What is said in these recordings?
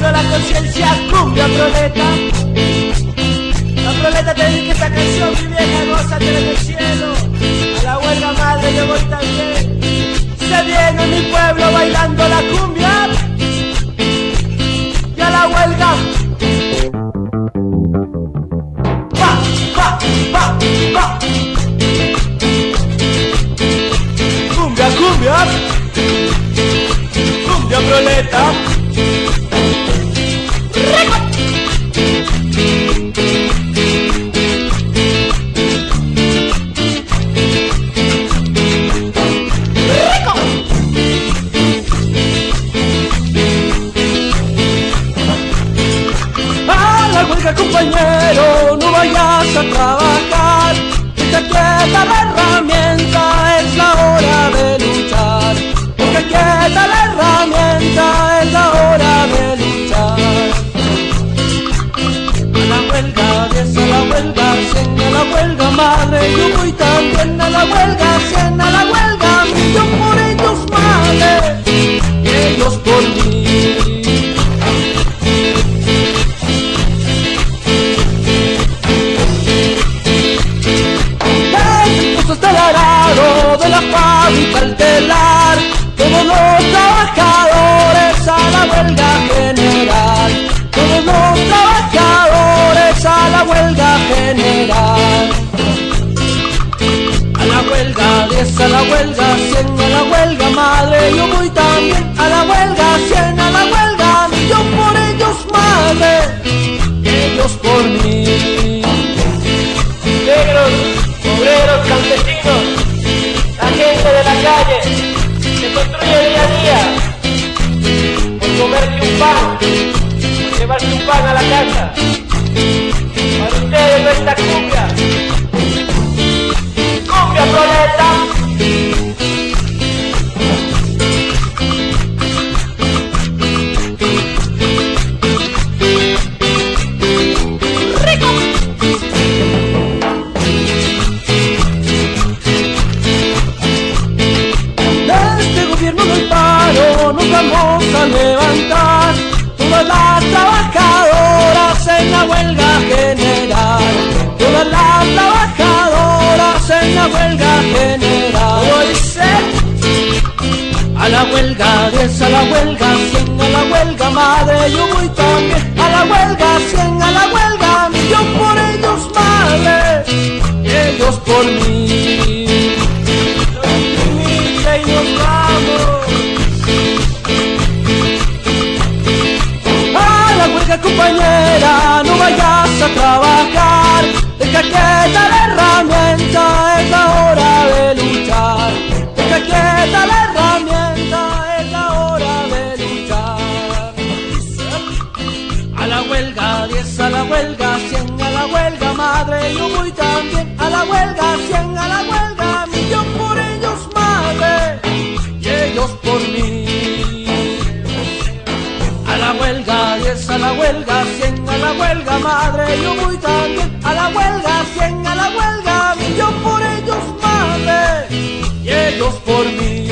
la conciencia cumbia proleta. La proleta te dedica esta canción, mi vieja, goza en el cielo. A la huelga madre yo voy también. Se viene mi pueblo bailando la cumbia. Huelga 100, a la huelga madre, yo voy también a la huelga 100, a la huelga millón por ellos madre, y ellos por mí. Arado de la fábrica al huelga 10, a la huelga 100, a la huelga madre, yo voy también a la huelga 100, a la huelga millón por ellos madre, ellos por mí. Negros, obreros, campesinos, la gente de la calle, se construye día a día por comerse un pan, por llevarse un pan a la casa. Para ustedes nuestra cumbia, cumbia la huelga general. Todas las trabajadoras en la huelga general. A la huelga 10, a la huelga 100, a la huelga madre Yo voy también. A la huelga 100, a la huelga millón por ellos madre. Ellos por mí compañera, no vayas a trabajar. Deja quieta la herramienta, es la hora de luchar. Deja quieta la herramienta, es la hora de luchar. A la huelga 10, a la huelga 100, a la huelga madre, yo voy también. A la huelga 100, a la huelga millón por ellos madre, y ellos por mí. A la huelga 10, a la huelga 100, a la huelga madre, yo voy también. A la huelga 100, a la huelga millón por ellos madre, y ellos por mí.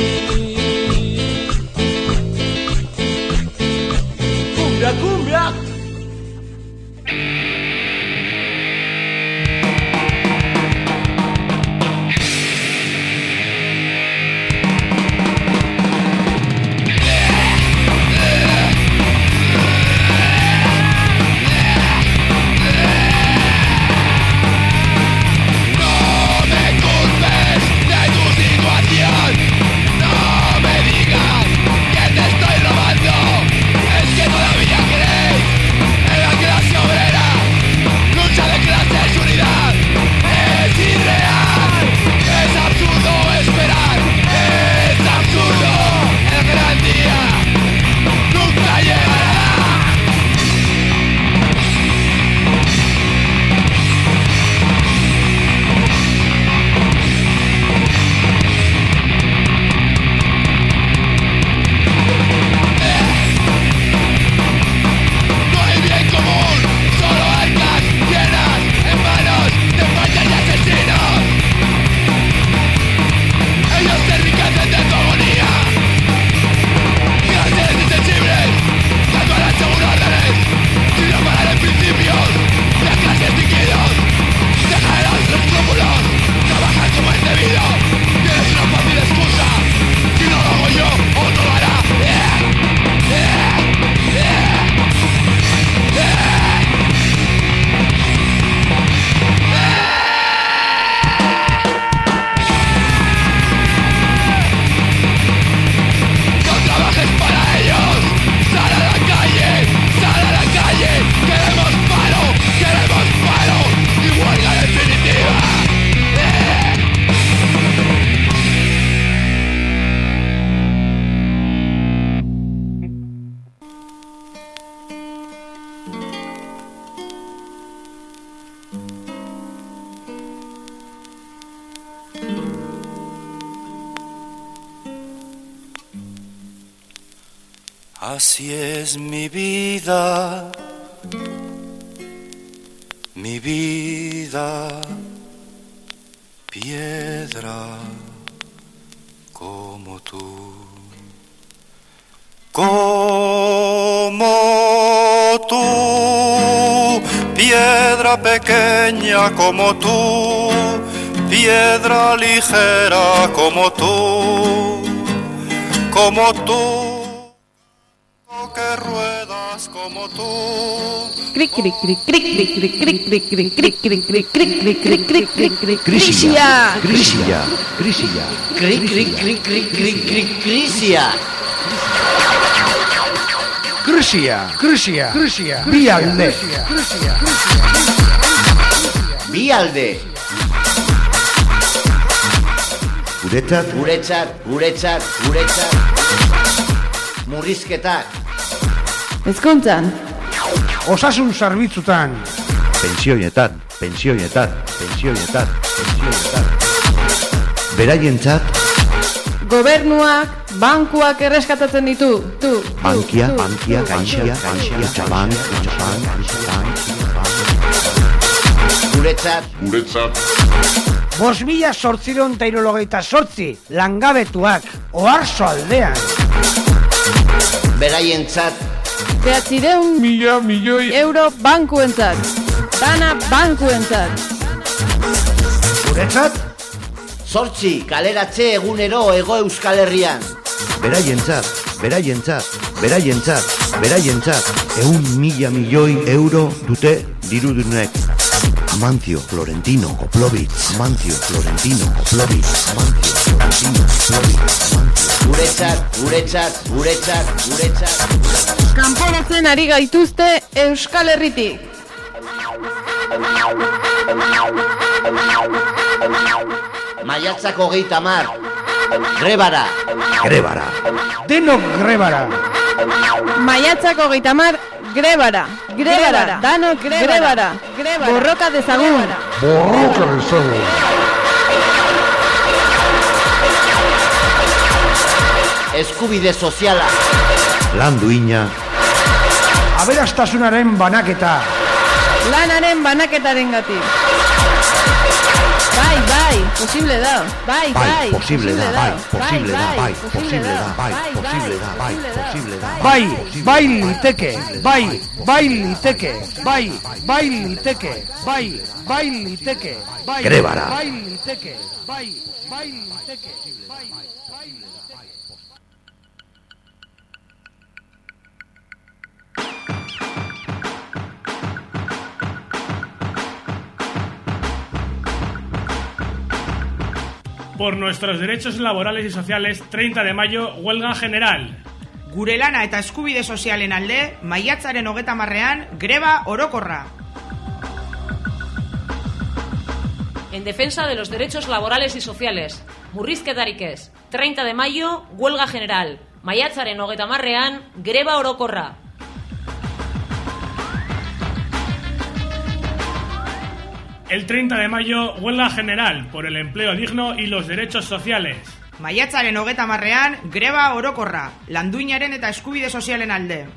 Así es mi vida, mi vida, piedra como tú, como tú, piedra pequeña como tú, piedra ligera como tú, como tú que ruedas como tú. Crisia, Crisia, Crisia. Crisia, Crisia, Crisia. Bialde. Bialde. Guretzat, Guretzat, guretzat, guretzat. Murrizketak. Ezkontzan, osasun zerbitzutan. Pensioietan, pensioietan, pensioietan, pensioietan. Beraientzat, gobernuak, bankuak erreskatatzen ditu, tu, tu, bankia, tu, bankia, tu, gaixia, gaixia, txaban, txaban, txaban, Guretzat, Bos mila sortziron eta irologeita sortzi langabetuak oarzo aldean. beraientzat, Behatzireun Mila, milioi, euro bankuentzat. Dana bankuentzat. Guretzat, sortzi kaleratze egunero ego euskal herrian. Beraientzat, beraientzat, beraientzat, beraientzat, eun mila milioi euro dute dirudunek. Amancio, Florentino, Koplovitz, Amancio, Florentino, Koplovitz, Amancio. Guretzat, guretzat, guretzat, guretzat. Kanporatzen ari gaituzte Euskal Herritik. Maiatzak hogeita mar. Grebara. Grebara, denok grebara. Maiatzako geitamar, grebara. Grebara. Dano grebara. Grebara. Borroka dezagun. borroka dezagun. Eskubide soziala. lan duina, Aberastasunaren banaketa. Lanaren banaketaren gati. Bai, bai, posible da. Bai, bai, bai, posible da, bai, posible da, bai, posible da, bai, posible da, bai, posible da, Bai, bai liteke, bai, bai liteke, bai, bai liteke, bai, bai liteke, bai, Grebara. bai liteke, bai, bai liteke, bai, bai liteke. Por nuestros derechos laborales y sociales, 30 de mayo, huelga general. Gure lana eta eskubide sozialen alde, maiatzaren hogeta marrean, greba orokorra. En defensa de los derechos laborales y sociales. Murrizketarik ez. 30 de mayo, huelga general. Maiatzaren hogeta marrean, greba orokorra. El 30 de mayo, huelga general por el empleo digno y los derechos sociales. Maiatzaren hogeta marrean, greba orokorra. Landuinaren eta eskubide sozialen alde.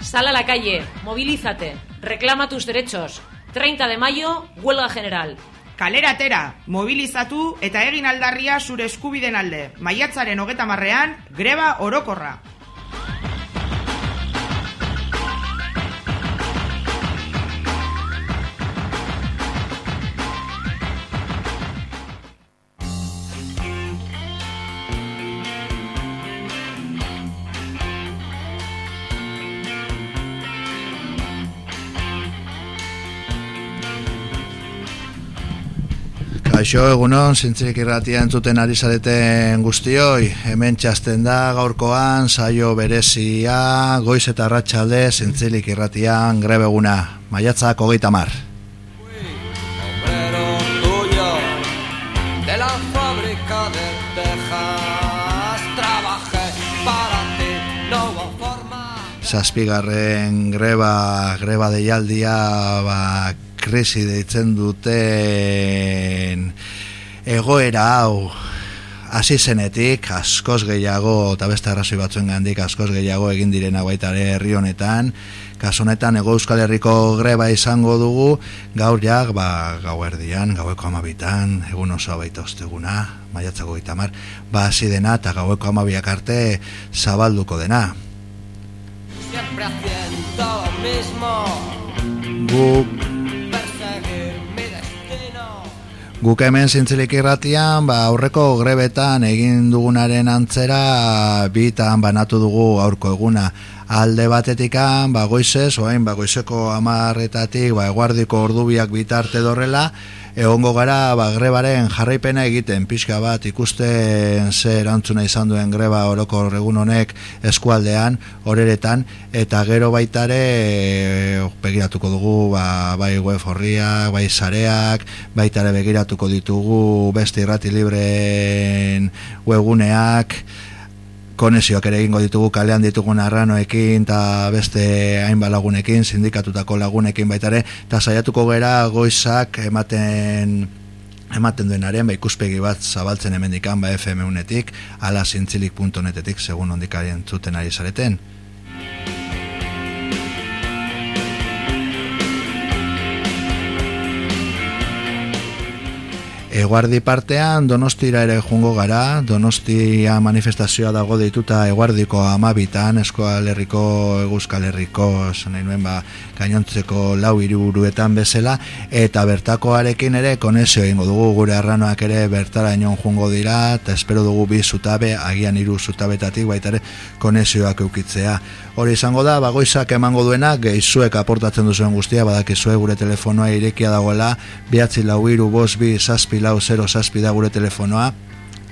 Sal a la calle, movilízate, reclama tus derechos. 30 de mayo, huelga general. Kalera atera, mobilizatu eta egin aldarria zure eskubiden alde. Maiatzaren hogeta marrean, greba orokorra. Kaixo egunon, zintzirik irratia entzuten ari zareten guztioi, hemen txasten da gaurkoan, saio berezia, goiz eta ratxalde, zintzilik irratian grebe eguna, maiatzak hogeita mar. de la fábrica de Texas. Trabajé. Zazpigarren greba, greba deialdia, ba, krisi deitzen duten egoera hau. Hasi zenetik askoz gehiago eta beste arrazoi batzuen gandik askoz gehiago egin direna baita ere herri honetan. Kasu honetan ego euskal herriko greba izango dugu. Gaur jak ba, gau erdian, gaueko amabitan egun oso baita osteguna maiatzako gitamar, ba hasi dena eta gaueko amabiak arte zabalduko dena. Siempre haciendo lo mismo. guk Guk hemen zintzilik irratian, ba, aurreko grebetan egin dugunaren antzera bitan banatu dugu aurko eguna. Alde batetikan, ba, goizez, oain, ba, goizeko amarretatik, ba, eguardiko ordubiak bitarte dorrela, egongo gara ba, grebaren jarraipena egiten pixka bat ikusten ze erantzuna izan duen greba oroko egun honek eskualdean, horeretan, eta gero baitare begiratuko dugu ba, bai web horriak, bai sareak, baitare begiratuko ditugu beste irrati libreen webuneak, konexioak ere egingo ditugu kalean ditugun arranoekin eta beste hainbat lagunekin, sindikatutako lagunekin baita ere, eta saiatuko gera goizak ematen ematen duenaren, ba, ikuspegi bat zabaltzen hemendikan, ba, FM unetik, ala zintzilik.netetik, segun ondikarien zuten ari zareten. Eguardi partean Donostira ere jungo gara, Donostia manifestazioa dago dituta Eguardiko amabitan, Eskoal Herriko, Euskal Herriko, nahi nuen ba, gainontzeko lau hiriburuetan bezala, eta bertakoarekin ere konezio egingo dugu gure arranoak ere bertara inon jungo dira, eta espero dugu bi zutabe, agian hiru zutabetatik baita ere konezioak eukitzea. Hori izango da, bagoizak emango duena, gehizuek aportatzen duzuen guztia, badakizue gure telefonoa irekia dagoela, bihatzi lau iru, bos, bi, zazpi, lau, zero, zazpi da gure telefonoa,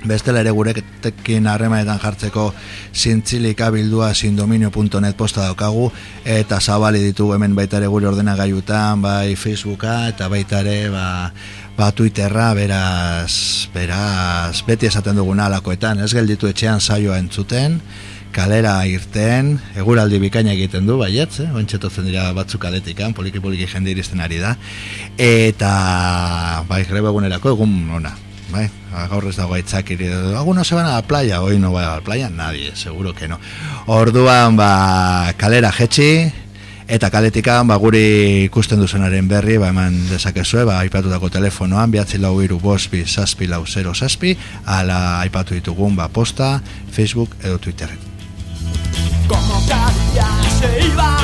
Bestela ere gurekin harremanetan jartzeko zintzilika bildua sindominio.net posta daukagu eta zabali ditugu hemen baita ere gure ordenagailutan, bai Facebooka eta baita ere ba, ba Twitterra beraz, beraz beti esaten duguna alakoetan, ez gelditu etxean saioa entzuten kalera irten, eguraldi bikaina egiten du, baietz, eh? ointxetotzen dira batzuk aletikan, poliki-poliki jende iristen ari da, eta bai, grebe egunerako egun ona, bai, gaur ez dago aitzakiri, algunos se van a la playa, hoy no va a la playa, nadie, seguro que no. Orduan, ba, kalera jetxi, eta kaletikan, ba, guri ikusten duzenaren berri, ba, eman dezakezue, ba, aipatutako telefonoan, bihatzi lau iru bosbi, saspi lau zero saspi, ala aipatu ditugun, ba, posta, Facebook edo Twitterren. Como se iba,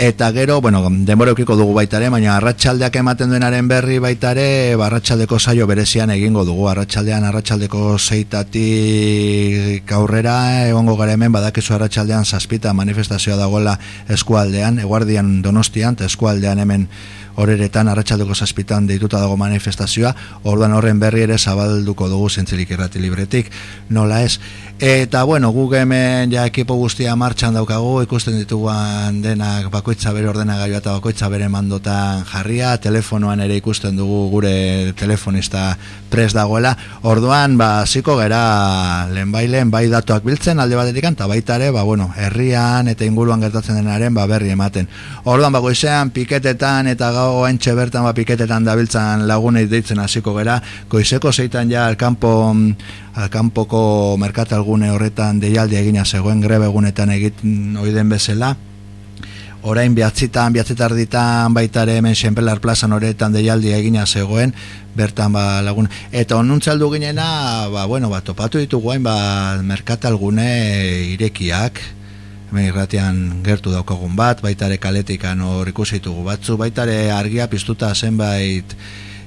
Eta gero, bueno, denbora eukiko dugu baitare, baina arratsaldeak ematen duenaren berri baitare, ba, arratsaldeko saio berezian egingo dugu, arratsaldean arratsaldeko zeitatik aurrera, egongo gara hemen, badakizu arratsaldean zazpita manifestazioa dagoela eskualdean, eguardian donostian, eta eskualdean hemen horeretan arratsaldeko zazpitan deituta dago manifestazioa, orduan horren berri ere zabalduko dugu zentzilik irrati libretik, nola ez. Eta bueno, guk hemen ja ekipo guztia martxan daukagu, ikusten dituguan denak bakoitza bere ordenagailua eta bakoitza bere mandotan jarria, telefonoan ere ikusten dugu gure telefonista pres dagoela, orduan ba hasiko gera lehenbailen bai datuak biltzen alde batetik eta baita ere, ba bueno, herrian eta inguruan gertatzen denaren ba berri ematen. Orduan bagoizean piketetan eta gau haintxe bertan ba piketetan dabiltzan lagunei deitzen hasiko gera, goizeko zeitan ja alkampo alkanpoko merkatalgune horretan deialdi egina zegoen grebe egunetan egiten oiden bezala, orain bihatzitan, bihatzitarditan baitare hemen Senpelar plazan horretan deialdi egina zegoen, bertan ba lagun, eta onuntzaldu ginena, ba, bueno, ba, topatu ditugu hain ba, merkatalgune irekiak, hemen irratian gertu daukagun bat, baitare kaletikan hor ikusi ditugu batzu, baitare argia piztuta zenbait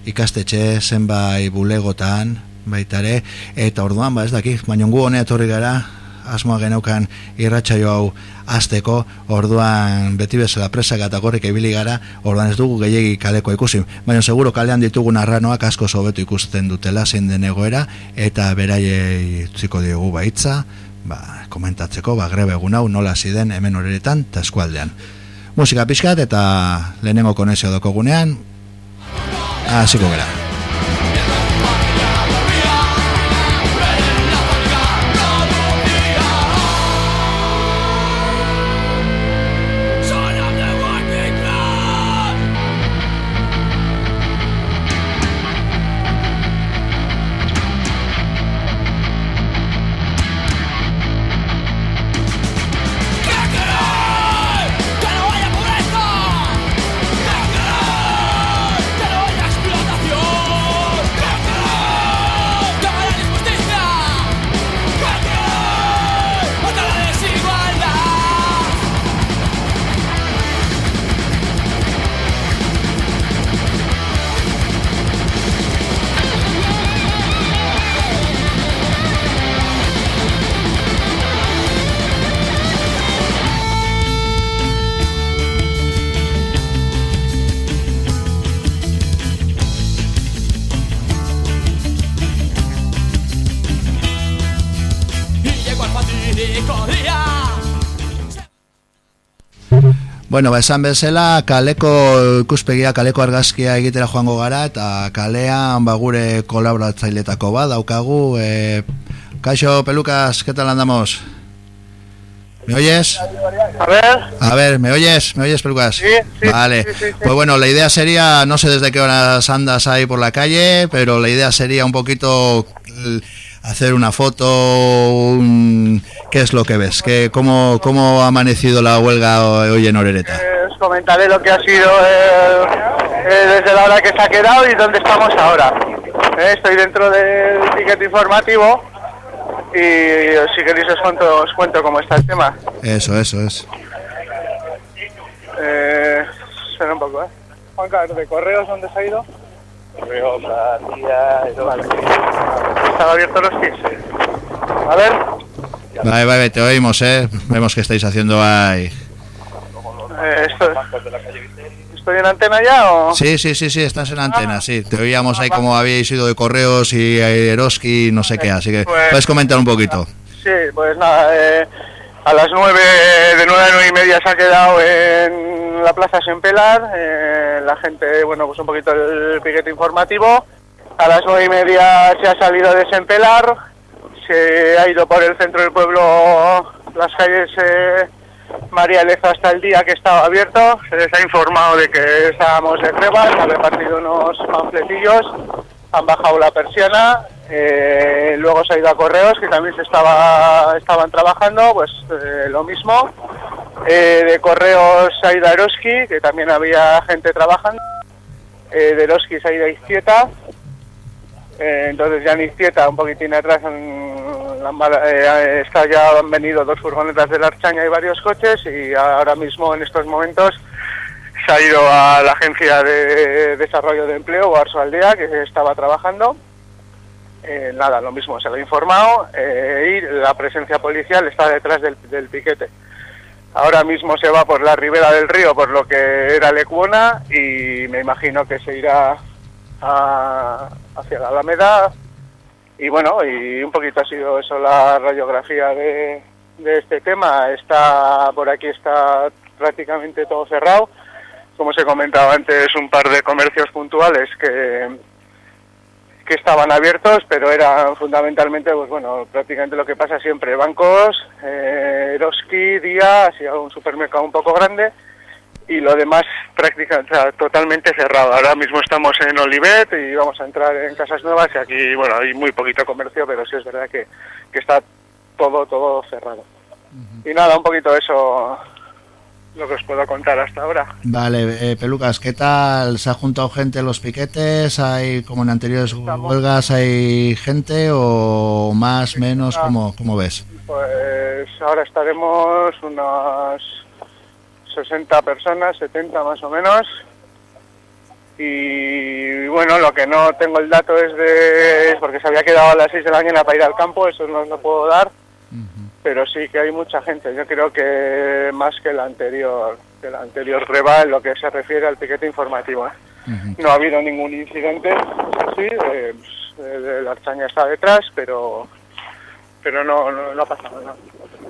ikastetxe, zenbait bulegotan, baitare, eta orduan, ba ez dakik, baina gu honea etorri gara, asmoa geneukan irratsaio hau azteko, orduan beti bezala presak eta gorrik ibili gara, orduan ez dugu gehiegi kaleko ikusi. Baina seguro kalean ditugun arranoak asko sobetu ikusten dutela zein den egoera, eta beraiei utziko diogu baitza, ba, komentatzeko, ba, grebe egun hau nola ziden hemen horeretan eta eskualdean. Musika pixkat eta lehenengo konezio doko gunean, hasiko gara. Bueno, ba, esan bezala, kaleko ikuspegia, kaleko argazkia egitera joango gara, eta kalean ba, gure kolaboratzailetako bat, daukagu. E, Kaixo, pelukas, ¿qué tal andamos? ¿Me oyes? A ver. A ver, ¿me oyes? ¿Me oyes, pelucas? Sí, sí, Vale. sí, sí, sí. Pues bueno, la idea sería, no sé desde qué horas andas ahí por la calle, pero la idea sería un poquito hacer una foto, un- ¿qué es lo que ves? ¿Qué, cómo, ¿Cómo ha amanecido la huelga hoy en Orereta? Eh, os comentaré lo que ha sido eh, eh, desde la hora que se ha quedado y dónde estamos ahora. Eh, estoy dentro del ticket informativo y si queréis os cuento, os cuento cómo está el tema. Eso, eso es. Eh, espera un poco, ¿eh? Juan Carlos, ¿de correos dónde se ha ido? Vale. ¿Están abiertos los pies? A ver, Vale, vale, te oímos, ¿eh? Vemos que estáis haciendo ahí. eh, esto- ¿estoy en antena ya o...? Sí, sí, sí, sí, estás en la antena, sí. Te oíamos ahí como habíais ido de correos y Eroski, no sé qué, así que Pues- puedes comentar un poquito. Sí, pues nada, eh, a las nueve, de nueve a nueve y media se ha quedado en la Plaza Sempelar, eh, la gente, bueno, pues un poquito el piquete informativo. A las nueve y media se ha salido de Sempelar, se ha ido por el centro del pueblo, las calles eh, María Leza hasta el día que estaba abierto. Se les ha informado de que estábamos de greba, se han repartido unos panfletillos, han bajado la persiana, eh, luego se ha ido a correos que también se estaba estaban trabajando, pues eh, lo mismo. Eh, de correos se ha ido a Eroski, que también había gente trabajando. Eh, de Eroski se ha ido a Izquieta. Entonces ya en Izquieta, un poquitín atrás, en la está ya han venido dos furgonetas de la Archaña y varios coches y ahora mismo en estos momentos se ha ido a la Agencia de Desarrollo de Empleo, o Aldea, que estaba trabajando. Eh, nada, lo mismo, se lo he informado eh, y la presencia policial está detrás del, del piquete. Ahora mismo se va por la ribera del río, por lo que era Lecuona, y me imagino que se irá a- hacia la Alameda. Y bueno, y un poquito ha sido eso la radiografía de, de este tema. Está por aquí está prácticamente todo cerrado. Como os he comentado antes, un par de comercios puntuales que, que estaban abiertos, pero eran fundamentalmente, pues bueno, prácticamente lo que pasa siempre, bancos, eh, Eroski, Día, así un supermercado un poco grande, y lo demás prácticamente o sea, totalmente cerrado. Ahora mismo estamos en Olivet y vamos a entrar en Casas Nuevas y aquí, bueno, hay muy poquito comercio, pero sí es verdad que, que está todo, todo cerrado. Y nada, un poquito eso lo que os puedo contar hasta ahora. Vale, eh, Pelucas, ¿qué tal? ¿Se ha juntado gente en los piquetes? ¿Hay, como en anteriores huelgas, hay gente o más, menos? ¿Cómo, cómo ves? Pues ahora estaremos unas 60 personas, 70 más o menos. Y bueno, lo que no tengo el dato es de... porque se había quedado a las 6 de la mañana para ir al campo, eso no os lo puedo dar. Pero sí que hay mucha gente, yo creo que más que la anterior, que la anterior greba en lo que se refiere al piquete informativo. ¿eh? No ha habido ningún incidente, eso sí, eh, pues, eh, la archaña está detrás, pero pero no, no, no ha pasado nada.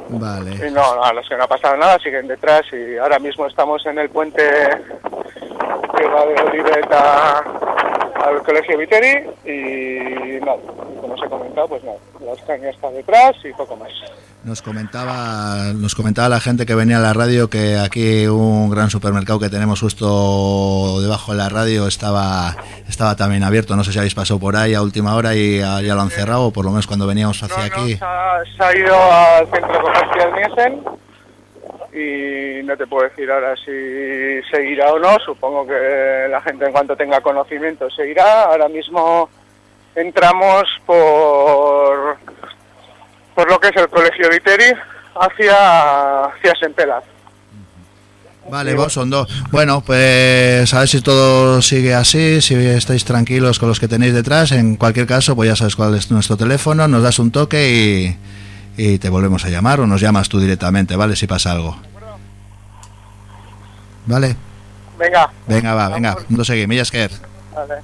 Vale. No, no, los que no ha pasado nada siguen detrás y ahora mismo estamos en el puente que va de Olivet al Colegio Viteri y nada, como os he comentado, pues nada, la Escaña está detrás y poco más. Nos comentaba, nos comentaba la gente que venía a la radio que aquí un gran supermercado que tenemos justo debajo de la radio estaba estaba también abierto. No sé si habéis pasado por ahí a última hora y ya, lo han cerrado, por lo menos cuando veníamos hacia aquí. Se ha, se ha ido al centro comercial Nielsen y no te puedo decir ahora si seguirá o no. Supongo que la gente en cuanto tenga conocimiento seguirá. Ahora mismo entramos por por lo que es el Colegio Viteri hacia hacia Sempelas. Vale, vos son dos. Bueno, pues a ver si todo sigue así, si estáis tranquilos con los que tenéis detrás. En cualquier caso, pues ya sabes cuál es nuestro teléfono, nos das un toque y, y te volvemos a llamar o nos llamas tú directamente, ¿vale? Si pasa algo. ¿Vale? Venga. Venga, va, venga, no seguimos, Milla Esquer. Vale.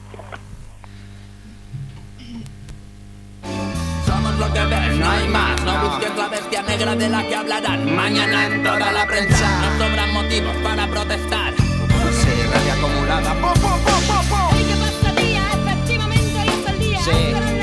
Lo que ves, no hay más. No busques la bestia negra de la que hablarán mañana en toda la prensa. Nos sobran motivos para protestar. Sí, rabia acumulada. ¡Po, po, po, po, po! ¿Y qué pasaría? Efectivamente, hoy es el día. Sí.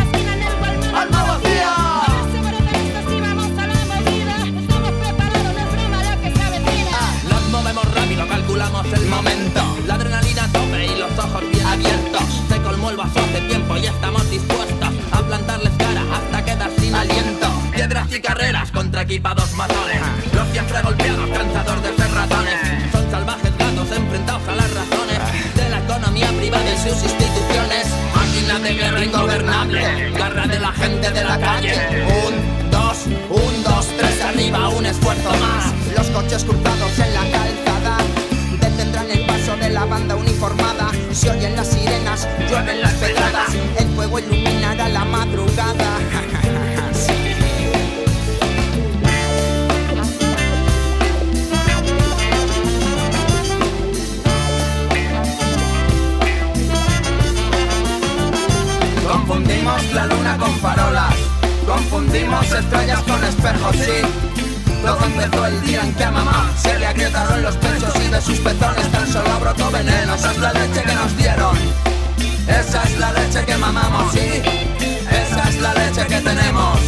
Calculamos el momento. La adrenalina tope y los ojos bien abiertos. Se colmó el vaso hace tiempo y estamos dispuestos a plantarles cara hasta quedar sin aliento. Piedras y carreras contra equipados matones. Los siempre golpeados, cansadores de ser ratones. Son salvajes gatos enfrentados a las razones de la economía privada y sus instituciones. Máquina de guerra ingobernable, garra de la gente de la calle. Un, dos, un, dos, tres, arriba, un esfuerzo más. Los coches cruzados en la calzada la banda uniformada. Se oyen las sirenas, llueven las pedradas. El fuego iluminará la madrugada. Confundimos la luna con farolas, confundimos estrellas con espejos, sí. Todo empezó el día en que a mamá se le agrietaron los pechos y de sus pezones tan solo brotó veneno. Esa es la leche que nos dieron, esa es la leche que mamamos, sí. Esa es la leche que tenemos,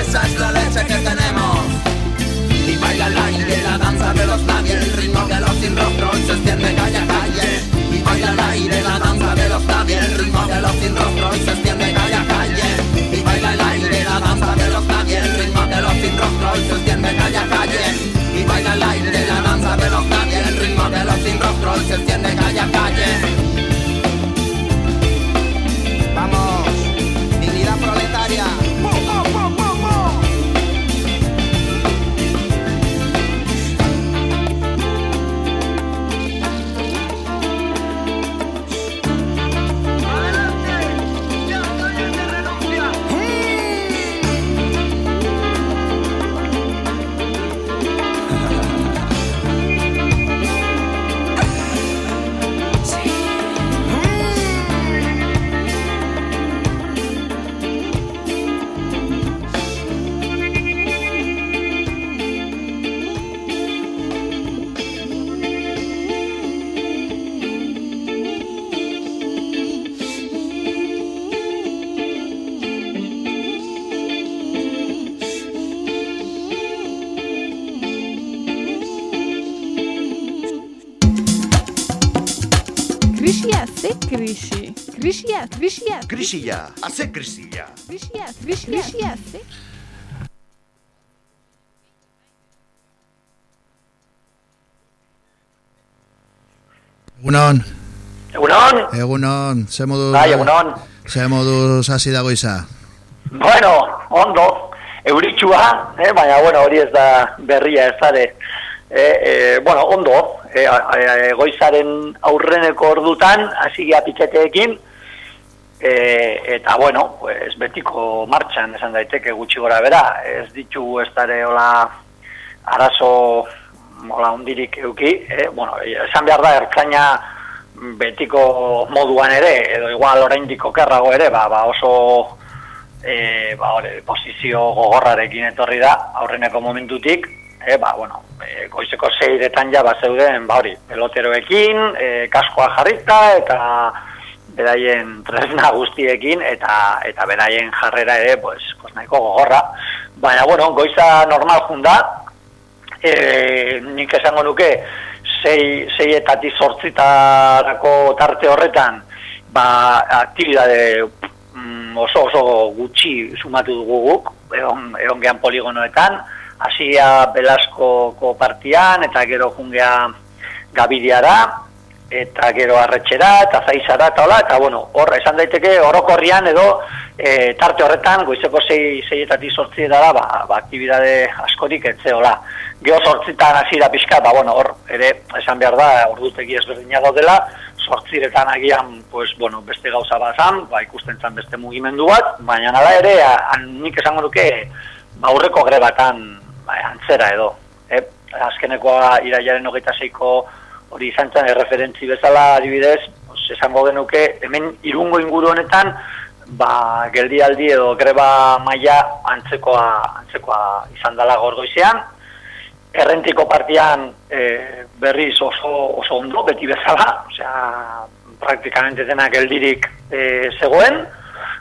esa es la leche que tenemos. Y baila al aire la danza de los labios, el ritmo de los sin rostro se extiende calle a calle. Y baila al aire la danza de los labios, el ritmo de los sin rostro extiende calle a calle. Y baila ze krisi? Krisia, krisia, Krisilla, hace krisilla. krisia, krisia, krisia, ze? Egunon, Egunon, egunon, ze moduz... bai, egunon. Ze moduz hasi dago iza. Bueno, ondo, euritxua, eh, baina, bueno, hori ez da berria ez zare. Eh, eh, bueno, ondo, eh, eh, goizaren aurreneko ordutan, hasi gea piketeekin, eh, eta, bueno, pues, betiko martxan esan daiteke gutxi gora bera, ez ditugu ez dare hola arazo hola ondirik euki, eh, bueno, esan behar da, ertzaina betiko moduan ere, edo igual oraindik okerrago ere, ba, ba oso e, ba, ore, posizio gogorrarekin etorri da, aurreneko momentutik, e, ba, bueno, e, goizeko zeiretan ja bat zeuden, ba, hori, peloteroekin, e, kaskoa jarrita, eta beraien tresna guztiekin, eta eta beraien jarrera ere, pues, pues nahiko gogorra. Baina, bueno, goiza normal junda, e, nik esango nuke, sei, seietatik sortzitarako tarte horretan, ba, aktibidade mm, oso oso gutxi sumatu dugu guk, egon, egon gehan poligonoetan, hasia Belaskoko partian, eta gero jungea Gabidiara, eta gero arretxera, eta zaizara, eta hola, eta bueno, hor, esan daiteke, orokorrian edo e, tarte horretan, goizeko sei, seietatik sortzi dara, ba, ba, aktibidade askorik etzeola. Geo sortzitan hasi da pixka, ba, bueno, hor, ere, esan behar da, ordutegi ezberdinak dela, sortziretan agian, pues, bueno, beste gauza bat zan, ba, ikusten zan beste mugimendu bat, baina nala ere, a, nik esango duke, ba, aurreko grebatan, ba, antzera edo. Eh? Azkenekoa iraiaren hogeita zeiko hori izan zen erreferentzi bezala adibidez, pues, esango genuke, hemen irungo inguru honetan, ba, geldialdi edo greba maila antzekoa, antzekoa izan dela gaur goizean. Errentiko partian e, berriz oso, oso ondo, beti bezala, osea, praktikamente dena geldirik e, zegoen,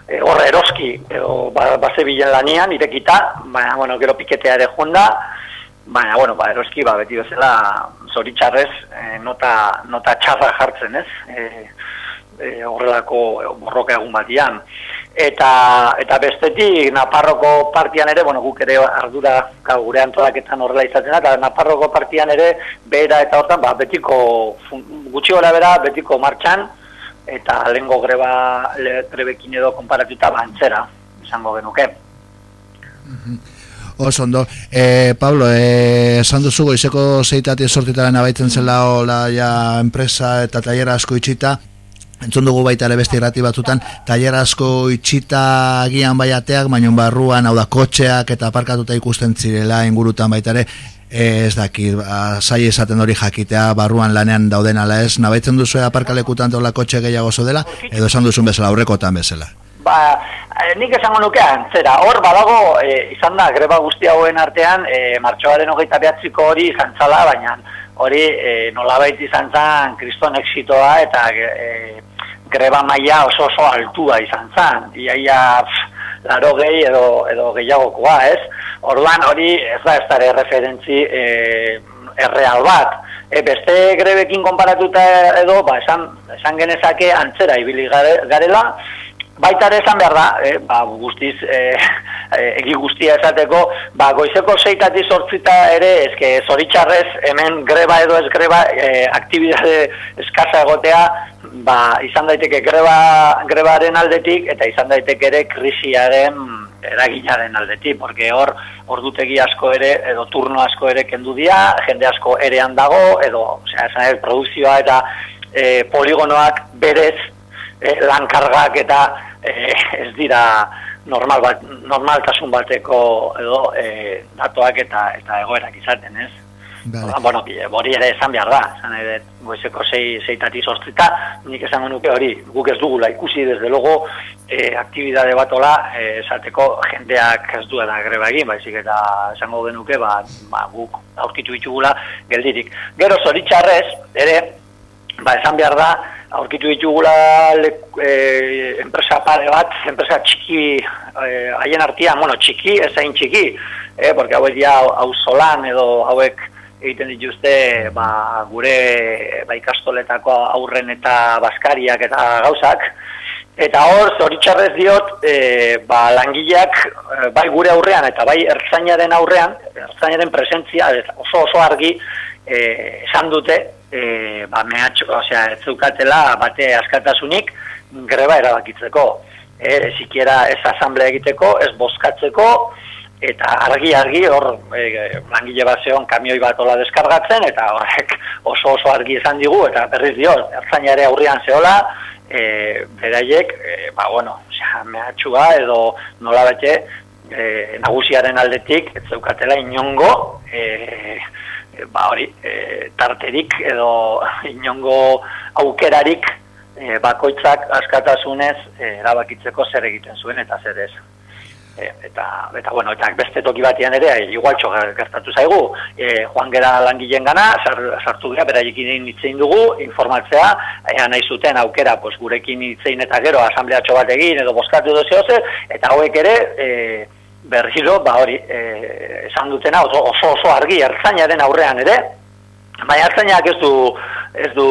e, horre eroski, edo, ba, base bilen lanian, irekita, baina, bueno, gero piketea ere jonda, baina, bueno, ba, eroski, ba, beti bezala, zoritxarrez, e, nota, nota txarra jartzen, ez? E, e, horrelako borroka egun batian. Eta, eta bestetik, Naparroko partian ere, bueno, guk ere ardura gau, gure antolaketan horrela izaten da, eta Naparroko partian ere, bera eta hortan, ba, betiko, fun- gutxi gora bera, betiko martxan, eta lehengo greba, le, grebekin edo konparatuta bantzera, izango genuke. Oso ondo. E, Pablo, e, esan duzu goizeko zeitati sortitaren abaitzen zela hola ja enpresa eta taller asko itxita, Entzun dugu baita ere beste irrati batzutan, taller asko itxita agian baiateak, baina barruan, hau da, kotxeak eta aparkatuta ikusten zirela ingurutan baita ere, ez daki, ba, zai esaten hori jakitea, barruan lanean dauden ala ez, nabaitzen duzu aparkalekutan dola kotxe gehiago zo dela, edo esan duzun bezala, aurrekotan bezala. Ba, eh, nik esango nuke antzera, hor badago, e, izan da, greba guzti hauen artean, e, martxoaren hogeita behatziko hori izan zala, baina hori e, nolabait izan zan kriston exitoa eta e, greba maila oso oso altua izan zan. Iaia, pff, laro gehi edo, edo gehiagokoa, ez? Orduan hori ez da ez dara referentzi e, erreal bat. E, beste grebekin konparatuta edo, ba, esan, esan genezake antzera ibili gare- garela, Baita ere esan behar da, eh, ba, guztiz, eh, eh, egi guztia esateko, ba, goizeko seitati sortzita ere, eske zoritxarrez, hemen greba edo ez greba, eh, aktibidade eskasa egotea, ba, izan daiteke greba, grebaren aldetik, eta izan daiteke ere krisiaren eraginaren aldetik, porque hor, ordutegi asko ere, edo turno asko ere kendu dia, jende asko erean dago, edo, osea, esan ere, produkzioa eta eh, poligonoak berez, eh, lankargak eta eh, ez dira normal bat, normaltasun bateko edo eh, datoak eta eta egoerak izaten, ez? Orduan, Bueno, hori ere esan behar da, esan ere, goizeko sei, seitati sortzita, nik esango nuke hori, guk ez dugula ikusi, desde logo, eh, aktibidade batola, eh, esateko jendeak ez duela greba egin, baizik eta esango genuke, ba, ba, guk aurkitu ditugula geldirik. Gero zoritxarrez, ere, ba, esan behar da, aurkitu ditugula le, e, enpresa pare bat, enpresa txiki, e, haien artean, bueno, txiki, ez hain txiki, eh, porque hauek ja hau edo hauek egiten dituzte ba, gure ba, ikastoletako aurren eta baskariak eta gauzak, Eta hor, zoritxarrez diot, e, ba, langileak, e, bai gure aurrean eta bai ertzainaren aurrean, ertzainaren presentzia ez- oso oso argi e, esan dute, e, ba, mehatxo, osea, ez zeukatela bate askatasunik greba erabakitzeko. E, sikiera ez asamblea egiteko, ez bozkatzeko, eta argi-argi hor e, langile bat zeon kamioi bat ola deskargatzen, eta horrek oso oso argi esan digu, eta berriz dio, ertzainare aurrian zeola, e, beraiek, e, ba, bueno, mehatxua edo nola bete, e, nagusiaren aldetik, ez zeukatela inongo, e, e, ba hori, e, tarterik edo inongo aukerarik e, bakoitzak askatasunez e, erabakitzeko zer egiten zuen eta zer ez. E, eta, eta, bueno, eta beste toki batean ere, e, igualtxo gertatu zaigu, e, joan gera langileen gana, sar- sartu gara, beraiekin hitzein dugu, informatzea, ea nahi zuten aukera, pues, gurekin hitzein eta gero, asambleatxo bat egin, edo bozkatu edo zehoze, eta hauek ere, e, berriro, ba hori, e, esan dutena, oso oso argi, ertzainaren aurrean ere, Baina ertzainak ez du, ez du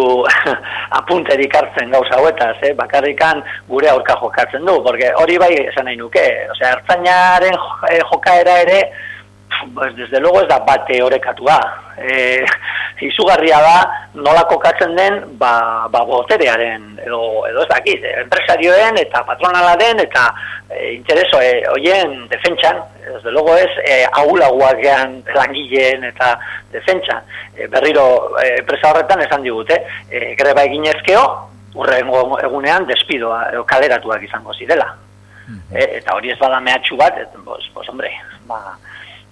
apunterik hartzen gauza hauetaz, eh? bakarrikan gure aurka jokatzen du, porque hori bai esan nahi nuke, osea, ertzainaren jo- eh, jokaera ere, pues desde luego ez da bate orekatua. E, izugarria da nola kokatzen den ba, ba boterearen edo, edo ez dakit, eh, enpresarioen eta patronalaren eta e, intereso e, hoien defentsan, desde luego ez e, ahulaguak gean langileen eta defentsan. E, berriro e, enpresa horretan esan digute, e, greba eginezkeo, urrengo egunean despidoa edo kaleratuak izango zirela. E, eta hori ez bada mehatxu bat, et, pues, pues hombre, ba,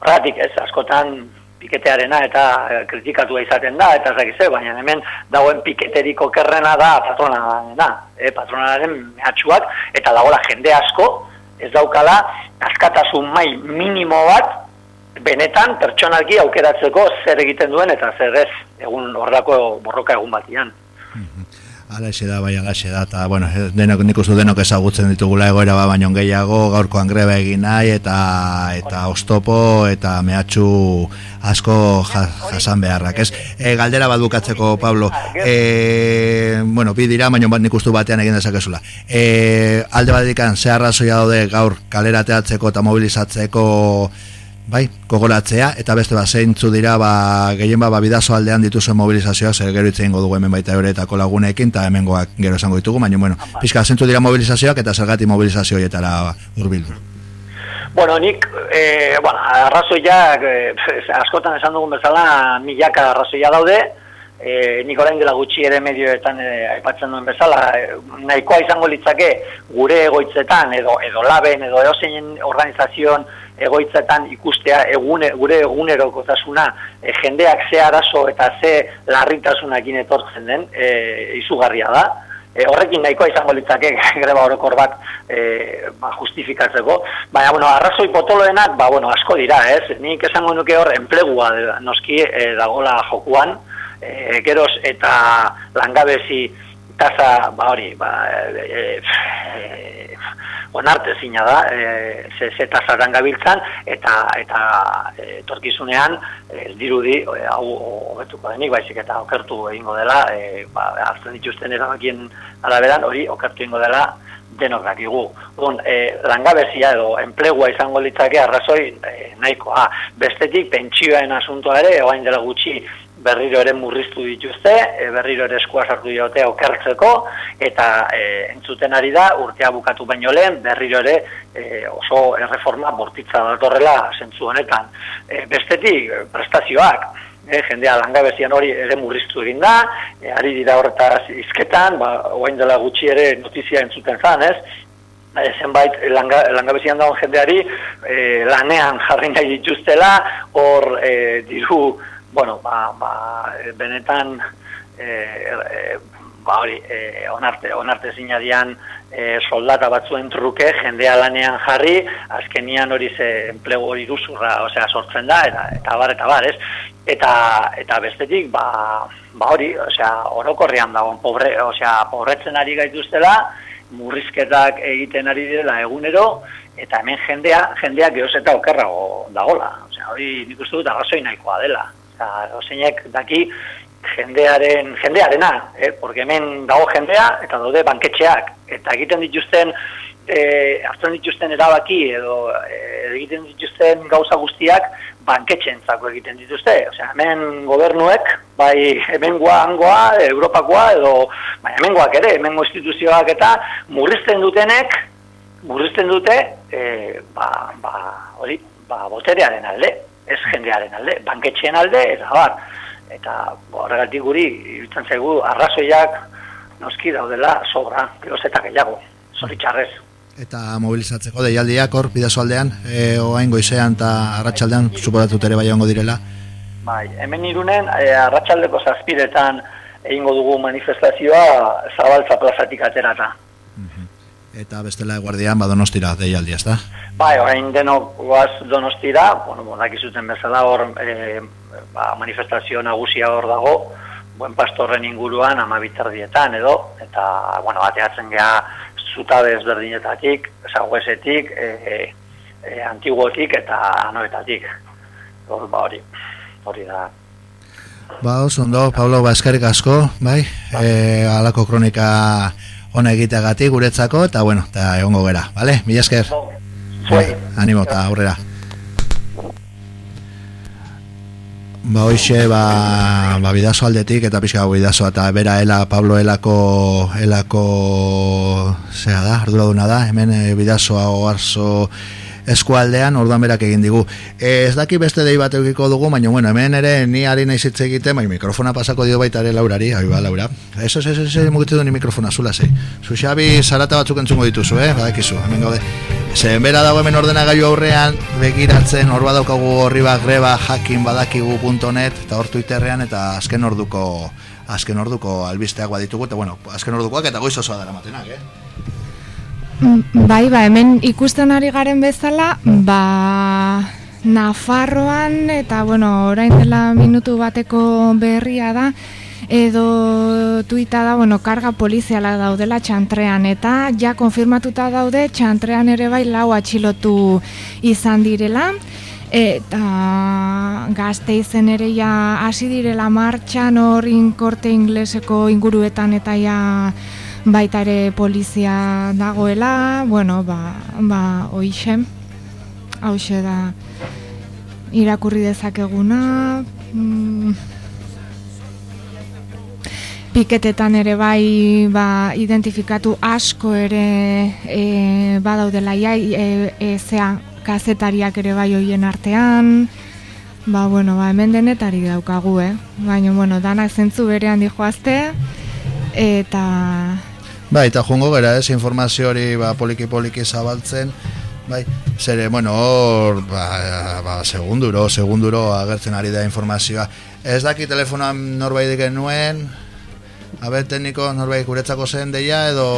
horregatik ez, askotan piketearena eta eh, kritikatua izaten da, eta ez dakize, baina hemen dagoen piketeriko kerrena da patronarena, eh, patronaren mehatxuak, eta dagoela jende asko, ez daukala, askatasun mai minimo bat, benetan pertsonalki aukeratzeko zer egiten duen eta zer ez egun horrelako borroka egun batian. Alaxe da, bai, alaxe da, eta, bueno, denok, nik uste denok ezagutzen ditugula egoera ba, baino gehiago, gaurkoan greba egin nahi, eta, eta ostopo, eta mehatxu asko ja, jasan beharrak, ez? E, galdera bat bukatzeko, Pablo, e, bueno, bi dira, baino bat nik uste batean egin dezakezula. E, alde bat dikan, ze arrazoia daude gaur kalera teatzeko eta mobilizatzeko bai, gogoratzea, eta beste ba, zeintzu dira, ba, gehien ba, ba bidazo aldean dituzuen mobilizazioa, zer gero itzen dugu hemen baita euretako lagunekin, eta hemengoak gero esango ditugu, baina, bueno, pixka, zeintzu dira mobilizazioak, eta zergati mobilizazioetara urbildu. Bueno, nik, e, bueno, arrazoiak, e, askotan esan dugun bezala, milaka arrazoia daude, e, nik orain dela gutxi ere medioetan e, aipatzen duen bezala, e, nahikoa izango litzake gure egoitzetan, edo, edo laben, edo eozein organizazioan, egoitzetan ikustea egune, gure egunerokotasuna e, jendeak ze arazo eta ze larritasunakin etortzen den e, izugarria da. E, horrekin nahikoa izango litzake greba orokor bat e, ba, justifikatzeko. Baina, bueno, arrazoi potoloenak, ba, bueno, asko dira, ez? Nik esango nuke hor, enplegua noski e, dagola jokuan, e, geroz eta langabezi tasa, ba hori, ba, e, e, onarte zina da, e, ze, ze tasaran gabiltzan, eta eta e, torkizunean ez dirudi e, hau hobetuko denik, baizik eta okertu egingo dela, e, ba, hartzen dituzten erabakien araberan, hori okertu egingo dela denok dakigu. Bon, e, langabezia edo enplegua izango litzake arrazoi e, nahikoa. Bestetik, pentsioen asuntoa ere, oain dela gutxi, berriro ere murriztu dituzte, e, berriro ere eskua sartu diote okertzeko, eta e, entzuten ari da, urtea bukatu baino lehen, berriro ere e, oso erreforma bortitza datorrela zentzu honetan. E, bestetik, prestazioak, e, jendea langabezian hori ere murriztu egin da, e, ari dira horretaz izketan, ba, oain dela gutxi ere notizia entzuten zan, ez? E, zenbait langa, langabezian dagoen jendeari e, lanean jarri nahi dituztela, hor e, diru bueno, ba, ba, benetan e, e, ba, hori, e, onarte, onarte zinadian e, soldata batzuen truke, jendea lanean jarri, azkenian hori ze enplegu hori duzurra, osea, sortzen da, eta, eta bar, eta bar, ez? Eta, eta bestetik, ba, ba hori, osea, orokorrean dagoen, pobre, osea, pobretzen ari gaituztela, murrizketak egiten ari direla egunero, eta hemen jendea, jendea gehoz eta okerrago dagola. Osea, hori nik uste dut arrazoi nahikoa dela eta oseinek daki jendearen jendearena, eh, porque hemen dago jendea eta daude banketxeak. Eta egiten dituzten eh hartzen dituzten erabaki edo eh, egiten dituzten gauza guztiak banketxeentzako egiten dituzte. Osea, hemen gobernuek, bai hemengoa hangoa, Europakoa edo bai hemengoak ere, hemengo instituzioak eta murrizten dutenek murrizten dute eh ba ba hori, ba boterearen alde ez jendearen alde, banketxeen alde, eta bar, eta horregatik guri, iruditzen zaigu, arrazoiak noski daudela sobra, geroz eta gehiago, zoritxarrez. Eta mobilizatzeko deialdiak hor, bidazo aldean, e, oain goizean eta arratsaldean suporatut ere bai direla? Bai, hemen irunen, e, arratsaldeko zazpiretan egingo dugu manifestazioa zabaltza plazatik aterata. Eta bestela guardian ba Donostira deialdia, ezta? Bai, orain denok goaz Donostira, bueno, bonak izuten bezala hor e, ba, manifestazio nagusia hor dago, buen pastorren inguruan ama bitardietan edo, eta, bueno, bateatzen gea zutabe ezberdinetatik, zaguesetik, e, e, e, antiguotik eta anoetatik. Hor, ba, hori, hori da. Ba, ondo, Pablo, ba, eskarik asko, bai? Ba. E, alako kronika ona egiteagatik guretzako eta bueno, eta egongo gera, vale? Mila esker. Bai, animo eta aurrera. Ba, hoxe, ba, ba bidazo aldetik eta pixka bidazo eta bera ela, Pablo elako elako zera da, ardura duna da, hemen e, bidazoa oarzo eskualdean orduan berak egin digu. Ez daki beste dei bat eukiko dugu, baina bueno, hemen ere ni ari naiz hitz egiten, bai mikrofona pasako dio baita ere Laurari, ai ba Laura. Eso es eso es mugitu du ni mikrofona zula sei. Zu Xabi zarata batzuk entzungo dituzu, eh? Badakizu, hemen gaude. Zen bera dago hemen ordenagailu aurrean begiratzen hor badaukagu horri greba jakin badakigu.net eta hor Twitterrean eta azken orduko azken orduko albisteak baditugu eta bueno, azken ordukoak eta goiz osoa dara matenak, eh? Mm, Bai, ba, hemen ikusten ari garen bezala, ba, Nafarroan, eta, bueno, orain dela minutu bateko berria da, edo tuita da, bueno, karga poliziala daudela txantrean, eta ja konfirmatuta daude txantrean ere bai lau atxilotu izan direla, eta gazte izen ere ja hasi direla martxan hor korte ingleseko inguruetan eta ja baita ere polizia dagoela, bueno, ba, ba oixe, hause da irakurri dezakeguna, mm, piketetan ere bai ba, identifikatu asko ere e, badaudela ja, e, e, zea, kazetariak ere bai hoien artean, ba, bueno, ba, hemen denetari daukagu, eh? Baina, bueno, danak zentzu berean dijoazte, eta Bai, eta joango gara, ez, informazio hori ba, poliki-poliki zabaltzen, bai, zere, bueno, hor, ba, ba, segunduro, segunduro agertzen ari da informazioa. Ez daki telefonoan norbait genuen, aber, tekniko norbait guretzako zen deia, edo...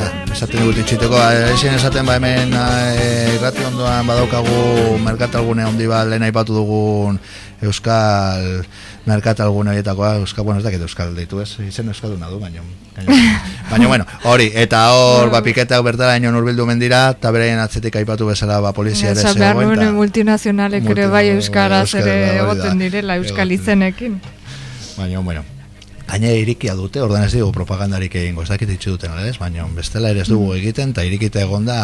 Ba, esaten dut itxiteko, ezin esaten ba hemen e, irrati ondoan badaukagu merkatalgune handi bat lehen aipatu dugun Euskal merkatalgune horietakoa, Euskal, bueno, ez dakit Euskal deitu ez, izen Euskalduna du, baina, baina, bueno, hori, eta hor, ba, piketak bertara ino nurbildu mendira, eta beraien atzetik aipatu bezala, ba, polizia ere Esan behar zegoen, nuen multinazionalek ere bai euskaraz Euskara, ere egoten direla euskal izenekin. Baina, bueno, gaine irikia dute, ordan ez dugu propagandarik egingo, ez dakit itxu duten, ez? Baina, bestela ere ez dugu egiten, eta irikita egonda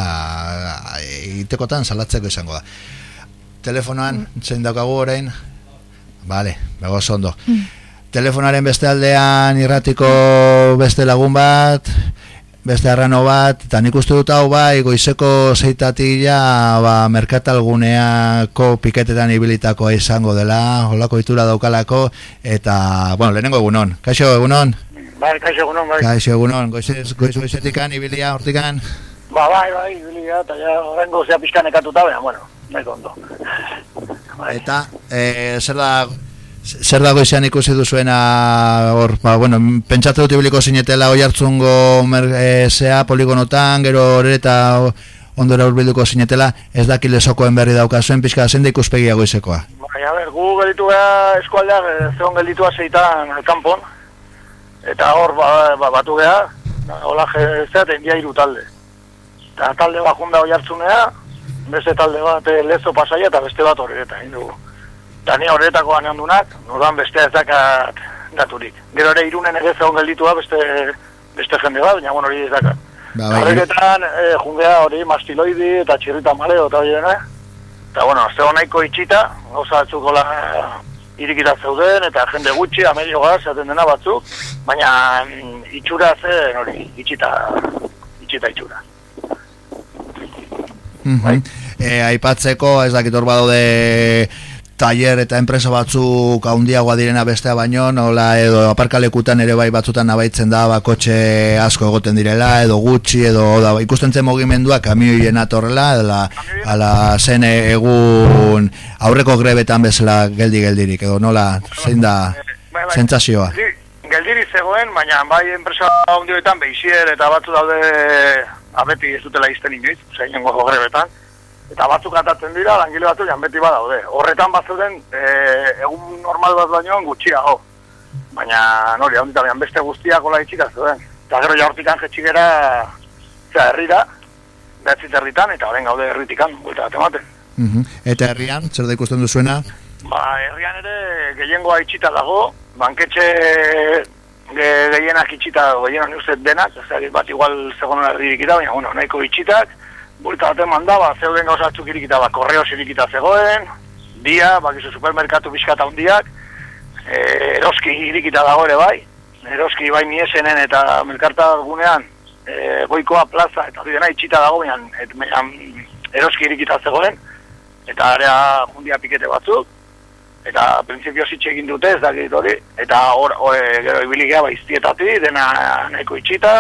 egitekotan salatzeko izango da. Telefonoan, zein daukagu orain? Vale, bego ondo. Telefonaren beste aldean irratiko beste lagun bat, beste arrano bat, eta nik uste dut hau bai, goizeko zeitatik ja, ba, merkatalguneako piketetan ibilitakoa izango dela, holako itura daukalako, eta, bueno, lehenengo egunon. Kaixo, egunon? Bai, kaixo egunon, bai. Kaixo, egunon, goizez, goiz goizetikan, ibilia, hortikan? Ba, bai, bai, ibilia, eta ja, horrengo zea pixkan ekatuta, baina, bueno, nahiko ondo. Eta, e, zer da, zer dago izan ikusi duzuena hor, ba, bueno, pentsatu dut ibiliko zinetela oi hartzungo e, poligonotan, gero hori eta ondora urbilduko zinetela, ez daki lesokoen berri daukazuen, pixka zen da ikuspegia goizekoa. Bai, ber, gu gelditu geha eskualdeak, eh, zegoen gelditua zeitan kanpon, eta hor ba, ba, batu geha, hola zea, eta india talde. Eta talde bat junda hoi hartzunea, beste talde bat eh, lezo pasaia eta beste bat horreta, egin dugu. Eta ni horretako ganean dunak, nodan beste ez dakat daturik. Gero ere irunen ere zegoen gelditua beste, beste jende bat, baina bueno, hori ez dakat. Ba, bai, Horreketan, eh, jungea hori mastiloidi eta txirrita maleo eta hori dena. Eta bueno, zego nahiko itxita, gauza batzuk hola irikita zeuden, eta jende gutxi, amedio gaz, zaten dena batzuk, baina mm, itxura zen hori, itxita, itxita itxura. Mhm. E, aipatzeko, ez dakit hor badaude taller eta enpresa batzuk handiagoa direna bestea baino, nola edo aparkalekutan ere bai batzutan nabaitzen da ba, kotxe asko egoten direla, edo gutxi, edo da, ikusten zen mugimendua kamioien atorrela, ala, ala zen egun aurreko grebetan bezala geldi-geldirik, edo nola, zein da sentsazioa. Geldi- Geldiri zegoen, baina bai enpresa handioetan behizier eta batzu daude abeti ez dutela izten inoiz, zein gozo grebetan. Eta batzuk atatzen dira, langile batzuk jan beti badaude. Horretan batzuden e, egun normal bat baino gutxiago. Baina nori, hau beste guztiak ola itxika zeuden. Eta gero ja hortikan jetxigera, zera, herrira, behatzi terditan, eta horren gaude herritikan, buelta bat ematen. Mhm. Eta herrian, zer da ikusten duzuena? Ba, herrian ere gehiengoa itxita dago, banketxe ge, gehienak itxita gehienak nuzet denak, ez bat igual segonen irikita, baina bueno, nahiko itxitak, bulta bat eman da, ba, zeuden gauza batzuk irikita, ba, korreos irikita zegoen, dia, bakizu supermerkatu bizkata hundiak, e, eroski irikita dago ere bai, eroski bai miesenen eta merkarta gunean, e, goikoa plaza, eta hori dena itxita dago, baina, et, baina eroski irikita zegoen, eta area jundia pikete batzuk, eta printzipio zitxe egin dute ez dakit hori, eta hor, hor e, gero ibili geha baiztietati, dena nahiko itxita,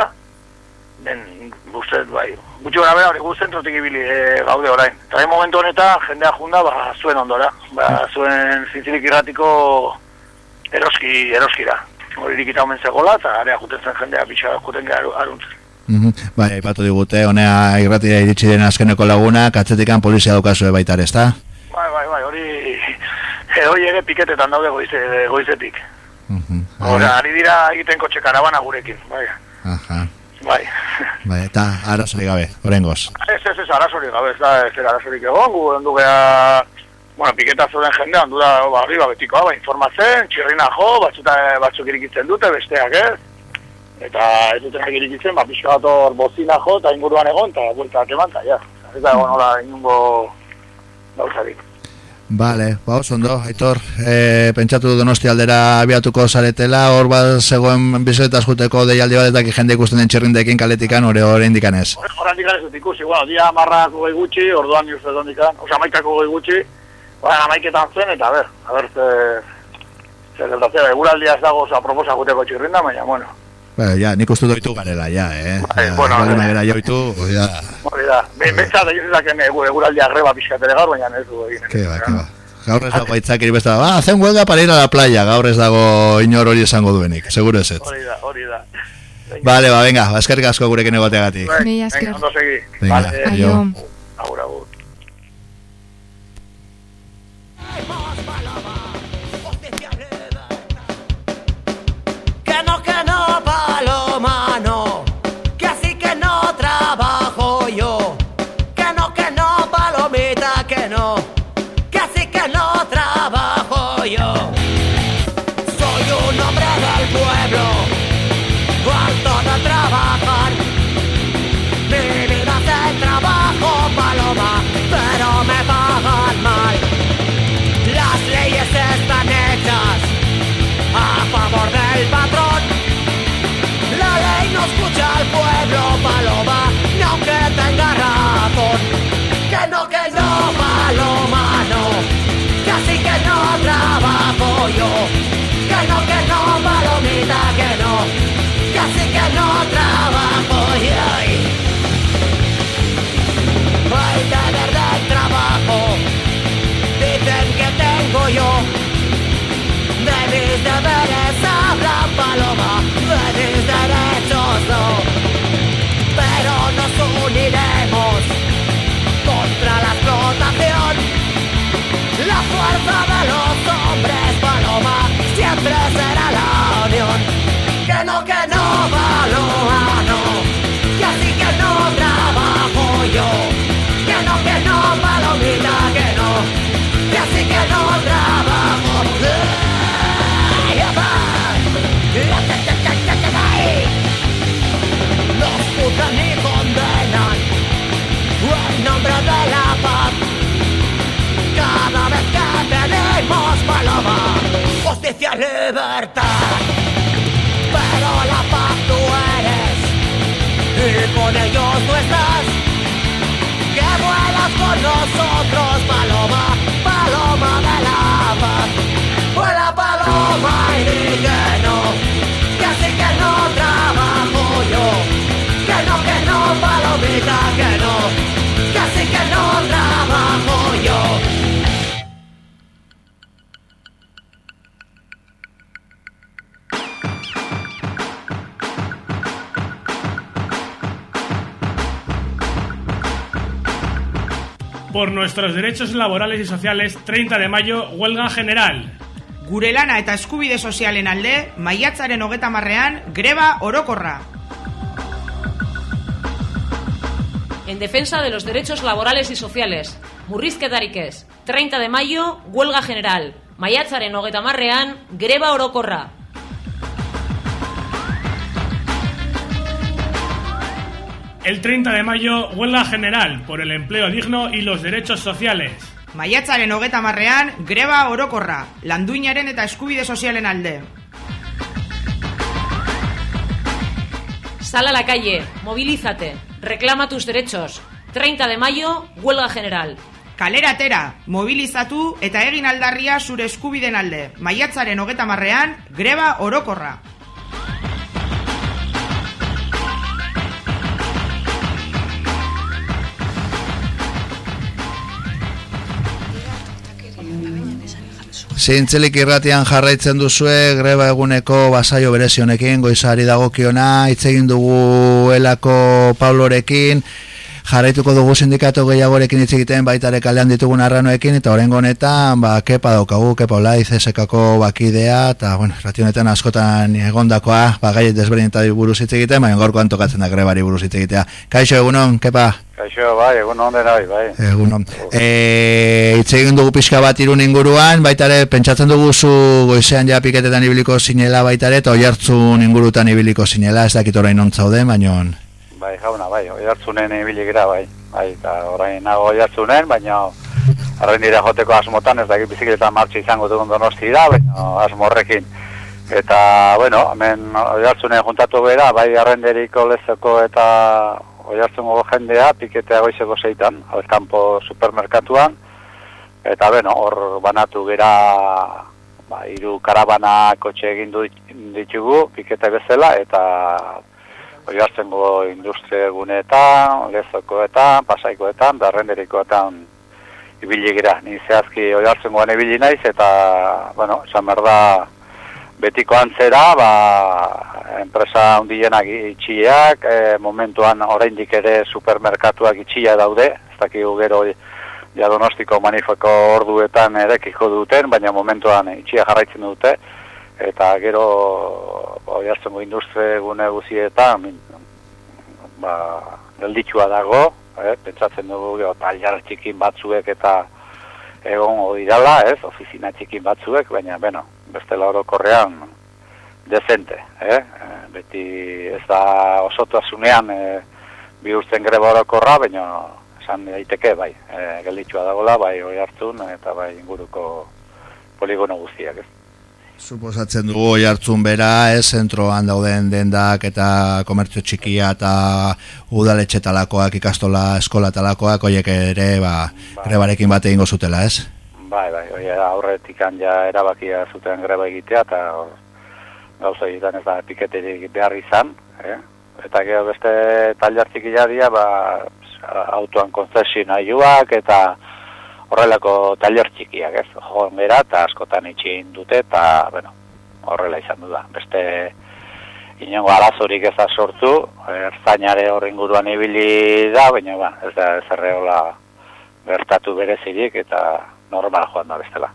den guztet, bai, gutxi gara bera hori guztentrotik ibili e, gaude orain. Eta momentu honetan, jendea junda, ba, zuen ondora, ba, zuen zintzilik irratiko eroski, eroskira. Hori irikita omen zegoela, eta area juten zen jendea pixa juten gara aruntzen. Mhm. Bai, aipatu digute, honea irratira iritsi den azkeneko lagunak, atzetikan polizia daukazue baita ere, ezta? Bai, bai, bai, hori, e, hori ere piketetan daude goize, goizetik. Hora, ari dira egiten kotxe karabana gurekin, bai, Aha. Bai. Bai, eta arazorik gabe, orengoz. Ez, ez, ez, arazorik gabe, ez da, ez da arazorik egon, gu hendu geha, bueno, piketa zoren jende, handu da, ba, arriba betikoa, ba, informatzen, txirrina jo, batzuta, batzuk irikitzen dute, besteak ez, eta ez dutenak irikitzen, ba, pixka bat hor bozina jo, eta inguruan egon, eta bueltak eman, eta ja, ez da egon hola inungo gauzarik. Vale, ba, oso ondo, Aitor, e, pentsatu donosti aldera abiatuko zaretela, hor bat zegoen bizoetaz juteko deialdi batetak jende ikusten den txirrindekin kaletikan, hori indikan ez. Horan dikan ez dut ikusi, bueno, dia marrako goi gutxi, orduan ni uste dondikan, oza, maikako goi gutxi, bueno, amaiketan zen, eta ber, a ber, ze, ze gertatzea, eguraldia ez dago, oza, proposa guteko txirrinda, baina, bueno, Ba, ja, nik uste doitu garela, ja, eh? Bai, bueno, Baldin eh. bagara joitu, ja, hori da, be, betza da jozezaken eguraldia greba pixkatere gaur, baina ez du egin. ke ba, ke ba. Gaur ez dago aitzak iri besta, ba, hacen huelga para ir a la playa, gaur ez dago inor hori esango duenik, seguro ez ez. Hori da, hori da. Vale, ba, venga, ba, eskerrik asko gurekin egoteagatik. Bai, Mila esker. venga, ondo segi. Venga, Vale, aio. Agur, agur. tomar. Justicia libertad. Pero la paz tú eres y con ellos tú estás. Que vuelas con nosotros, paloma, paloma de la paz. Vuela paloma Por nuestros derechos laborales y sociales, 30 de mayo, huelga general. Gure lana eta eskubide sozialen alde, maiatzaren hogeta marrean, greba orokorra. En defensa de los derechos laborales y sociales. Murrizketarik ez. 30 de mayo, huelga general. Maiatzaren hogeta marrean, greba orokorra. El 30 de mayo, huelga general por el empleo digno y los derechos sociales. Maiatzaren hogeta marrean, greba orokorra. Landuinaren eta eskubide sozialen alde. Sal a la calle, movilízate, reclama tus derechos. 30 de mayo, huelga general. Kalera atera, mobilizatu eta egin aldarria zure eskubiden alde. Maiatzaren hogeta marrean, greba orokorra. Zintzelik irratian jarraitzen duzue greba eguneko basaio berezionekin, goizari dagokiona, hitz egin dugu elako Pablorekin, jarraituko dugu sindikatu gehiagorekin hitz egiten baitare kalean ditugun arranoekin, eta horrengo honetan, ba, kepa daukagu, kepa olaiz, esekako bakidea, eta, bueno, rationetan askotan egondakoa, ba, gai desberdinetari buruz hitz egiten, baina gorkoan tokatzen da grebari buruz hitz egitea. Kaixo, egunon, kepa? Kaixo, bai, egun onden bai, bai. Egunon. E, hitz egin dugu pixka bat irun inguruan, baitare, pentsatzen dugu zu goizean ja piketetan ibiliko zinela baitare, eta oi hartzun ingurutan ibiliko zinela, ez dakit orain ontzauden, baina... Bai, jauna, bai, oi hartzunen ibilikera, bai. Bai, eta orain nago oi hartzunen, baina arren dira joteko asmotan, ez dakit bizikletan martxi izango dugun donosti da, baina asmorrekin. Eta, bueno, hemen oi hartzunen juntatu bera, bai arrenderiko lezoko eta oi hartzungo jendea, piketea goizeko zeitan, alkampo supermerkatuan, eta, bueno, hor banatu gera, ba, iru karabana kotxe egin ditugu, pikete bezala, eta oiartzengo industria egunetan, lezokoetan, pasaikoetan, darrenderikoetan ibili gira. Ni zehazki oiartzengoan ibili naiz eta, bueno, esan behar da, betiko antzera, ba, enpresa hundienak itxiak, e, momentuan oraindik ere supermerkatuak itxia daude, ez dakigu gero ja donostiko manifako orduetan erekiko duten, baina momentuan itxia jarraitzen dute, eta gero oiartzengo industria egune guzietan ba, gelditxua dago, eh, pentsatzen dugu geho, taliar txikin batzuek eta egon odirala, ez, ofizina txikin batzuek, baina, bueno, beste orokorrean dezente, eh? beti ez da osotuasunean eh, bihurtzen greba orokorra, baina esan daiteke bai, eh, gelditxua dagola, bai oi hartzun eta bai inguruko poligono guztiak, ez. Suposatzen dugu jartzun bera, ez, zentroan dauden dendak eta komertzio txikia eta udaletxe talakoak, ikastola, eskola talakoak, oiek ere, ba, grebarekin bat egingo zutela, ez? Bai, bai, oi, aurretik ja erabakia zuten greba egitea, eta gauza egiten ez da piketerik behar izan, eh? eta gero beste taljar txikia dira, ba, autoan konzesin aioak, eta horrelako taller txikiak, ez? Joan bera, eta askotan itxin dute, eta, bueno, horrela izan du da. Beste inongo arazorik ez da sortu, erzainare horren guruan ibili da, baina, ba, ez da ez bertatu berezirik, eta normal joan da bestela.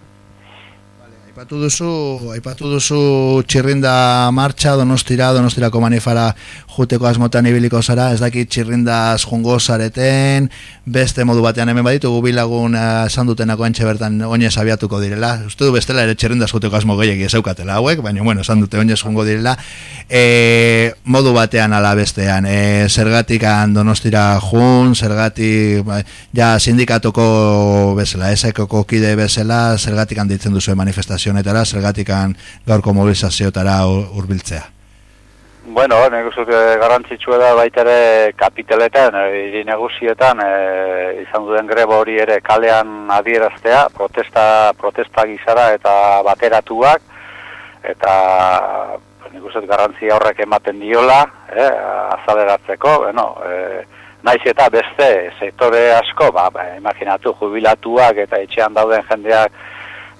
Aipatu duzu, aipatu duzu txirrinda martxa, donostira, donostirako manifara juteko asmotan ibiliko zara, ez dakit txirrindaz jungo zareten, beste modu batean hemen baditu, bilagun eh, esan dutenako entxe bertan oinez abiatuko direla. Uste du bestela ere txirrindaz juteko asmo gehiagi ezaukatela hauek, baina bueno, esan dute oinez jungo direla. E, modu batean ala bestean, e, zergatikan donostira jun, zergatik, ba, ja sindikatoko bezala, esekoko kide bezala, zergatikan ditzen duzu manifestazio manifestazionetara, zergatikan gaurko mobilizazioetara hurbiltzea. Bueno, nik uste garrantzitsua da baita ere kapitaletan, hiri negozietan e, izan duen grebo hori ere kalean adieraztea, protesta, protesta gizara eta bateratuak, eta nik uste garrantzia horrek ematen diola, eh, azaleratzeko, bueno, e, naiz eta beste sektore asko, ba, ba, imaginatu jubilatuak eta etxean dauden jendeak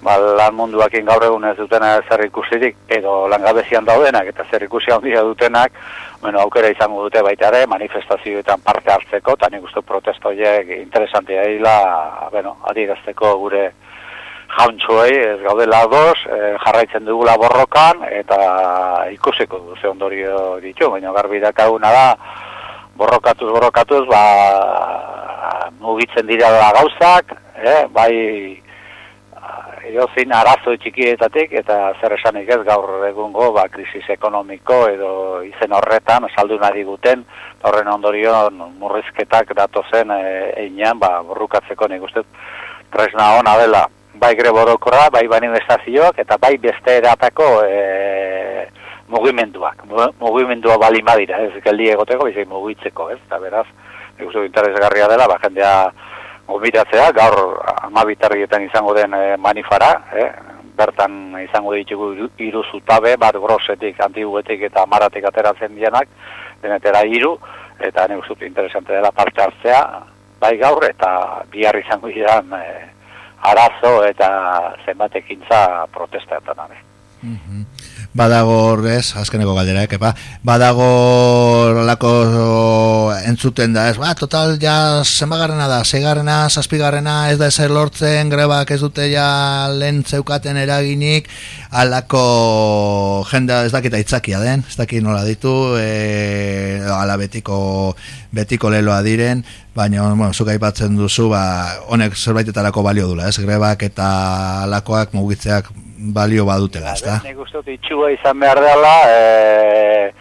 ba, lan munduakin gaur egun ez dutena zer ikusirik, edo langabezian daudenak eta zer ikusi handia dutenak, bueno, aukera izango dute baita ere, manifestazioetan parte hartzeko, eta nik uste protesta horiek interesantia dira, bueno, adirazteko gure jauntxuei, ez gaudela dos, e, jarraitzen dugula borrokan, eta ikusiko du ze ondorio ditu, baina garbi dakaguna da, borrokatuz, borrokatuz, ba, mugitzen dira da gauzak, eh, bai, edozin arazo txikietatik eta zer esanik ez gaur egungo ba, krisis ekonomiko edo izen horretan saldu nahi guten horren ondorio murrizketak datozen e, einean ba, borrukatzeko nik uste tresna hona dela. Bai greborokorra, bai manifestazioak eta bai beste eratako e, mugimenduak. Mugimendua bali madira ez geldi egoteko bizik mugitzeko ez? Eta beraz nik uste interesgarria dela, ba, jendea gomitatzea, gaur amabitarrietan izango den e, manifara, eh? bertan izango ditugu hiru zutabe, bat grosetik, antiguetik eta maratik ateratzen dienak, denetera hiru, eta nik uste dut interesante dela parte hartzea, bai gaur eta bihar izango diran e, arazo eta zenbat ekintza protestetan ane. Badagor, ez, azkeneko galdera, eh, kepa, badagor lako entzuten da, ez, ba, total, ja, zenbagarrena da, segarrena, zazpigarrena, ez da ezer lortzen, grebak ez dute ja lehen zeukaten eraginik, alako jendea ez dakita itzakia den, ez dakit nola ditu, e, ala betiko, betiko leloa diren, baina, bueno, zuk aipatzen duzu, ba, honek zerbaitetarako balio dula, ez, grebak eta alakoak mugitzeak balio badutela, ez da? Nik uste itxua izan behar dela, e,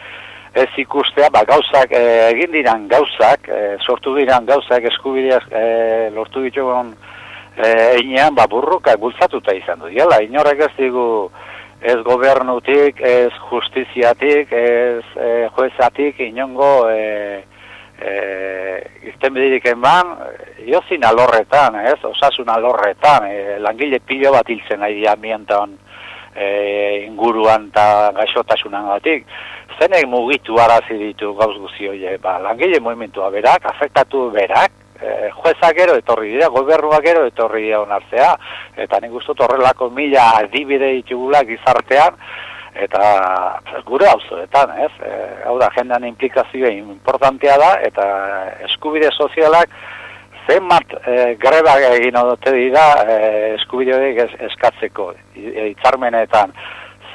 ez ikustea, ba, gauzak, e, egin diran gauzak, e, sortu diran gauzak eskubideak e, lortu ditugun e, einean, ba, burruka bultzatuta izan du. Diela, inorrek ez digu ez gobernutik, ez justiziatik, ez e, juezatik, inongo e, e, izten bidirik eman, jozin alorretan, ez, osasun alorretan, e, langile pilo bat hiltzen nahi diamientan e, inguruan eta gaixotasunan batik. Zenek mugitu arazi ditu gauz guzi horiek, ba, langile movimentua berak, afektatu berak, e, juezak gero etorri dira, gobernuak gero etorri dira onartzea, eta nik uste horrelako mila adibide ditugula gizartean, eta gure auzoetan, ez? E, hau da, jendean implikazioa importantea da, eta eskubide sozialak zenbat e, greba egin odote dira e, eskubide eskatzeko hitzarmenetan.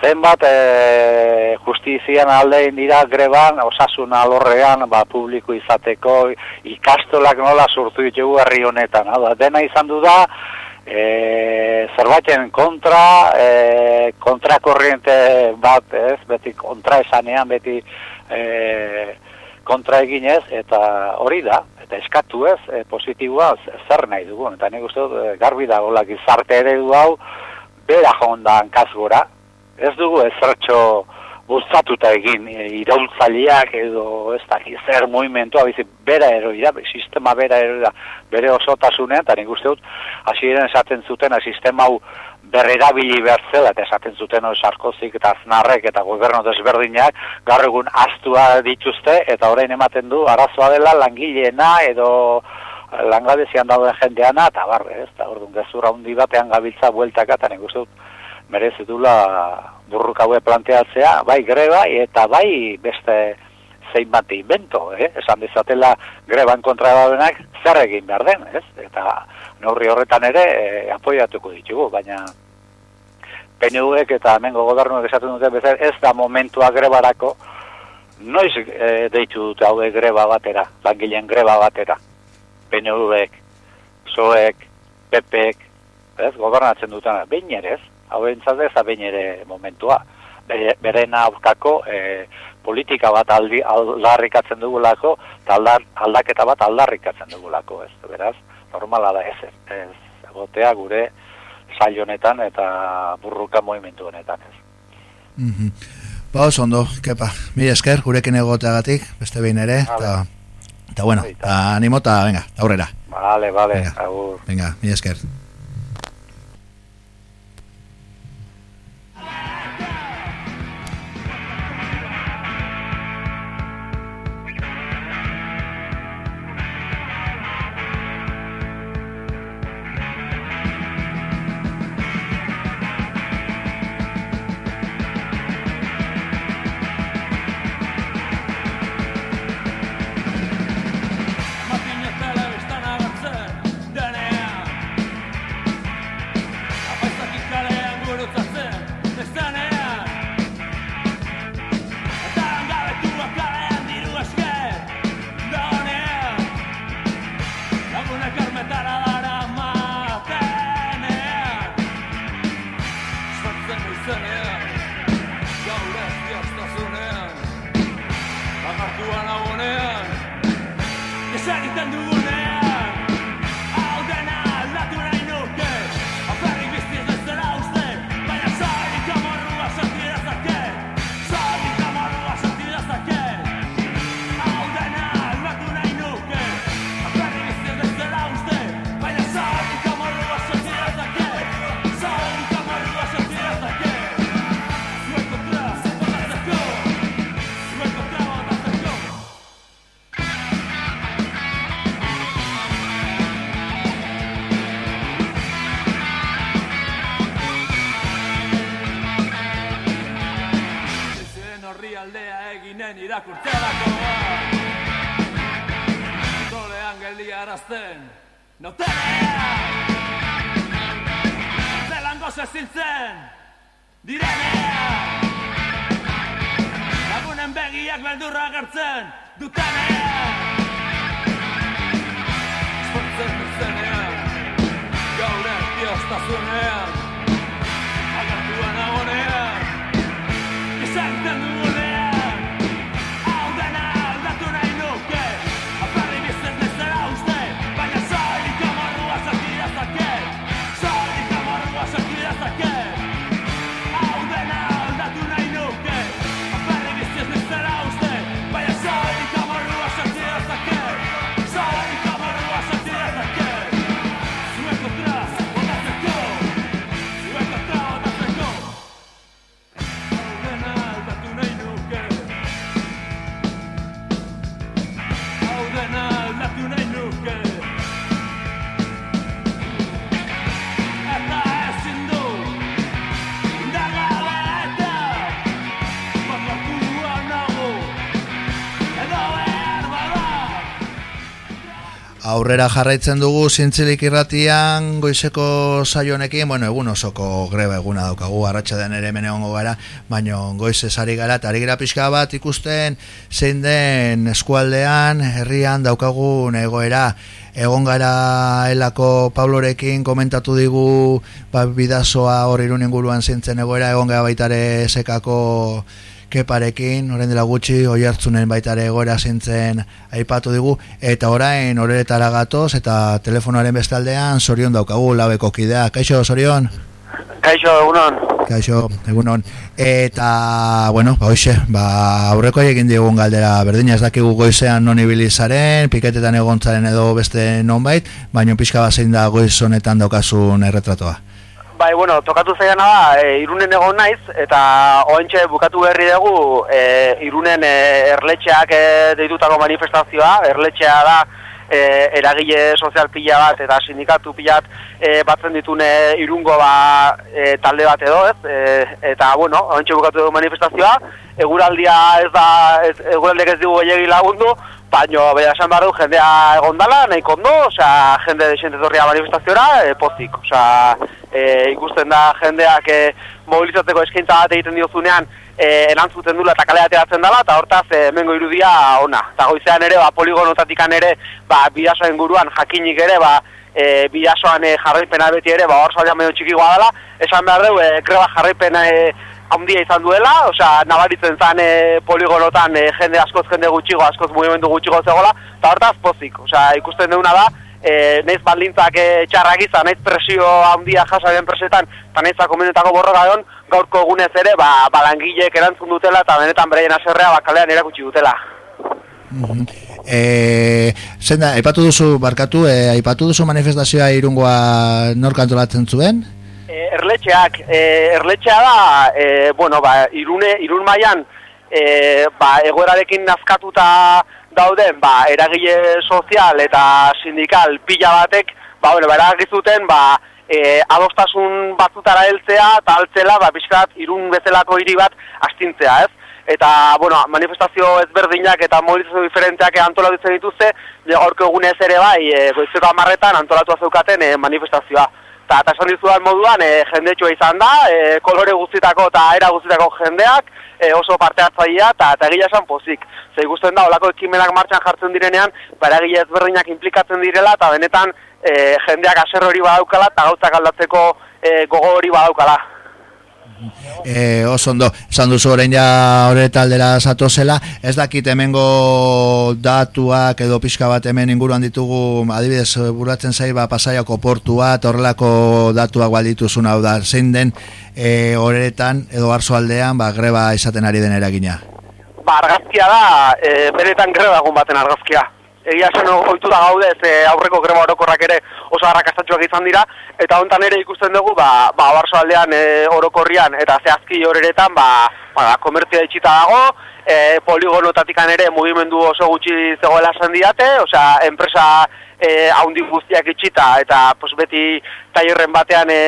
Zenbat e, justizian aldein dira greban, osasun alorrean, ba, publiko izateko, ikastolak nola sortu ditugu herri honetan. Hau da, dena izan du da, e, zerbaiten kontra, e, kontrakorriente bat, ez, beti kontra esanean, beti e, kontra eginez, eta hori da, eta eskatu ez, e, positiboa zer nahi dugun, eta nik uste garbi dagoela gizarte eredu hau, bera jonda hankazgora, ez dugu ezertxo bultzatuta egin e, edo ez da zer movimentua bizi bera erori da, sistema bera erori da bere osotasunean, eta nik uste dut hasieran esaten zuten, sistema hau berrerabili behar zela, eta esaten zuten hori Sarkozik eta Aznarrek eta gobernu desberdinak, gaur egun astua dituzte, eta orain ematen du, arazoa dela langileena edo langabezian dauden jendeana, eta barre, ez, eta orduan gezurra handi batean gabiltza bueltaka, eta nik uste dut, merezitula burruk haue planteatzea, bai greba eta bai beste zein bat invento, eh? esan dezatela greban kontra daudenak zer egin behar den, ez? Eta neurri horretan ere eh, apoiatuko ditugu, baina PNVek eta hemengo gobernuek esaten dute bezala ez da momentua grebarako noiz eh, deitu dute hauek greba batera, langileen greba batera. PNVek, PSOEk, PPek, ez, gobernatzen dutena, behin ere ez, hau entzat ez da behin ere momentua. Bere, beren aurkako e, politika bat aldi, aldarrikatzen dugulako, eta aldar, aldaketa bat aldarrikatzen dugulako, ez, beraz, normala da ez, ez, egotea gure sail honetan eta burruka movimentu honetan, ez. Mhm. Ba, oso ondo, kepa, mi esker, gurekin egoteagatik, beste behin ere, eta, eta bueno, eta animo eta, venga, aurrera. Vale, vale, Venga. agur. Venga, mi esker. Aurrera jarraitzen dugu zintzilik irratian goizeko saio honekin, bueno, egun osoko greba eguna daukagu, arratsa den ere hemen egongo gara, baina goiz ari gara, eta ari gara pixka bat ikusten zein den eskualdean, herrian daukagun egoera, egon gara elako Pablorekin komentatu digu ba, bidazoa hor irun inguruan zintzen egoera, egon gara baitare sekako keparekin, orain dela gutxi, oi hartzunen baitare egoera zintzen aipatu digu, eta orain horretara gatoz, eta telefonoaren bestaldean sorion daukagu labeko kidea. Kaixo, sorion? Kaixo, egunon. Kaixo, egunon. Eta, bueno, ba, hoxe, ba, aurreko egin digun galdera, berdina ez dakigu goizean non ibili zaren, piketetan egontzaren edo beste nonbait, baina pixka bat zein da goiz honetan daukasun erretratoa. Bai, bueno, tokatu zaigana da, e, irunen egon naiz, eta oentxe bukatu berri dugu, e, irunen e, erletxeak e, deitutako manifestazioa, erletxea da, e, eragile sozial pila bat eta sindikatu pila bat e, batzen ditune irungo ba, e, talde bat edo, ez? E, eta, bueno, oentxe bukatu dugu manifestazioa, eguraldia ez da, ez, eguraldiak ez digu gehiagi lagundu, baino, beha esan behar du, jendea egon dala, nahi kondo, osea, jende desente torria manifestaziora, e, pozik, osea, e, ikusten da jendeak e, mobilizatzeko eskaintza bat egiten diozunean, e, erantzuten dula eta kalea ateratzen dela, eta hortaz, hemengo irudia ona. Eta goizean ere, ba, poligonotatikan ere, ba, bidasoen guruan jakinik ere, ba, e, bidasoan e, jarraipena beti ere, ba, hor saldean medio txikikoa dela, esan behar dugu, e, greba jarraipena e, handia izan duela, osea, nabaritzen zan e, poligonotan e, jende askoz jende gutxigo, askoz mugimendu gutxigo zegoela, eta hortaz pozik, osea, ikusten duguna da, e, naiz baldintzak e, txarrak izan, naiz presio handia jasaren presetan, eta naiz akomenetako borroka egon, gaurko egunez ere, ba, balangilek erantzun dutela, eta benetan bereien aserrea bakalean erakutsi dutela. E, zein da, aipatu duzu, barkatu, e, aipatu duzu manifestazioa irungoa nork antolatzen zuen? E, erletxeak, e, erletxea da, e, bueno, ba, irune, irun mailan, e, ba, egoerarekin nazkatuta dauden, ba, eragile sozial eta sindikal pila batek, ba, bueno, ba, eragizuten, ba, e, adostasun batzutara heltzea, eta altzela, ba, pixkat, irun bezalako hiri bat astintzea, ez? Eta, bueno, manifestazio ezberdinak eta mobilizazio diferenteak antolatu dituzte, gaurko egunez ere bai, e, goizeko amarretan antolatu zeukaten e, manifestazioa. Eta, eta esan moduan, e, jendetsua izan da, e, kolore guztitako eta era guztitako jendeak, e, oso parte hartzailea eta eta egia esan pozik. Ze ikusten da, olako ekimenak martxan jartzen direnean, ba, eragile ezberdinak implikatzen direla, eta benetan e, jendeak aser badaukala, eta gauzak aldatzeko e, gogo hori badaukala. E, oso ondo, esan duzu orain ja horreta aldera zatozela, ez dakit hemengo datuak edo pixka bat hemen inguruan ditugu, adibidez, buratzen zai, ba, pasaiako portua, eta horrelako datuak baldituzun hau da, zein den e, horretan edo arzo aldean, ba, greba izaten ari den eragina. Ba, argazkia da, e, benetan greba egun baten argazkia. Egia esan ohitu da gaude, ze aurreko greba orokorrak ere oso arrakastatxoak izan dira, eta hontan ere ikusten dugu, ba, ba Barso aldean e, orokorrian, eta zehazki horretan, ba, ba, komertzia itxita dago, e, poligonotatikan ere mugimendu oso gutxi zegoela esan diate, osea, enpresa e, haundi guztiak itxita, eta pues, beti tailerren batean e,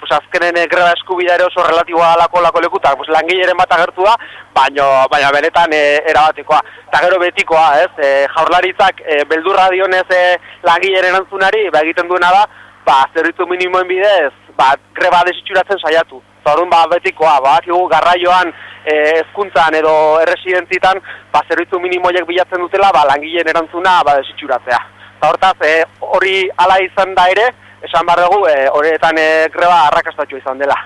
pues, azkenen eh, greba eskubidea ere oso relatiboa lako lako lekuta, pues langileren bat agertu da, baino, baina benetan e, erabatekoa. Eta gero betikoa, ez, e, jaurlaritzak e, beldurra dionez e, langileren antzunari, ba, egiten duena da, ba, zerbitzu minimoen bidez, ba, greba desitxuratzen saiatu. Zorun, ba, betikoa, ba, akigu garraioan, e, ezkuntzan edo erresidentzitan, ba, zerbitzu minimoiek bilatzen dutela, ba, langileen erantzuna, ba, desitxuratzea. Eta hortaz, e, hori ala izan da ere, esan behar e, horretan e, greba arrakastatxo izan dela.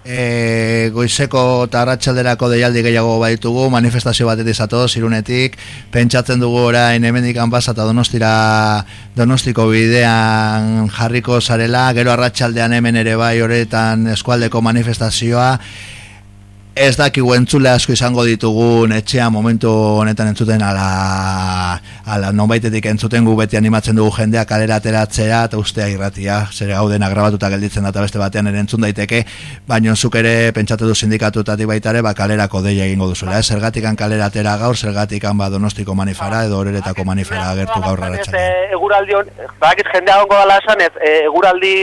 E, goizeko eta arratsalderako deialdi gehiago baitugu, manifestazio batetik zato, zirunetik, pentsatzen dugu orain hemendik basa eta donostira donostiko bidean jarriko zarela, gero arratsaldean hemen ere bai horretan eskualdeko manifestazioa, ez dakigu entzule asko izango ditugun etxea momentu honetan entzuten ala, ala nonbaitetik entzuten gu beti animatzen dugu jendea kalera ateratzea eta ustea irratia, zer gauden agrabatuta gelditzen da beste batean ere entzun daiteke, baino zuk ere pentsatu du sindikatutatik baitare, ba kalerako deia egingo duzula, eh? zergatikan kalera atera gaur, zergatikan ba donostiko manifara edo horeretako manifara agertu gaur Ez, e, eguraldi hon, badakit jendea gongo dala esan ez, e, eguraldi,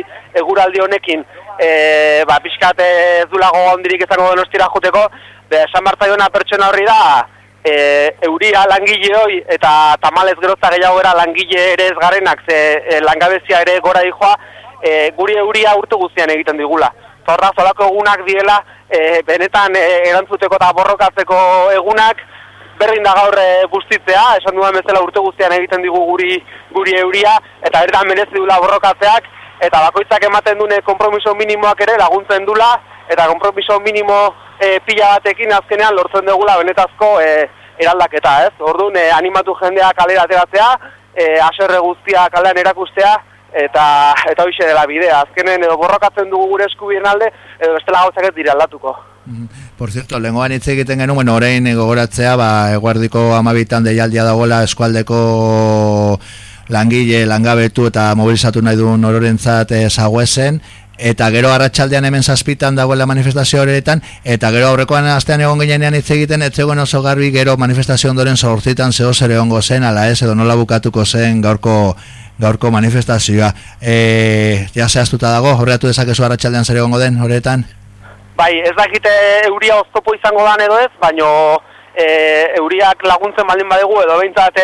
eguraldi honekin, e, ba, pixkat ez dulago ondirik izango donostira juteko, be, esan bartzaiona pertsona horri da, e, euria langile hoi eta tamalez gerozta gehiago era langile ere ez garenak, ze e, langabezia ere gora dijoa, e, guri euria urte guztian egiten digula. Zorra, zolako egunak diela, e, benetan e, erantzuteko eta borrokatzeko egunak, berdin da gaur e, bustitzea, esan dudan bezala urte guztian egiten digu guri guri euria, eta bertan merezi dula borrokatzeak, eta bakoitzak ematen dune konpromiso minimoak ere laguntzen dula, eta konpromiso minimo e, pila batekin azkenean lortzen dugula benetazko e, eraldaketa, ez? Orduan, e, animatu jendea kalera ateratzea, e, aserre guztia kalean erakustea, eta eta hoxe dela bidea. Azkenen edo borrokatzen dugu gure eskubien alde, edo bestela gauzak ez dira aldatuko. Por cierto, lengoan hitz egiten genuen, bueno, orain gogoratzea, ba, eguardiko amabitan deialdia dagoela eskualdeko langile, langabetu eta mobilizatu nahi duen ororentzat e, zagoezen, eta gero arratsaldean hemen zazpitan dagoela manifestazio horretan, eta gero aurrekoan astean egon ginean hitz egiten, etzegoen oso garbi gero manifestazio ondoren zortzitan zeo zer egongo zen, ala ez, edo nola bukatuko zen gaurko gaurko manifestazioa. E, ja zehaztuta dago, horreatu dezakezu arratsaldean zer egongo den horretan? Bai, ez dakite euria oztopo izango dan edo ez, baino e, euriak laguntzen baldin badegu edo behintzat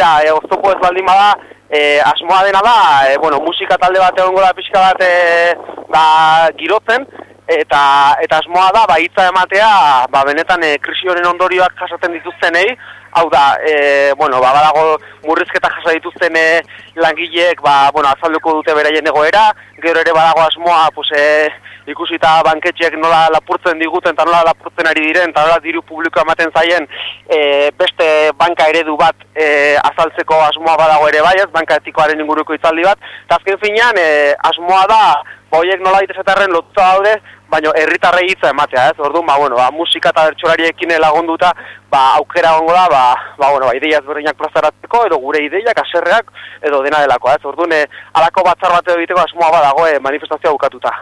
e, zera, e, oztopo ez baldin bada, e, asmoa dena da, e, bueno, musika talde bat egongo da pixka bat e, ba, girotzen, eta eta asmoa da, ba, hitza ematea, ba, benetan e, krisi horren ondorioak jasaten dituztenei, hau da, e, bueno, ba, badago murrizketa jasa dituzten e, langileek, ba, bueno, azalduko dute beraien egoera, gero ere badago asmoa, pues, e, ikusita banketxeek nola lapurtzen diguten eta nola lapurtzen ari diren eta nola diru publiko ematen zaien e, beste banka eredu bat e, azaltzeko asmoa badago ere bai ez, banka etikoaren inguruko itzaldi bat, eta azken finean e, asmoa da, boiek nola itezetarren lotuta daude, baina herritarrei hitza ematea, ez? Orduan, ba, bueno, ba, musika eta bertsolariekin lagunduta, ba, aukera gongo da, ba, ba, bueno, ba, ideia ezberdinak plazaratzeko, edo gure ideiak, aserreak, edo dena delako, ez? Orduan, e, alako batzar bat egiteko asmoa badago e, manifestazioa bukatuta.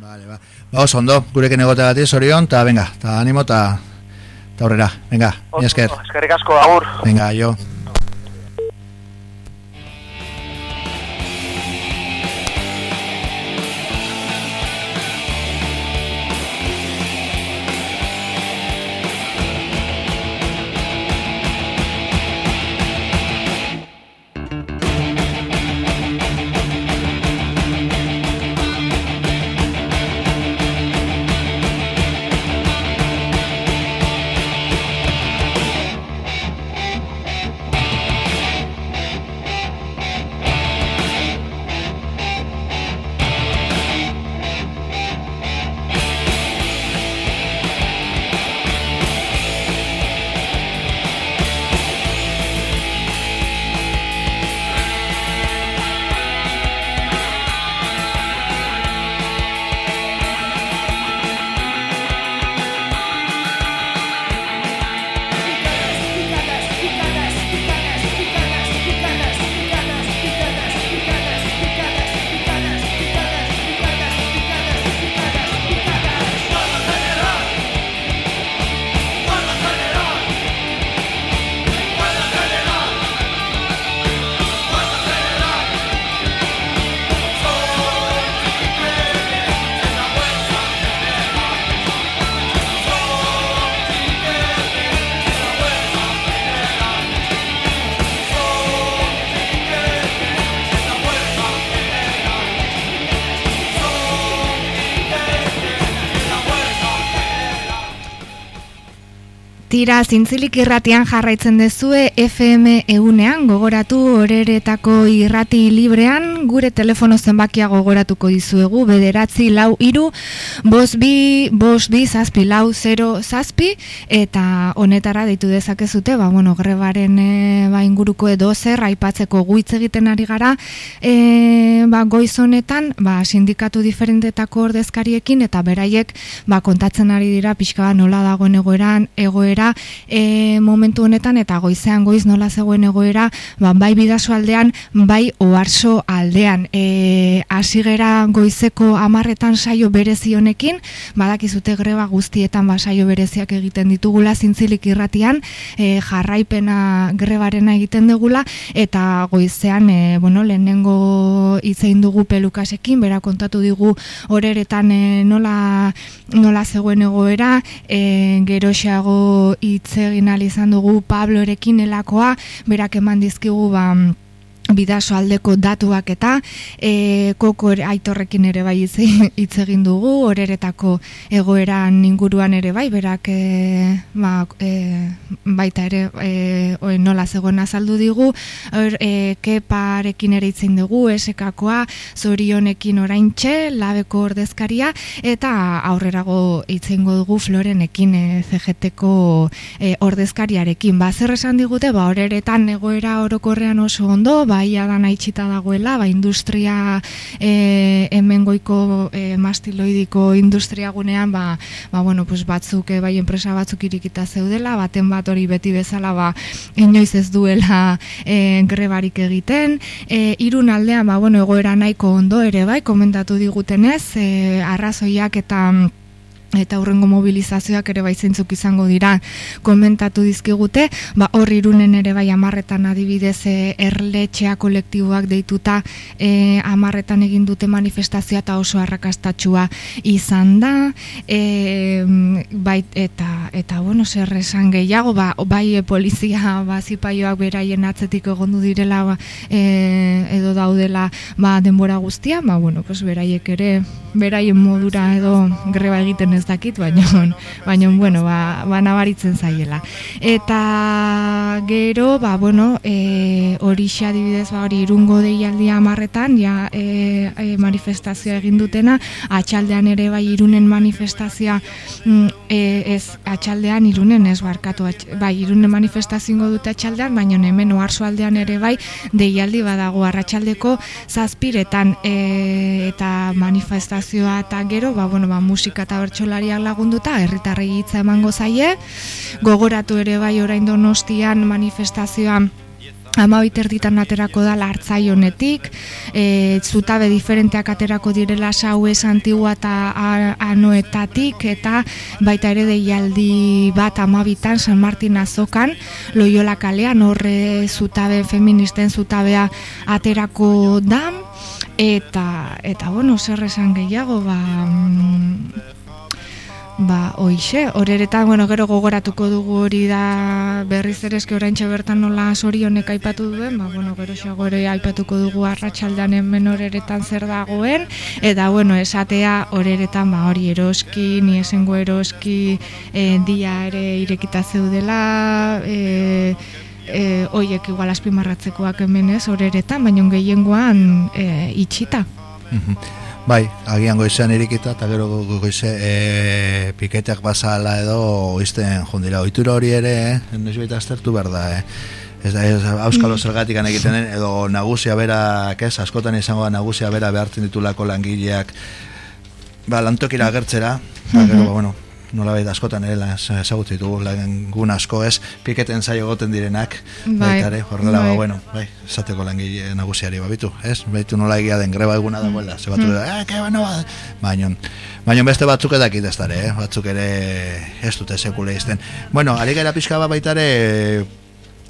Ba, oso ondo, gurekin egoteagatik, zorion, eta venga, eta animo, eta aurrera, venga, mi esker. Eskerrik asko, agur. Venga, jo. Tira, zintzilik irratian jarraitzen dezue FM egunean, gogoratu horeretako irrati librean, gure telefono zenbakia gogoratuko dizuegu, bederatzi lau iru, bos bi, bos bi, zazpi, lau, zero, zazpi, eta honetara deitu dezakezute, ba, bueno, grebaren e, ba, inguruko edo zer, aipatzeko guitz egiten ari gara, e, ba, goiz honetan, ba, sindikatu diferentetako ordezkariekin, eta beraiek, ba, kontatzen ari dira, pixka nola dagoen egoeran, egoera e, momentu honetan eta goizean goiz nola zegoen egoera ba, bai bidaso aldean, bai oarso aldean. E, asigera goizeko amarretan saio berezi honekin, badakizute greba guztietan ba, saio bereziak egiten ditugula zintzilik irratian, e, jarraipena grebarena egiten dugula, eta goizean, e, bueno, lehenengo itzein dugu pelukasekin, bera kontatu digu horeretan e, nola, nola zegoen egoera, e, geroxeago hitz egin izan dugu Pablorekin elakoa, berak eman dizkigu ba bidaso aldeko datuak eta e, koko aitorrekin ere bai hitz egin dugu horeretako egoeran inguruan ere bai berak e, ba, e, baita ere e, nola zegoen azaldu digu. Or, e, keparekin ere itzen dugu esekakoa zorionekin oraintxe labeko ordezkaria eta aurrerago itzengo dugu florenekin e, CGTko e, ordezkariarekin. Ba zer esan digute? Ba horeretan egoera orokorrean oso ondo ba baia da itxita dagoela, ba, industria e, hemen goiko e, mastiloidiko industria gunean, ba, ba, bueno, pues batzuk, e, bai enpresa batzuk irikita zeudela, baten bat hori beti bezala, ba, inoiz ez duela e, grebarik egiten. E, irun aldean, ba, bueno, egoera nahiko ondo ere, bai, komentatu digutenez, e, arrazoiak eta eta hurrengo mobilizazioak ere baizentzuk izango dira komentatu dizkigute, ba hor irunen ere bai amarretan adibidez e, erletxea kolektiboak deituta e, amarretan egin dute manifestazioa eta oso arrakastatxua izan da. E, bai, eta, eta bueno, zer esan gehiago, ba, bai e, polizia ba, zipaioak beraien atzetik egondu direla ba, e, edo daudela ba, denbora guztia, ba, bueno, pues, beraiek ere beraien modura edo greba egiten ez dakit, baina, baina bueno, ba, ba nabaritzen zaiela. Eta gero, ba, bueno, e, hori adibidez, ba, hori irungo deialdia amarretan, ja, e, e, manifestazioa egin dutena, atxaldean ere bai irunen manifestazioa, mm, e, ez atxaldean irunen ez barkatu, atx, bai irunen manifestazio dute atxaldean, baina hemen oarzo aldean ere bai deialdi badago arratsaldeko zazpiretan e, eta manifestazioa eta gero, ba, bueno, ba, musika eta bertxolariak lagunduta, herritarrei hitza emango zaie, gogoratu ere bai orain donostian manifestazioa ama erditan aterako da lartzai honetik, e, zutabe diferenteak aterako direla sauez antigua eta anoetatik, eta baita ere deialdi bat amabitan San Martin azokan, loiola kalean horre zutabe feministen zutabea aterako da, eta, eta bueno, zer esan gehiago, ba, mm, Ba, oixe, horeretan, bueno, gero gogoratuko dugu hori da berriz ere eske oraintxe bertan nola sorionek aipatu duen, ba, bueno, gero xagore aipatuko dugu arratsaldan hemen horeretan zer dagoen, eta, bueno, esatea horeretan, ba, hori eroski, ni esengo eroski, e, dia ere irekita zeudela, e, e, oiek igual azpimarratzekoak hemen ez, horeretan, baina gehiengoan e, itxita. Bai, agian goizean irikita eta gero goize e, piketeak basala edo oizten jundira. Oitura hori ere, eh? noiz baita aztertu behar da, eh? Ez da, ez auskalo zergatik egiten edo nagusia bera, ez, askotan izango da nagusia bera behartzen ditulako langileak ba, lantokira agertzera, ba, gero, ba, bueno, nola baita askotan ere ezagut ditugu gun asko ez piketen zaio goten direnak bai, baitare, horrela ba, bai. ba, bueno, bai, esateko langile nagusiari babitu, ez? Baitu nola egia den greba eguna dagoela, ze batu mm. eh, ke bueno, ba. baino, baino beste batzuk edakit ez dara, eh? batzuk ere ez dute sekule izten. Bueno, ari gara pixka bat baitare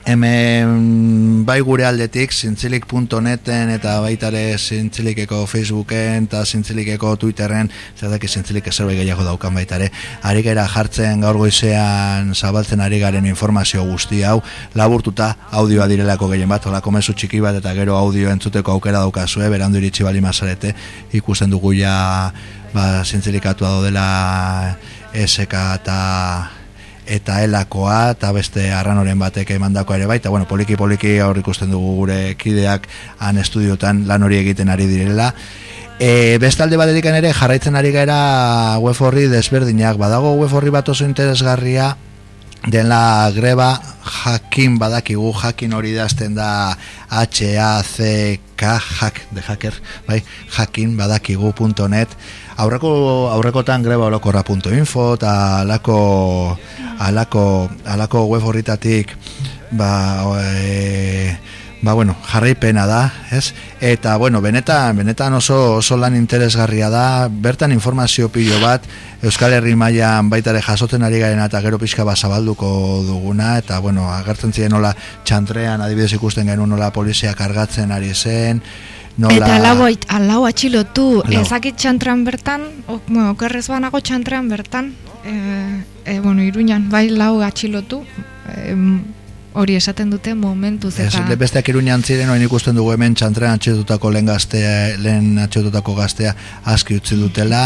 hemen bai gure aldetik zintzilik.neten eta baitare zintzilikeko Facebooken eta zintzilikeko Twitterren zertak zintzilik zerbait gehiago daukan baitare ari gara jartzen gaur goizean zabaltzen ari garen informazio guzti hau laburtuta audioa direlako gehien bat olako mesu txiki bat eta gero audio entzuteko aukera daukazue berandu iritsi bali mazarete ikusten dugu ja ba, zintzilikatu dela SK eta eta elakoa eta beste arranoren batek emandako ere bai, eta bueno, poliki poliki aurre ikusten dugu gure kideak han estudiotan lan hori egiten ari direla. E, bestalde badedikan ere jarraitzen ari gara web horri desberdinak, badago web horri bat oso interesgarria dela greba jakin badakigu. Jakin hori dazten da H-A-C-K hack de hacker bai, jakin badakigu.net aurreko aurrekotan greba orokorra.info eta alako alako, alako web horritatik ba, e, ba bueno, jarraipena da, ez? Eta bueno, benetan, benetan oso oso lan interesgarria da, bertan informazio pilo bat Euskal Herri mailan baita ere jasotzen ari garen eta gero pixka bat zabalduko duguna. Eta bueno, agertzen ziren nola txantrean adibidez ikusten genuen nola polizia kargatzen ari zen, nola Eta alau, alau atxilotu, Lau. ezakit txantran bertan, o, bueno, okerrez banago txantran bertan, e, e, bueno, iruñan, bai lau atxilotu, e, hori esaten dute momentuz Ez, eta... le besteak iruñan ziren, oin ikusten dugu hemen txantrean atxetutako lehen gaztea, lehen atxetutako gaztea aski utzi dutela.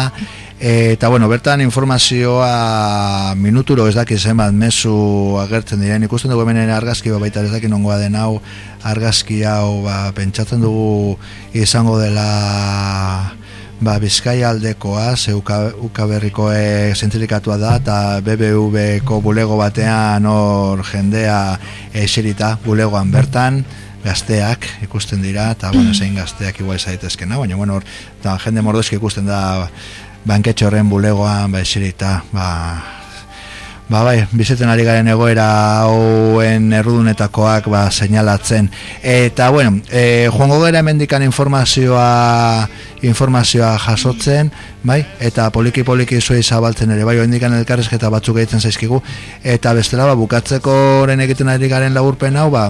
Eta, bueno, bertan informazioa minuturo ez daki zenbat mezu agertzen diren. Ikusten dugu hemen argazki bat baita ez daki nongoa den hau argazki hau ba, pentsatzen dugu izango dela ba, Bizkaia aldekoa, ze uka, ukaberriko e, zentrikatua da, eta BBV-ko bulego batean hor jendea eserita bulegoan bertan, gazteak ikusten dira, eta bueno, zein gazteak igual zaitezkena, baina bueno, hor, jende mordoski ikusten da banketxe horren bulegoan, ba, eserita, ba, Ba bai, bizeten ari garen egoera hauen errudunetakoak ba, seinalatzen. Eta bueno, e, joango gara hemendikan informazioa informazioa jasotzen, bai? Eta poliki poliki zuei zabaltzen ere, bai, hendikan elkarrezketa batzuk egiten zaizkigu eta bestela ba bukatzeko oren egiten ari garen laburpen hau, ba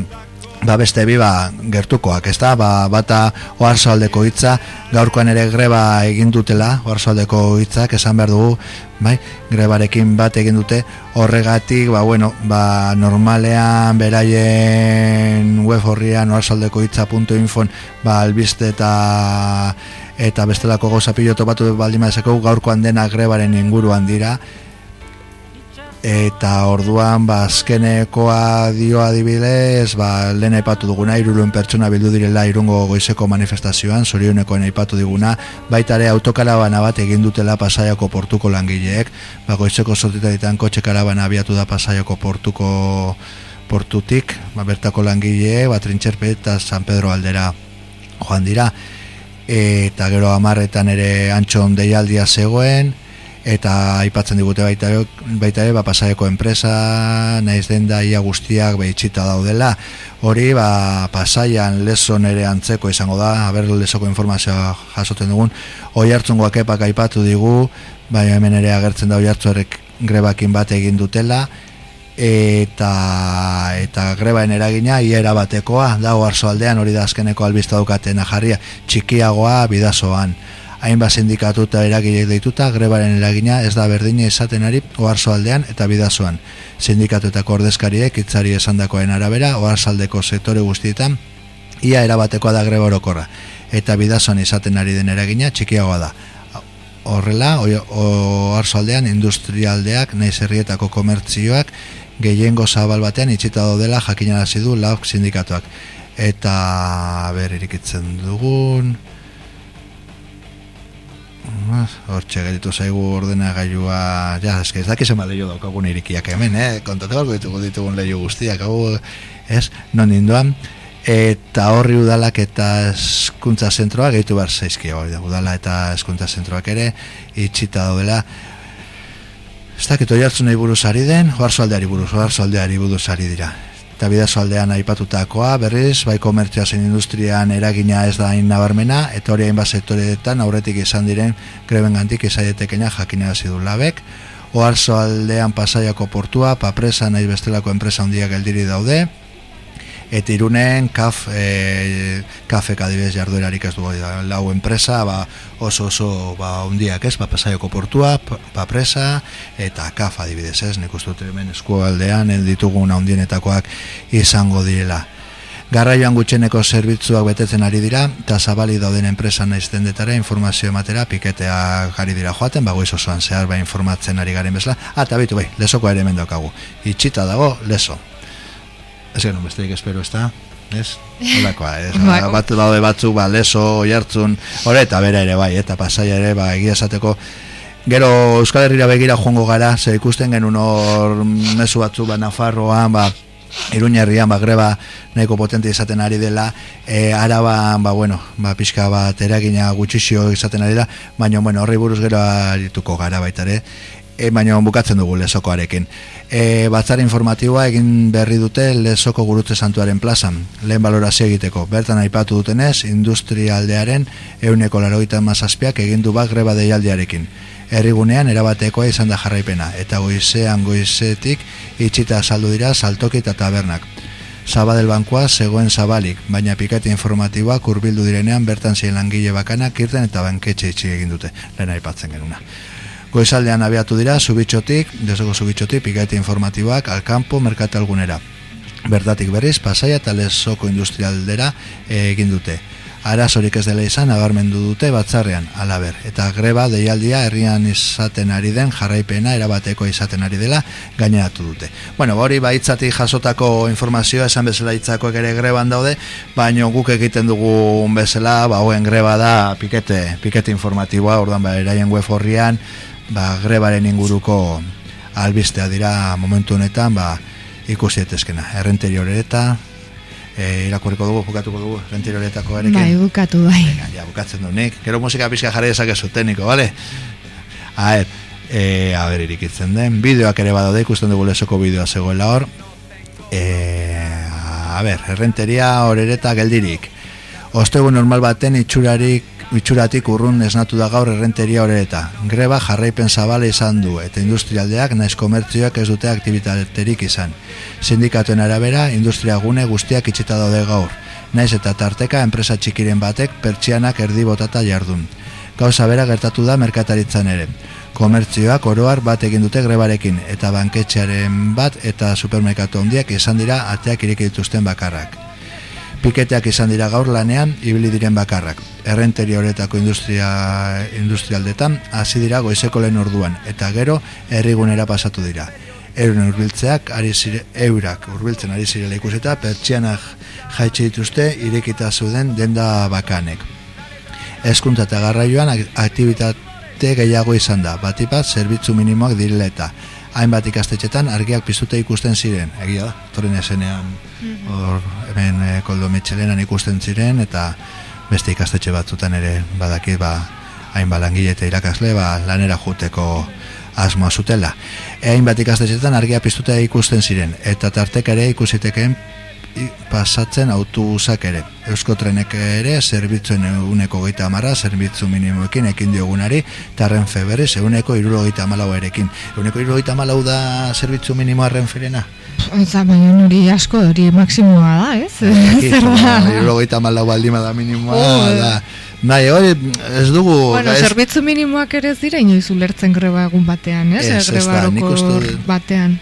ba beste bi ba gertukoak, ezta? Ba bata Oarsoaldeko hitza, gaurkoan ere greba egin dutela, Oarsoaldeko hitzak esan behar dugu, bai? Grebarekin bat egin dute. Horregatik, ba bueno, ba normalean beraien web horrian oarsoaldeko hitza.info ba albiste eta eta bestelako gauza pilo topatu baldin gaurkoan dena grebaren inguruan dira eta orduan ba azkenekoa dio adibidez ba lehen aipatu duguna hirurehun pertsona bildu direla irungo goizeko manifestazioan zorionekoen aipatu diguna baita ere autokarabana bat egin dutela pasaiako portuko langileek. Ba goizeko sortitaritan kotxe karabana abiatu da pasaiako portuko portutik ba bertako langile ba trintxerpe eta San Pedro aldera joan dira. Eta gero amarretan ere antxon deialdia zegoen eta aipatzen digute baita ere, baita ere ba, pasaiako enpresa naiz den da ia guztiak behitxita daudela. Hori ba, pasaian lezon ere antzeko izango da. Haber lezoko informazioa jasoten dugun. Hoi hartzungoak epak aipatu digu bai hemen ere agertzen da hoi hartzuarek grebakin bat egin dutela. Eta eta grebaen eragina iera batekoa. Da aldean hori da azkeneko albizta daukatena jarria txikiagoa bidazoan hainbat sindikatu eta eragile deituta grebaren eragina ez da berdina esaten ari aldean eta bidazoan. Sindikatuetako ordezkariek hitzari esandakoen arabera oarzaldeko sektore guztietan ia erabatekoa da greba orokorra eta bidazoan izaten ari den eragina txikiagoa da. Horrela, oarzoaldean industrialdeak, naiz herrietako komertzioak, gehiengo zabal batean itxita daudela jakinarazi du lauk sindikatuak. Eta ber irikitzen dugun... Hortxe geritu zaigu ordenagailua Ja, ez ez dakiz ema lehiu daukagun irikiak hemen, eh? Kontatu balko ditugu ditugun lehiu guztiak Hau, ez, non induan Eta horri udalak eta eskuntza zentroa gehitu behar da, Udala eta eskuntza zentroak ere Itxita daudela. Ez dakit hori hartzun nahi buruz ari den Oarzo aldeari buruz, oarzo aldeari buruz ari dira eta bidazo aldean aipatutakoa berriz, bai komertzioa zen industrian eragina ez da hain nabarmena, eta hori hainbat sektoreetan aurretik izan diren greben gantik izaietekena jakina du labek. Oarzo aldean pasaiako portua, papresa nahi bestelako enpresa handiak geldiri daude, eta irunen kaf, e, kafek adibidez jarduerarik ez dugu da, lau enpresa ba, oso oso ba, undiak ez, ba, pasaioko portua, papresa eta kaf adibidez ez, nik uste dut hemen eskualdean ditugun handienetakoak izango direla. Garraioan gutxeneko zerbitzuak betetzen ari dira, eta zabali dauden enpresan naiz dendetara informazio ematera piketea gari dira joaten, ba goiz osoan zehar ba informatzen ari garen bezala. Ah, eta bitu, bai, lesoko ere hemen daukagu. Itxita dago, leso. Ez genuen besterik espero, ez da? Ez? Holakoa, ez? Bai. Bat daude batzuk, ba, leso, jartzun, hori eta bera ere, bai, eta pasaia ere, ba, egia esateko, Gero Euskal Herrira begira joango gara, ze ikusten genuen hor mezu batzu ba Nafarroan, ba Iruñerrian ba greba nahiko potente izaten ari dela, e, araban ba bueno, ba pixka bat eragina gutxixio izaten ari da, baina bueno, horri buruz gero arituko gara baita ere. E, baina bukatzen dugu lesokoarekin. E, batzar informatiboa egin berri dute lesoko gurutze santuaren plazan, lehen balorazio egiteko. Bertan aipatu dutenez, industrialdearen euneko laroita mazazpiak egin du bat greba deialdiarekin. Herrigunean erabatekoa izan da jarraipena, eta goizean goizetik itxita saldu dira saltoki eta tabernak. Zabadel bankoa zegoen zabalik, baina pikete informatiboak hurbildu direnean bertan zein langile bakanak irten eta banketxe itxi egin dute, lehen aipatzen genuna. Goizaldean abiatu dira, zubitxotik, desego zubitxotik, pikete informatiboak alkampo merkatalgunera. Bertatik berriz, pasaia eta lesoko industrialdera egin dute. Arazorik ez dela izan nabarmendu dute batzarrean, alaber. Eta greba deialdia herrian izaten ari den jarraipena erabateko izaten ari dela gaineratu dute. Bueno, hori baitzatik jasotako informazioa esan bezala hitzakoek ere greban daude, baino guk egiten dugu bezala, ba greba da pikete, pikete informatiboa, ordan ba eraien web horrian, ba grebaren inguruko albistea dira momentu honetan, ba ikusi etezkena. Errenterioreta, e, irakurriko dugu, bukatuko dugu, rentirioretako erekin. Bai, bukatu bai. Venga, ja, bukatzen du nik. Gero musika pizka jarri dezakezu tekniko, bale? A ver, e, a ver, irikitzen den. Bideoak ere badaude, ikusten dugu lesoko bideoa zegoela hor. E, a ver, errenteria horereta geldirik. Ostegu normal baten itxurarik itxuratik urrun esnatu da gaur errenteria horereta. Greba jarraipen zabala izan du eta industrialdeak naiz komertzioak ez dute aktibitaterik izan. Sindikatuen arabera, industria gune guztiak itxita daude gaur. Naiz eta tarteka enpresa txikiren batek pertsianak erdi botata jardun. Gauza bera gertatu da merkataritzan ere. Komertzioak oroar bat egin dute grebarekin eta banketxearen bat eta supermerkatu handiak izan dira ateak ireki dituzten bakarrak. Piketeak izan dira gaur lanean ibili diren bakarrak. Errenteri horretako industria, industrialdetan hasi dira goizeko lehen orduan eta gero herrigunera pasatu dira. Euren urbiltzeak ari zire, eurak urbiltzen ari zirela ikuseta pertsianak jaitsi dituzte irekita zuden denda bakanek. Eskuntza eta garraioan ak- aktivitate gehiago izan da, batipat zerbitzu minimoak direla eta hainbat ikastetxetan argiak piztute ikusten ziren, egia da, torren esenean hor hemen e, koldo mitxelenan ikusten ziren eta beste ikastetxe batzutan ere badakit ba hainbat langile eta irakasle ba lanera juteko asmoa zutela. E, hainbat ikastetxetan argia piztuta ikusten ziren eta tartek ere ikusitekeen pasatzen autobusak ere. Eusko trenek ere zerbitzuen uneko geita amara, zerbitzu minimoekin ekin diogunari, eta renfe berriz euneko irurogeita amalau erekin. Euneko irurogeita amalau da zerbitzu minimoa renferena? Eta baina hori asko hori maksimoa da, ez? Zer da? Irurogeita amalau baldima da minimoa Oh, da. Bai, hori ez dugu... Bueno, ez- zerbitzu minimoak ere ez dira inoiz ulertzen greba egun batean, ez? Ez, ez da, nik uste batean.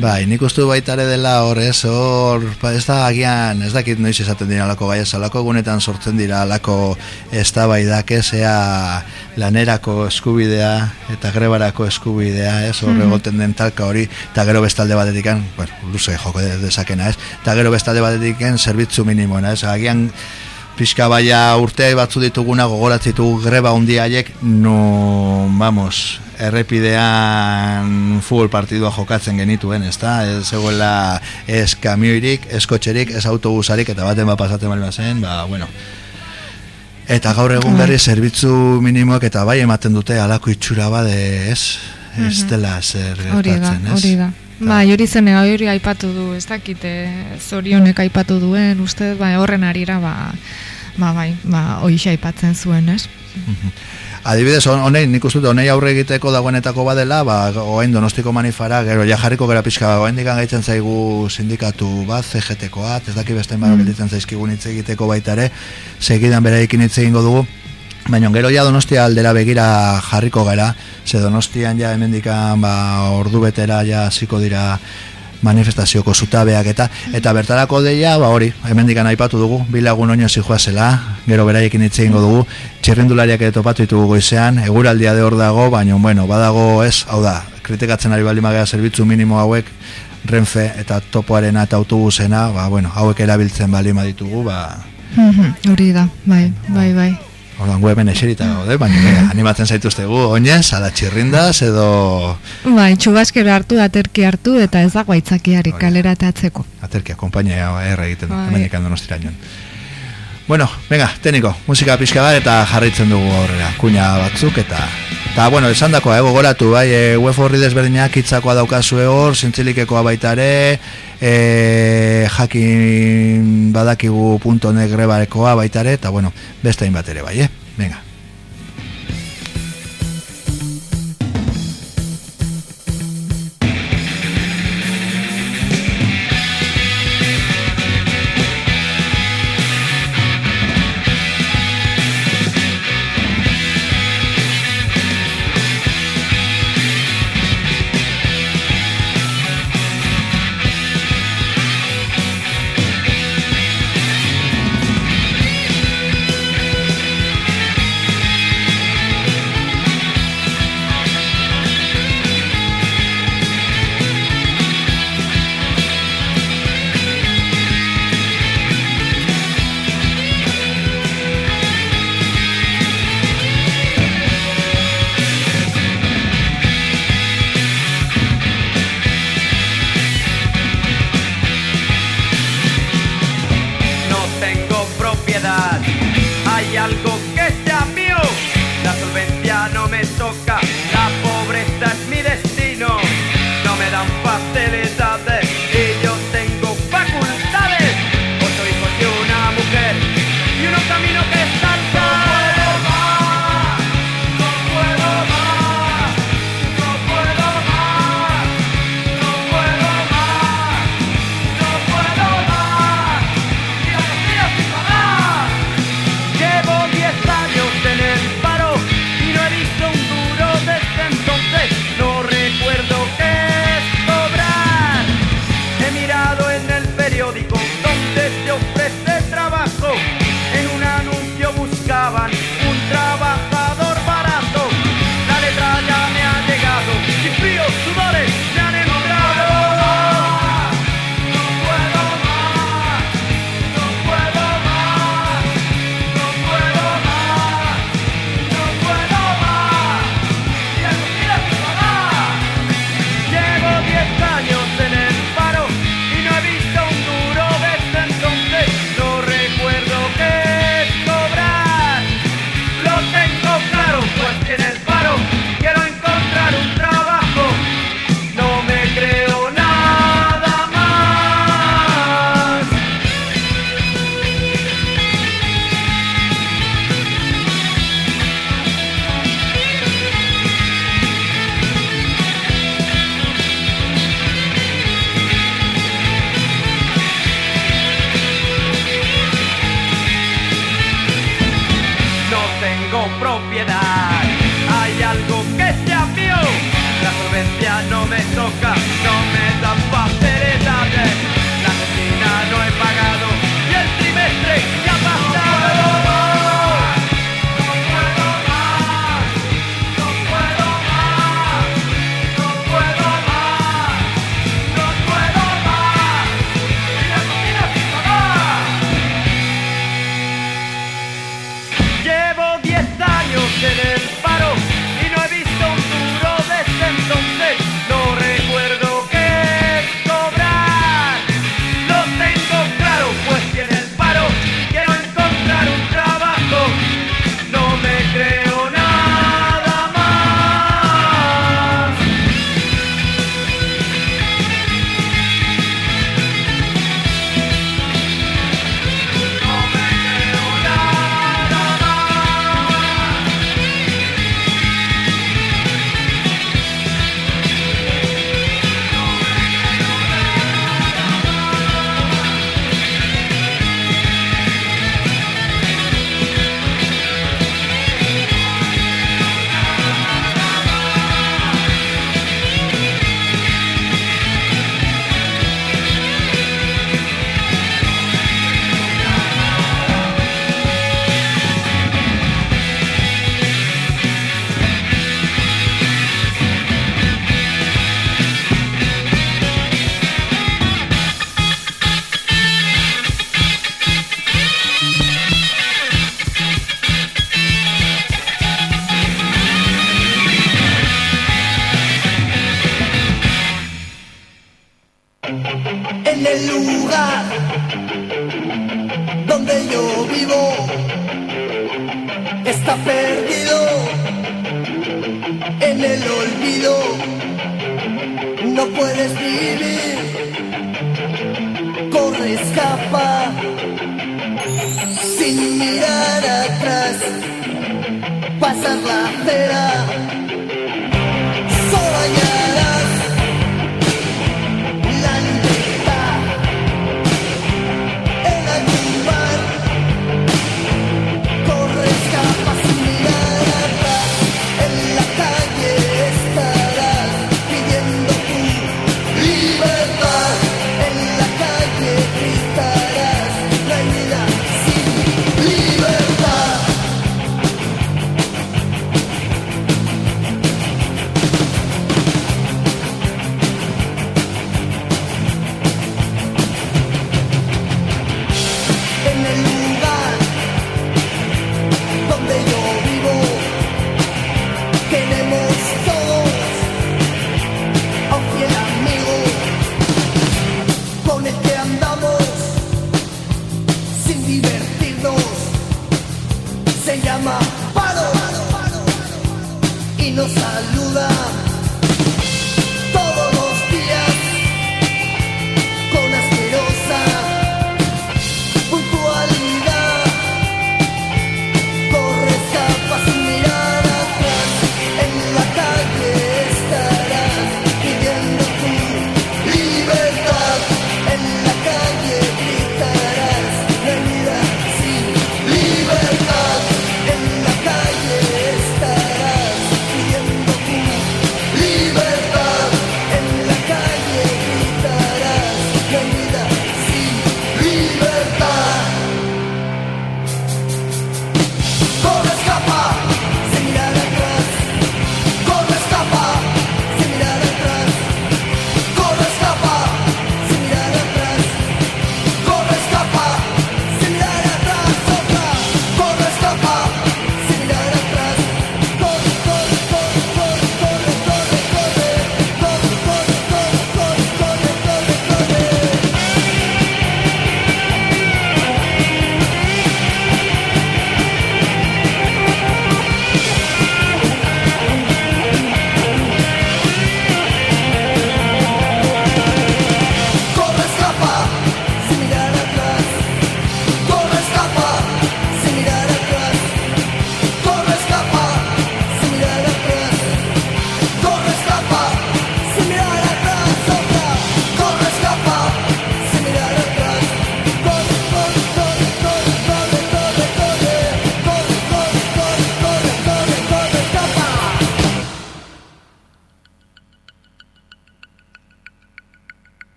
Bai, nik uste baita ere dela hor, ez, hor, ba, ez da agian, ez dakit noiz esaten dira alako, bai, ez alako egunetan sortzen dira alako ez, ea lanerako eskubidea eta grebarako eskubidea, ez, hor Mhm. egoten den talka hori, eta gero bestalde batetikan, bueno, luze joko de- dezakena, ez, eta gero bestalde batetikan zerbitzu minimoena, ez, agian pixka baia urte batzu dituguna gogoratzen ditugu greba hundi haiek no, vamos, errepidean futbol partidua jokatzen genituen, ezta? Ez zegoela ez kamioirik, ez kotxerik, ez autobusarik eta baten bat pasatzen bali zen, ba, bueno. Eta gaur egun berri zerbitzu minimoak eta bai ematen dute alako itxura bade, ez? Ez Mhm. dela zer Hori da, gertatzen, ez? hori da. Ba, hori zen, hori aipatu du, ez dakite, zorionek aipatu duen, uste, ba, horren arira, ba, ba, bai, ba, hoixe aipatzen zuen, ez? Adibidez, hon- honei, nik uste dut, honei aurre egiteko dagoenetako badela, ba, oain donostiko manifara, gero ja jarriko gara pixka, oain dikan gaitzen zaigu sindikatu bat, CGT-koa, ez daki beste Mm. gelditzen zaizkigun hitz egiteko baita ere, segidan bereikin hitz egingo dugu, Baina gero ja Donostia aldera begira jarriko gara, ze Donostian ja hemendikan ba ordu betera ja hasiko dira manifestazioko zutabeak eta eta bertarako deia, ba hori, hemendikan aipatu dugu, bilagun oino zijoa zela, gero beraiekin hitz egingo dugu, txirrindulariak ere topatu ditugu goizean, eguraldia de hor dago, baina, bueno, badago ez, hau da, kritikatzen ari baldin magea zerbitzu minimo hauek, Renfe eta topoarena eta autobusena, ba, bueno, hauek erabiltzen baldin baditugu, ba, Mhm, Hori da, bai, bai, bai. Orduan gu hemen eserita gaude, baina animatzen zaituztegu oinez, ala txirrindaz edo Bai, txubaskero hartu, aterki hartu, eta ez dago aitzakiarik kalera ateatzeko. aterkia konpainia erra egiten Bai. hemen ikan donostirainoan. Bueno, venga, teniko, musika pixka bat eta jarraitzen dugu aurrera, kuña batzuk eta eta bueno, esan dako, eh, gogoratu, bai, e, web horri desberdinak hitzakoa daukazue hor, zintzilikekoa baita ere, e, jakin badakigu punto net grebarekoa baita ere, eta bueno, beste hainbat ere, bai, eh? Venga.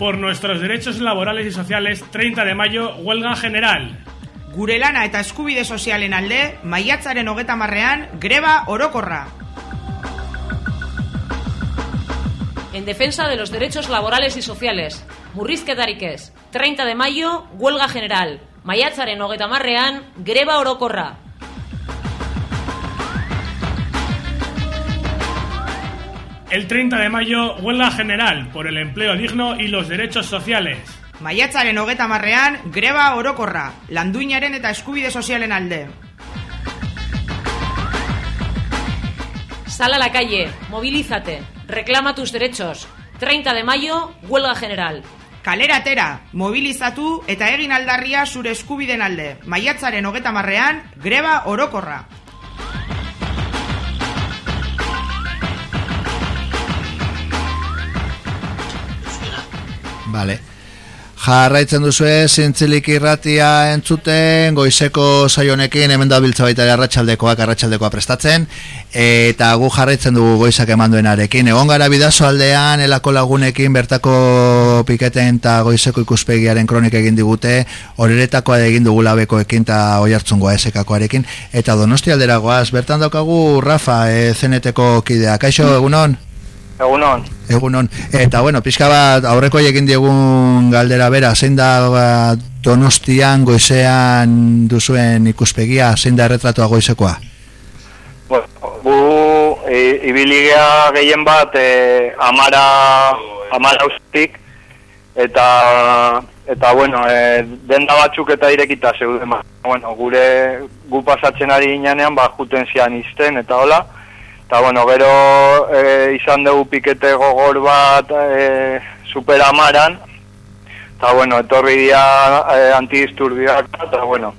Por nuestros derechos laborales y sociales, 30 de mayo, huelga general. Gure lana eta eskubide sozialen alde, maiatzaren hogeta marrean, greba orokorra. En defensa de los derechos laborales y sociales. Murrizketarik ez. 30 de mayo, huelga general. Maiatzaren hogeta marrean, greba orokorra. El 30 de mayo, huelga general por el empleo digno y los derechos sociales. Maiatzaren hogeta marrean, greba orokorra. Landuinaren eta eskubide sozialen alde. Sal a la calle, movilízate, reclama tus derechos. 30 de mayo, huelga general. Kalera atera, mobilizatu eta egin aldarria zure eskubiden alde. Maiatzaren hogeta marrean, greba orokorra. Vale. Jarraitzen duzue zintzilik irratia entzuten goizeko saionekin hemen da biltza baita arratsaldekoak arratsaldekoa prestatzen. Eta gu jarraitzen dugu goizak emanduenarekin egon gara bidazo aldean elako lagunekin bertako piketen eta goizeko ikuspegiaren kronik egin digute horretakoa egin dugu labekoekin eta oi hartzungoa esekakoarekin. Eta donosti alderagoaz bertan daukagu Rafa e, zeneteko kidea kaixo egunon Egunon. Egunon. Eta bueno, pixka bat aurreko egin diegun galdera bera, zein da ba, donostian goizean duzuen ikuspegia, zein da erretratua goizekoa? e, ibiligea gehien bat e, amara, amara ustik, eta, eta bueno, e, denda batzuk eta irekita zeuden, bueno, gure gu pasatzen ari ginean, ba, juten zian izten, eta hola, eta bueno, gero e, izan dugu pikete gogor bat e, super amaran, eta bueno, etorri dira e, antidisturbioak, eta bueno,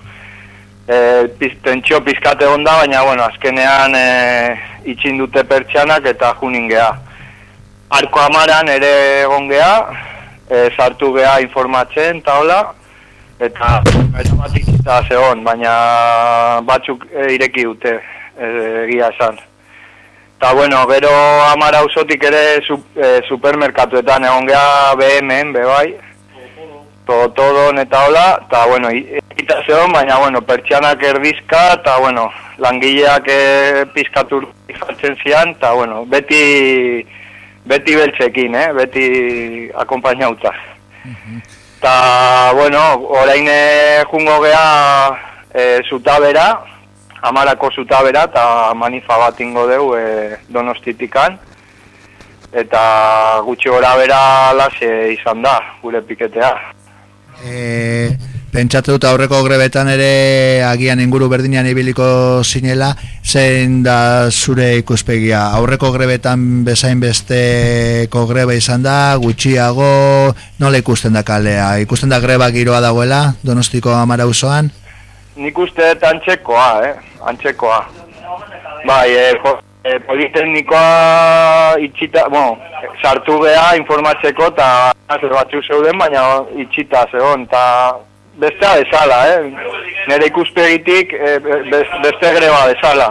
e, piz, tentsio pizkate onda, baina bueno, azkenean e, itxin dute pertsianak eta junin geha. Arko amaran ere egon geha, e, sartu geha informatzen, eta hola, eta eta bat itxita zegoen, baina batzuk e, ireki dute, e, egia esan. Eta bueno, gero amara usotik ere su, e, supermerkatuetan egon geha BM-en, bebai, todo, todo, eta hola, eta bueno, eta zeon, baina, bueno, pertsianak erdizka, eta, bueno, langileak e, pizkatu jartzen zian, eta, bueno, beti, beti beltzekin, eh? beti akompainauta. Eta, bueno, orain eh, jungo geha e, zutabera, amarako zutabera, eta manifa bat ingo deu e, donostitikan, eta gutxi gora bera lase izan da, gure piketea. E, pentsatu dut aurreko grebetan ere agian inguru berdinean ibiliko zinela, zein da zure ikuspegia? Aurreko grebetan bezain besteko greba izan da, gutxiago, nola ikusten da kalea? Ikusten da greba giroa dagoela, donostiko amara usoan? Nik uste dut antxekoa, eh? Antxekoa. Bai, e, po, e, politeknikoa itxita, bueno, sartu beha informatzeko eta batzu zeuden, baina itxita zegoen, eta bestea bezala, eh? Nere ikuspegitik e, beste greba bezala.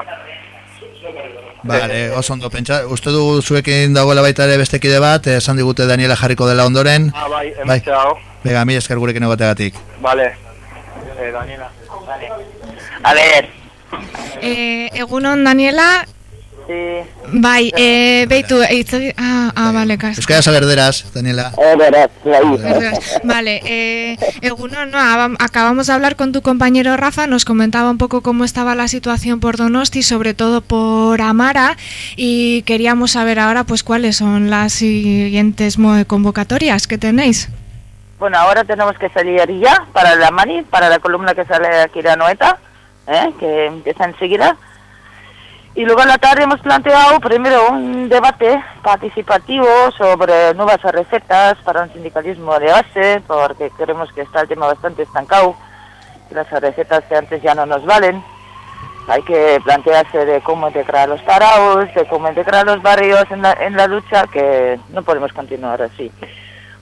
Vale, oso ondo pentsa, uste dugu zuekin dagoela baita ere beste kide bat, esan digute Daniela jarriko dela ondoren. Ah, bai, emetxe dago. Bega, mi esker gurekin egotegatik. Vale, eh, Daniela. Vale. A ver. Eh, egunon, Daniela, Bai, eh, beitu, eitz, ah, ah, vale, kas. Euskara saberderas, Daniela. Berderas, Vale, eh, eguno, no, acabamos de hablar con tu compañero Rafa, nos comentaba un poco cómo estaba la situación por Donosti, sobre todo por Amara, y queríamos saber ahora, pues, cuáles son las siguientes convocatorias que tenéis. Bueno, ahora tenemos que salir ya para la mani, para la columna que sale aquí de Anoeta, ¿eh? que empieza enseguida. Y luego en la tarde hemos planteado primero un debate participativo sobre nuevas recetas para un sindicalismo de base, porque creemos que está el tema bastante estancado, que las recetas de antes ya no nos valen. Hay que plantearse de cómo integrar los taraos, de cómo integrar los barrios en la, en la lucha, que no podemos continuar así.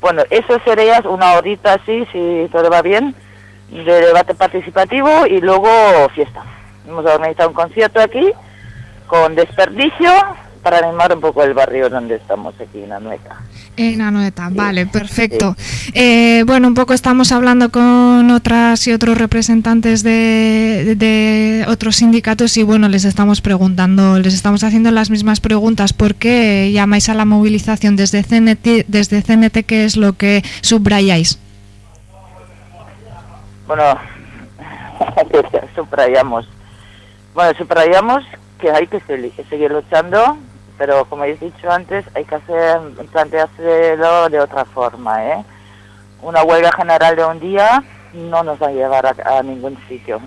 Bueno, eso sería una horita así, si todo va bien, de debate participativo y luego fiesta. Hemos organizado un concierto aquí con desperdicio para animar un poco el barrio donde estamos aquí en Anueta. En Anueta, vale, perfecto. Eh, bueno, un poco estamos hablando con otras y otros representantes de, de, otros sindicatos y bueno, les estamos preguntando, les estamos haciendo las mismas preguntas. ¿Por qué llamáis a la movilización desde CNT, desde CNT qué es lo que subrayáis? Bueno, subrayamos. Bueno, subrayamos que hay que seguir luchando, pero como he dicho antes, hay que hacer planteárselo de otra forma. ¿eh? Una huelga general de un día no nos va a llevar a, ningún sitio.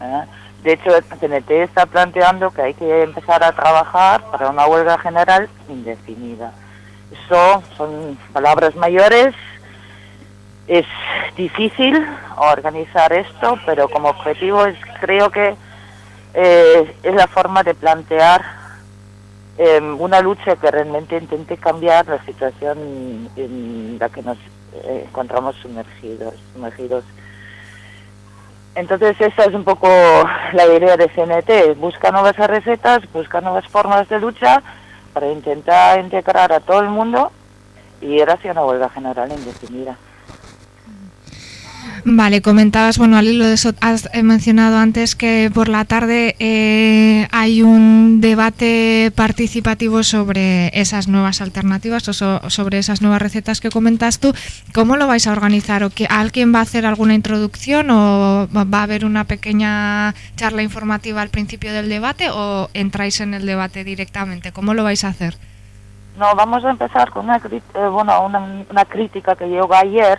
¿eh? De hecho, el CNT está planteando que hay que empezar a trabajar para una huelga general indefinida. Eso son palabras mayores. Es difícil organizar esto, pero como objetivo es creo que eh, es la forma de plantear eh, una lucha que realmente intente cambiar la situación en la que nos eh, encontramos sumergidos, sumergidos. Entonces esa es un poco la idea de CNT, busca nuevas recetas, busca nuevas formas de lucha para intentar integrar a todo el mundo y ir hacia una huelga general indefinida. Vale, comentabas, bueno, al hilo de eso has eh, mencionado antes que por la tarde eh, hay un debate participativo sobre esas nuevas alternativas o so- sobre esas nuevas recetas que comentas tú. ¿Cómo lo vais a organizar? ¿O que alguien va a hacer alguna introducción o va a haber una pequeña charla informativa al principio del debate o entráis en el debate directamente? ¿Cómo lo vais a hacer? No, vamos a empezar con una, eh, bueno, una, una crítica que llegó ayer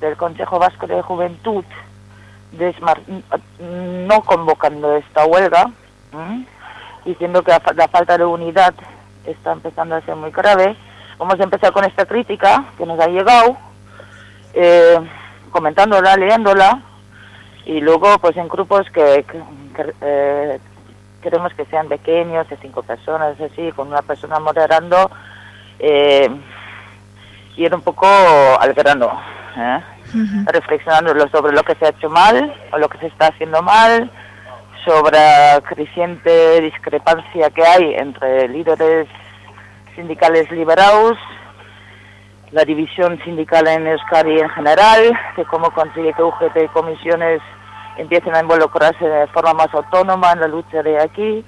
del Consejo Vasco de Juventud, desmar- no convocando esta huelga, ¿m? diciendo que la, fa- la falta de unidad está empezando a ser muy grave. Vamos a empezar con esta crítica que nos ha llegado, eh, comentándola, leyéndola, y luego pues en grupos que, que- eh, queremos que sean pequeños, de cinco personas, así, con una persona moderando, eh, ir un poco al grano, ¿eh? reflexionando lo- sobre lo que se ha hecho mal o lo que se está haciendo mal, sobre creciente discrepancia que hay entre líderes sindicales liberados, la división sindical en Euskadi en general, de cómo consigue que UGT y comisiones empiecen a involucrarse de forma más autónoma en la lucha de aquí.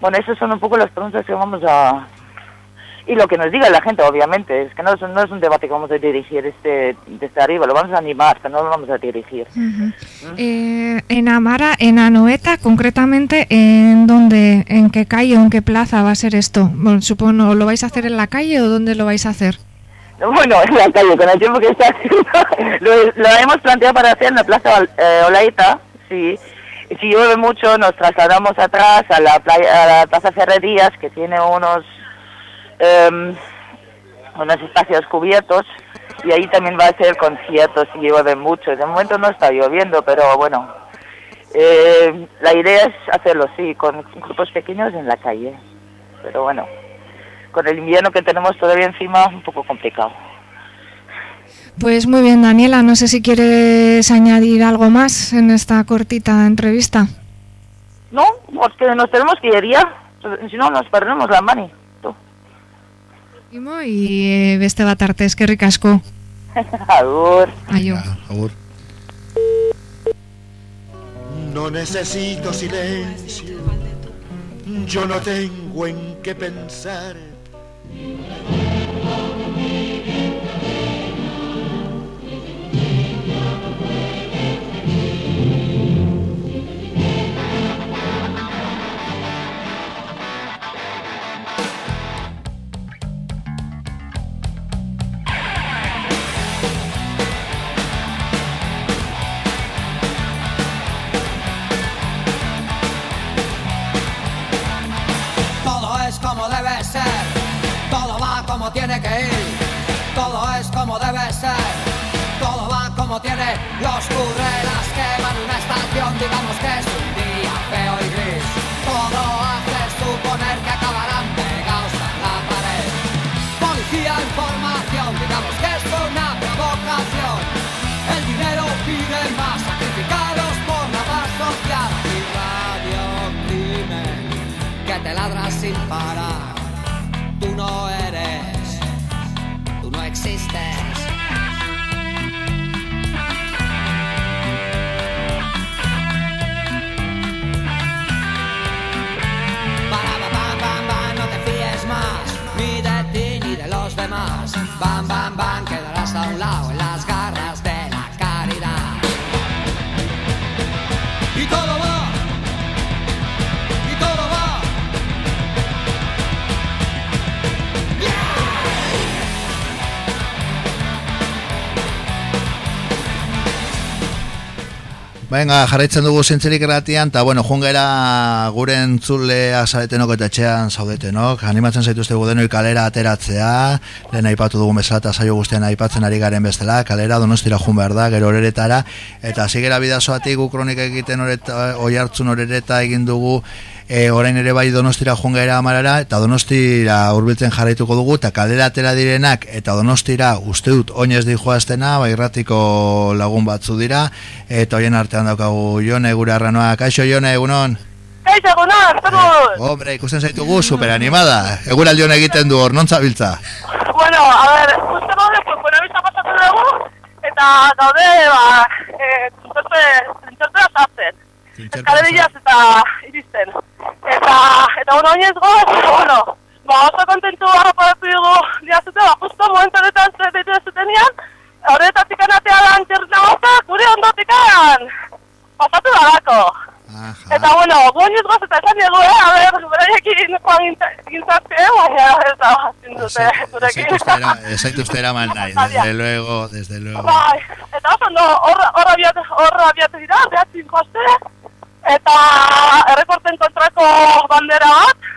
Bueno, esas son un poco las preguntas que vamos a... Y lo que nos diga la gente, obviamente, es que no es, un- no es un debate que vamos a dirigir este, desde arriba, lo vamos a animar, pero no lo vamos a dirigir. Eh, en Amara, en Anoeta, concretamente, ¿en dónde, en qué calle o en qué plaza va a ser esto? Bueno, supongo, ¿lo vais a hacer en la calle o dónde lo vais a hacer? Bueno, en la calle, con el tiempo que está haciendo, lo, lo hemos planteado para hacer en la Plaza eh, Olaita, sí. Y si llueve mucho, nos trasladamos atrás a la, playa, a la Plaza Ferrerías, que tiene unos, em, unos espacios cubiertos, y ahí también va a ser conciertos si llueve mucho. De momento no está lloviendo, pero bueno. Eh, la idea es hacerlo, sí, con grupos pequeños en la calle. Pero bueno, con el invierno que tenemos todavía encima, un poco complicado. Pues muy bien, Daniela, no sé si quieres añadir algo más en esta cortita entrevista. No, porque nos tenemos que ir ya, si no nos perdemos la mani. Y eh, beste bat arte, eskerrik asko. Agur. Aio. Agur. No necesito silencio, yo no tengo en qué pensar. Como debe ser, todo va como tiene. Los currelas queman una estación, digamos que es un día feo y gris. Todo hace suponer que acabarán pegados a la pared. Policía, información, digamos que es una provocación. El dinero pide más sacrificados por la paz social y radio crimen que te ladras sin parar. Tú no eres, Bam, bam, bam, quedarás a un lado Venga, jarraitzen dugu zintzelik erratian, eta bueno, jungera gure entzulea zaretenok eta etxean zaudetenok, animatzen zaituztegu denoi kalera ateratzea, lehen aipatu dugu bezala eta saio guztian aipatzen ari garen bestela, kalera donostira jun behar da, gero horeretara, eta zigera bidazoatik gu kronika egiten horeta, oi hartzun horereta egin dugu, e, orain ere bai donostira jungera amarara, eta donostira hurbiltzen jarraituko dugu, eta kalera atera direnak, eta donostira uste dut oinez di joaztena, bai irratiko lagun batzu dira, eta hoien artean daukagu Jone gure arranoa. Kaixo Jone, egunon? Kaixo, egunon, zeruz! Hombre, ikusten zaitugu, superanimada. Eguraldion egiten du hor, non zabiltza? Bueno, a ver, justo gaude, pues, buena vista pasatu dugu, eta daude, ba, eh, trintzertzera sartzen. Eskalerillaz eta iristen. Eta, eta bueno, oinez goz, bueno, ba oso kontentu aparatu dugu diazute, ba justo momentu honetan zer ditu ez zutenean, horretatik anatea lan txerna gota, gure ondotikan pasatu dalako. Eta bueno, goñez goz eta esan dugu, eh, a ber, beraiekin joan gintzatze, baina ez da, hazin dute, gurekin. Ez zaituzte eraman nahi, desde luego, desde luego. Bai, eta oso no, hor abiatu, dira, behatzin joste, eta errekorten kontrako bandera bat,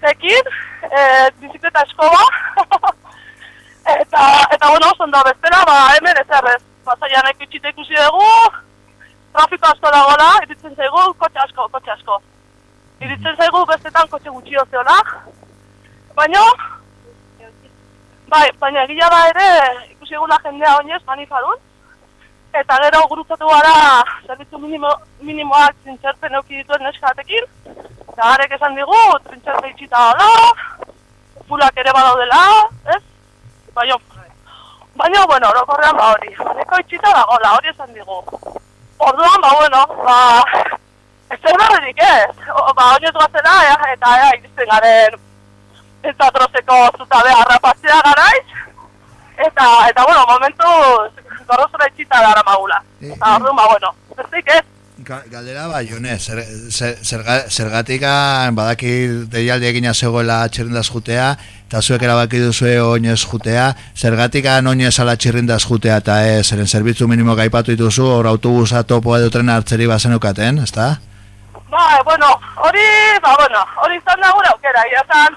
zekin, e, bizikleta eskoba, eta, eta bueno, oso ondo bestela, ba, hemen ez. Errez, pasaian ekutxite ikusi dugu, trafiko asko dagoela, iritzen zaigu, kotxe asko, kotxe asko. Iritzen zaigu bestetan kotxe gutxi zeola, baina, bai, baina egia da ere, ikusi eguna jendea oinez, manifadun, eta gero gurutzatu gara zerbitzu minimo, minimoak trintzerpen euki dituen neskatekin, eta garek esan digu, trintzerpe itxita dela, fulak ere badaudela, ez? Baina, baina, bueno, orokorrean ba hori, neko itxita dagoela, hori esan digu. Orduan, ba, bueno, ba, ez zer berrenik ez, O- ba, oinez guazela, ea, eta ea, iristen garen, eta trozeko zutabe harrapatzea garaiz, eta, eta, bueno, momentu, gorrozura itxita dara magula. Eta, orduan, ba, bueno, besteik ez, Ga- Galdera bai, jone, zer, zer, zerga- zergatikan badaki deialdi egina zegoela txirrindaz jutea, eta zuek erabaki duzue oinez jutea, zergatikan oinez ala txirrindaz jutea, eta ez, zeren zerbitzu minimo gaipatu dituzu, hor autobusa topoa edo trena hartzeri bazenukaten, ezta? Ba, bueno, hori, ba, bueno, hori izan da gure aukera, ia zan,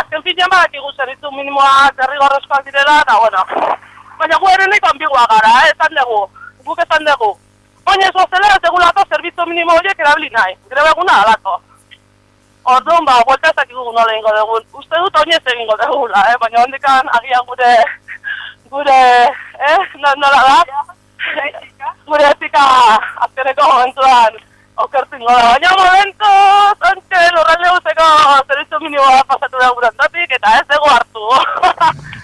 azken finean badakigu zerbitzu minimoa derrigorrezkoak direla, eta, bueno, baina gu ere nahiko ambigua gara, eh, esan dugu, guk esan dugu. Oinez gozela ez degulako zerbitzu minimo horiek erabili nahi, greba eguna alako. Orduan, ba, vuelta ez dakigu nola egingo dugun. Uste dut oinez egingo dugula, eh, baina hondikan agian gure, gure, eh, no- nola da? gure etika azkeneko momentuan okertzen goda. Baina momentu, zontxe, lurralde guzteko zerbitzu minimoa pasatu da gure ondotik, eta ez dugu hartu.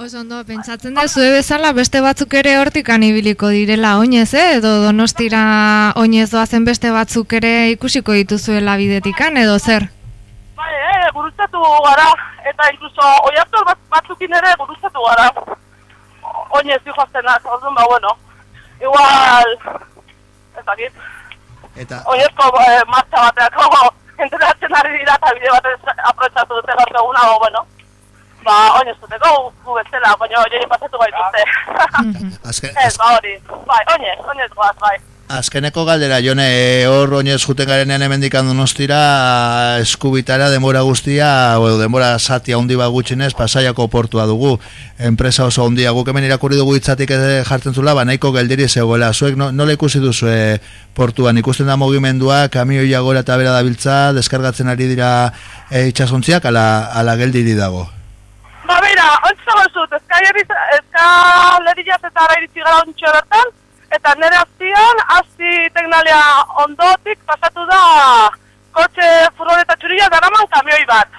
Oso ondo, pentsatzen da, zue bezala beste batzuk ere hortikan ibiliko direla oinez, eh? edo donostira oinez doazen beste batzuk ere ikusiko dituzuela bidetikan, edo zer? Bai, eh, gurutzatu gara, eta inkluso oiartu bat, batzukin ere gurutzatu gara. Oinez dihoaztenak, orduan ba, bueno, igual, ez dakit, Eta, oinezko eh, martxa bateako entrenatzen ari dira eta bide batez aprobetsatu dute gaur eguna, bueno, ba, oinez duteko gu bezala, baina oinez pasatu baituzte. azken, ez, ba, hori, bai, oinez, oinez goaz, bai. azkeneko galdera, jone, hor oinez juten garenean hemendikan donostira eskubitara denbora guztia, o denbora zati handi bat gutxinez, pasaiako portua dugu, enpresa oso handia guk hemen irakurri dugu hitzatik ere jartzen zula, ba nahiko geldiri zegoela, zuek no, nola ikusi duzu portuan, ikusten da mugimendua, kamioia gora eta bera dabiltza, deskargatzen ari dira e, itxasontziak, ala, ala geldiri dago. Ba, bera, ontsa gozut, eskaleriaz eta ara iritsi gara ontsa bertan, eta nire azpian, azpi teknalia ondotik pasatu da kotxe furgoneta txurila daraman kamioi bat.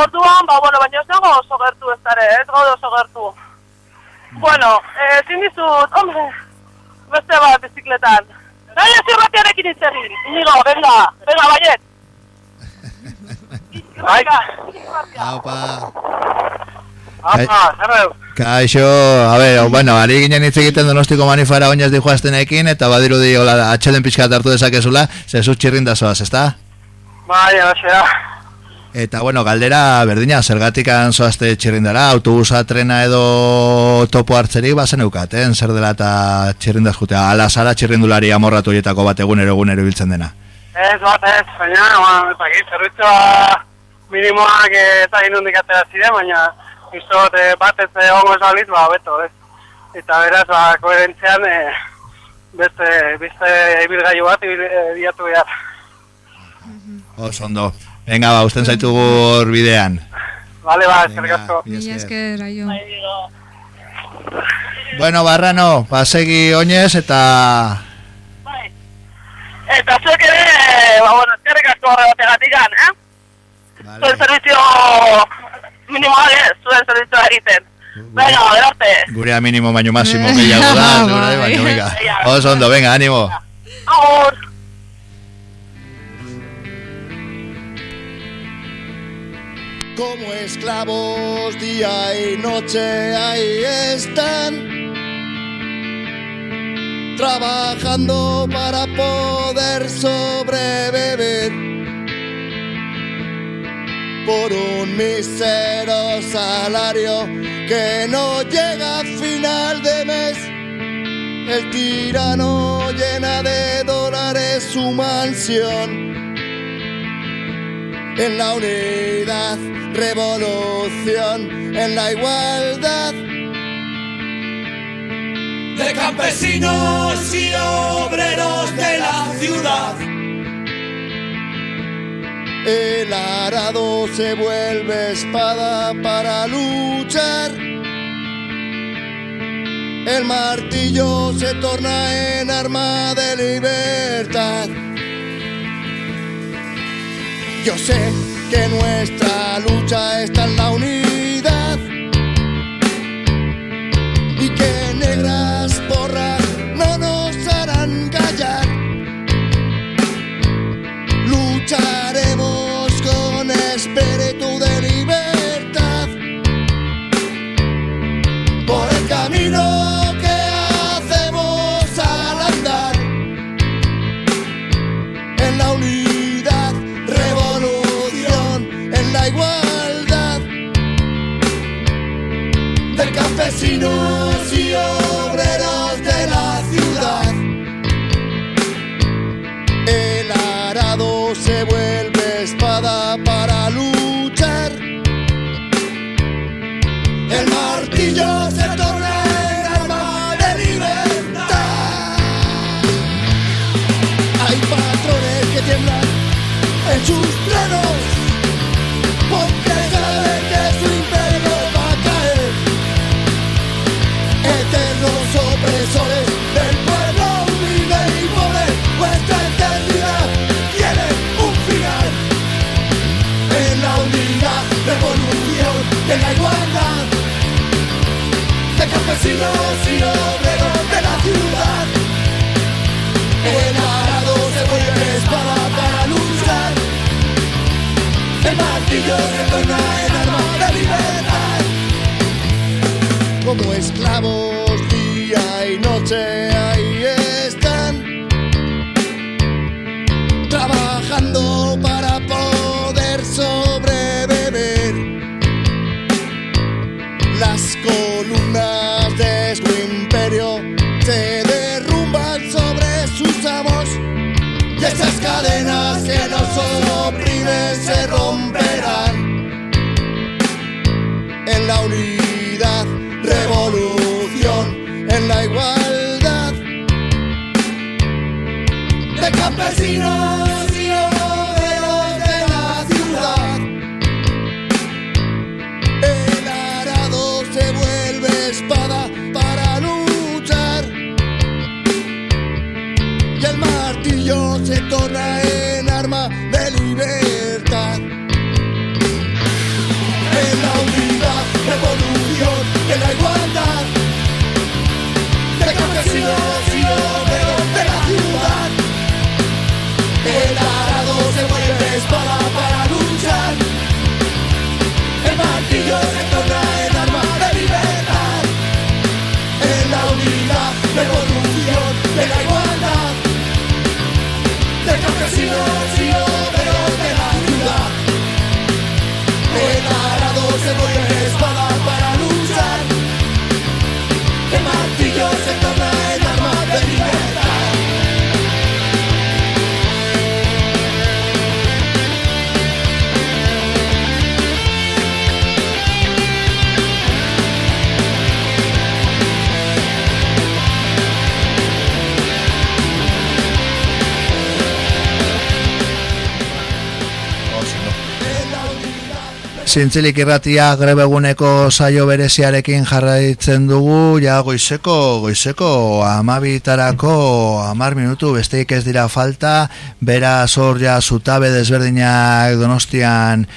Orduan, ba, bueno, baina ez dago oso gertu ez dara, ez gaude oso gertu. Bueno, eh, ezin dizut, hombre, beste bat bizikletan. Bai, ez irratiarekin itzegin, inigo, venga, venga, baiet. Bai, Aupa. Apa, zer Kaixo, a ver, bueno, ari ginen hitz egiten donostiko manifara oinez dijo astenekin, eta badirudi hola atxeden pixkat hartu dezakezula, zezu txirrinda zoaz, ezta? Bai, alaxea. Eta, bueno, galdera, berdina, zergatikan zoazte txirrindara, autobusa, trena edo topo hartzerik bazen eukaten, zer dela eta txirrindaz jutea, ala zara txirrindulari amorratu horietako bat egunero egunero ibiltzen dena. Ez bat ez, baina, dakit, zerbitzua minimoak eta inundik atera ziren, baina izot eh, bat ez ongo esaliz, ba, beto, ez. Eta beraz, ba, koherentzean, eh, beste, beste ibilgailu bat ibil, eh, bilatu behar. Oso ondo. Venga, ba, usten zaitugu hor bidean. Vale, ba, eskerrik asko. Mila esker, aio. Bueno, Barrano, pasegi oinez eta... Eta zuek ere, ba, bueno, eskerrik asko horregatik eh? Zuen servizio minimoa ez, zuen servizioa egiten. Bueno, gracias. Gurea mínimo baino máximo gehiago da, zure, baina, venga. Oso ondo, venga, ánimo. Agur. Como esclavos día y noche ahí están Trabajando para poder sobrevivir Por un mísero salario que no llega a final de mes El tirano llena de dólares su mansión en la unidad, revolución, en la igualdad. de campesinos y obreros de la ciudad. El arado se vuelve espada para luchar. El martillo se torna en arma de libertad. Yo sé que nuestra lucha está en la unidad y que negras porras no nos harán callar. Con espíritu de libertad por el camino que hacemos al andar en la unidad, revolución, en la igualdad de campesinos y obreros de la ciudad. El arado se vuelve de campesinos y obreros de la ciudad. El arado se vuelve espada para luchar. El martillo se torna en arma de libertad. Como esclavos día y noche la igualdad de campesinos Zintzilik irratia grebeguneko saio bereziarekin jarraitzen dugu, ja goizeko, goizeko amabitarako amar minutu besteik ez dira falta, bera zor ja zutabe desberdinak donostian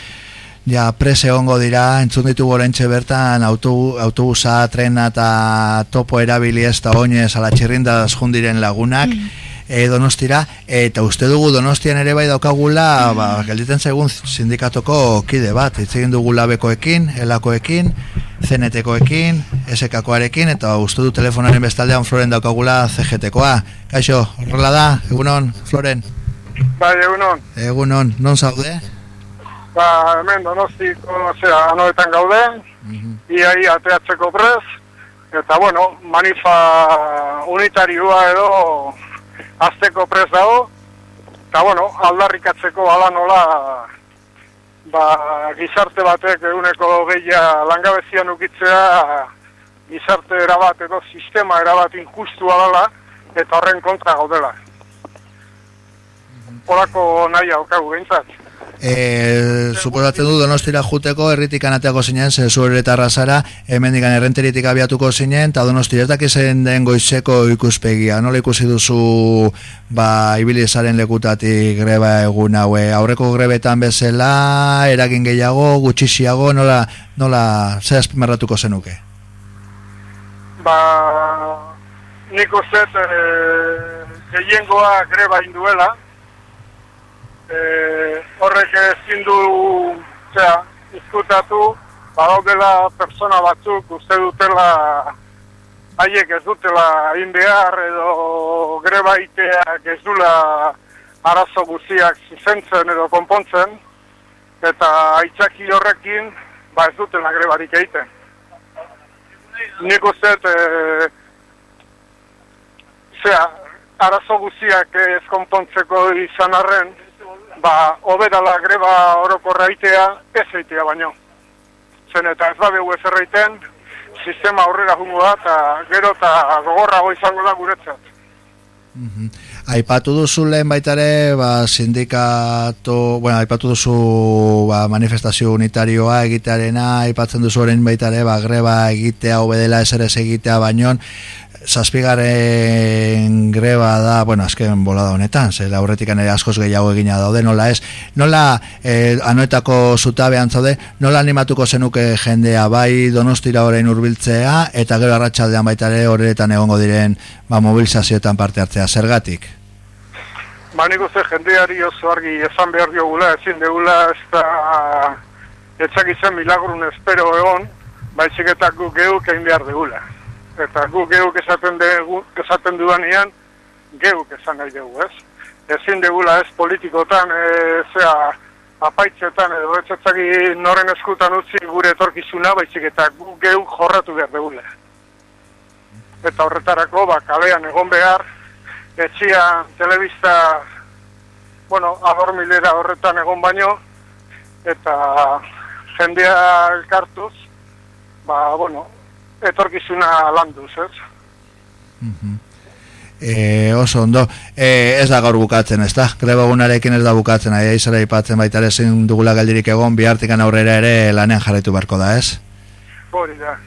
ja prese ongo dira, entzun ditugu orentxe bertan autobu, autobusa, trena eta topo erabili ez da oinez ala txirrindaz jundiren lagunak, e, donostira, eta uste dugu donostian ere bai daukagula, ba, gelditen zaigun sindikatoko kide bat, hitz egin dugu labekoekin, elakoekin, zenetekoekin, SKkoarekin, eta uste du telefonaren bestaldean Floren daukagula CGTkoa. Kaixo, horrela da, egunon, Floren? Bai, egunon. Egunon, non zaude? Ba, hemen donostiko, zera, anoetan gaude, iai ateatzeko prez, eta bueno, manifa unitarioa edo azteko prez dago, eta bueno, aldarrikatzeko ala nola ba, gizarte batek eguneko gehia langabezian ukitzea gizarte erabat edo sistema erabat injustua dela eta horren kontra gaudela. Horako nahi haukagu behintzat. E, suposatzen du donostira juteko erritik anateako zinen, ze zu erretarra zara, hemen digan errenteritik abiatuko zinen, eta donostira ez dakizen den goizeko ikuspegia. Nola ikusi duzu ba, ibilizaren lekutatik greba egun haue? Aurreko grebetan bezala, eragin gehiago, gutxixiago, nola, nola zer azpimarratuko zenuke? Ba, nik uste e, gehiengoa greba induela, e, horrek ezin du zera, izkutatu, badaudela persona batzuk uste dutela haiek ez dutela egin behar edo greba iteak ez dula arazo guztiak zuzentzen edo konpontzen eta aitzaki horrekin ba ez dutela grebarik egiten. Nik uste e, zera, arazo guztiak ez konpontzeko izan arren, ba, obedala greba orokorra itea, ez eitea baino. Zen eta ez badegu ez erreiten, sistema aurrera jungo da, eta gero eta gogorrago izango da guretzat. Aipatu duzu lehen baita ere, ba, sindikatu, bueno, aipatu duzu ba, manifestazio unitarioa egitearena, aipatzen duzu orain baita ere, ba, greba egitea, obedela eser ez egitea baino, zazpigaren greba da, bueno, azken bolada honetan, zer aurretik ere askoz gehiago egina daude, nola ez, nola eh, anoetako zutabean zaude, nola animatuko zenuke jendea bai donostira orain hurbiltzea eta gero arratsaldean baita ere horretan egongo diren ba, mobilizazioetan parte hartzea, zergatik? Ba, nik uste jendeari oso argi esan behar diogula, ezin degula ez da etxak izan milagrun espero egon, baizik eta guk egin behar degula eta gu geuk esaten dugu, esaten dudanean, geuk esan nahi dugu, ez? Ezin degula ez politikotan, e, zea, apaitzetan edo etxetzaki noren eskutan utzi gure etorkizuna, baizik eta gu geuk jorratu behar degula. Eta horretarako, ba, kalean egon behar, etxia, telebista, bueno, adormilera horretan egon baino, eta jendea elkartuz, ba, bueno, etorkizuna landuz, ez? E, oso ondo, e, ez da gaur bukatzen, ez da? Greba egunarekin ez da bukatzen, ahi aizara ipatzen baita ere zin dugula galdirik egon, bihartikan aurrera ere lanean jarraitu barko da, ez? Hori da,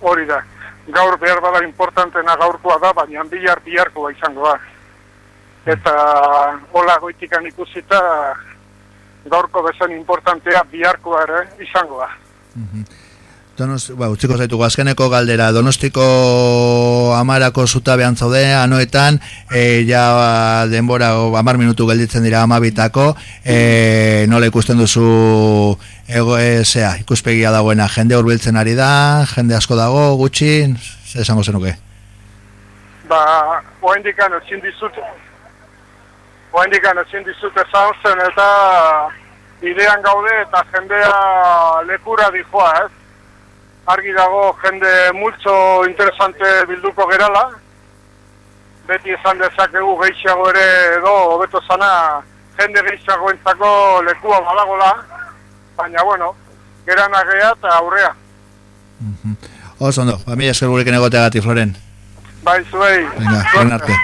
hori da. Gaur behar bada importantena gaurkoa da, baina bihar biharkoa izango da. Eta hola goitikan ikusita gaurko bezen importantea biharkoa ere izango da. Donos, ba, utziko zaitugu azkeneko galdera, donostiko amarako zutabean zaude, anoetan, e, ja denbora amar minutu gelditzen dira amabitako, e, nola ikusten duzu ego ezea, ikuspegia dagoena, jende horbiltzen ari da, jende asko dago, gutxi, esango zenuke? Ba, oa indikan ezin dizut, oa indikan ezin dizut esan zen eta idean gaude eta jendea lekura dijoa, ez? Argi dago jende multzo interesante bilduko gerala, beti esan dezakegu gehiago ere edo hobeto sana jende gehiago entzako lekua badagola, baina bueno, geran agea eta aurrea. Oso ondo, ba, mila esker gurekin egoteagatik, Floren. Bai, zuei. Venga, buen arte.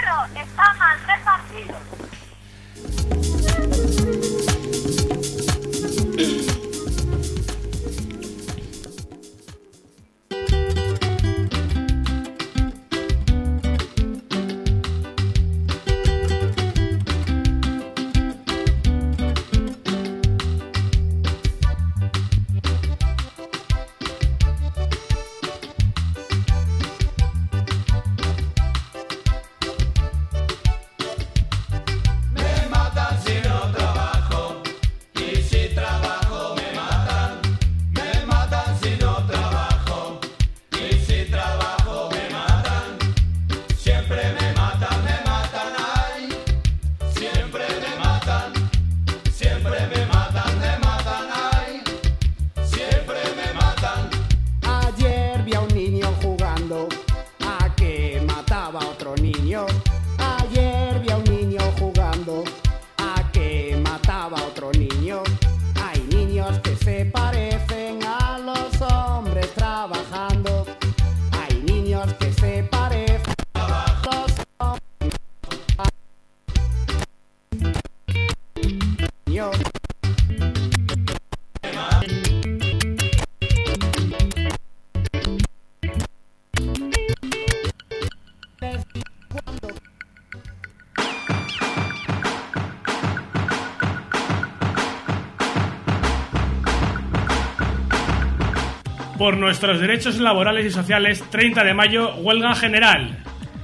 Por nuestros derechos laborales y sociales, 30 de mayo, huelga general.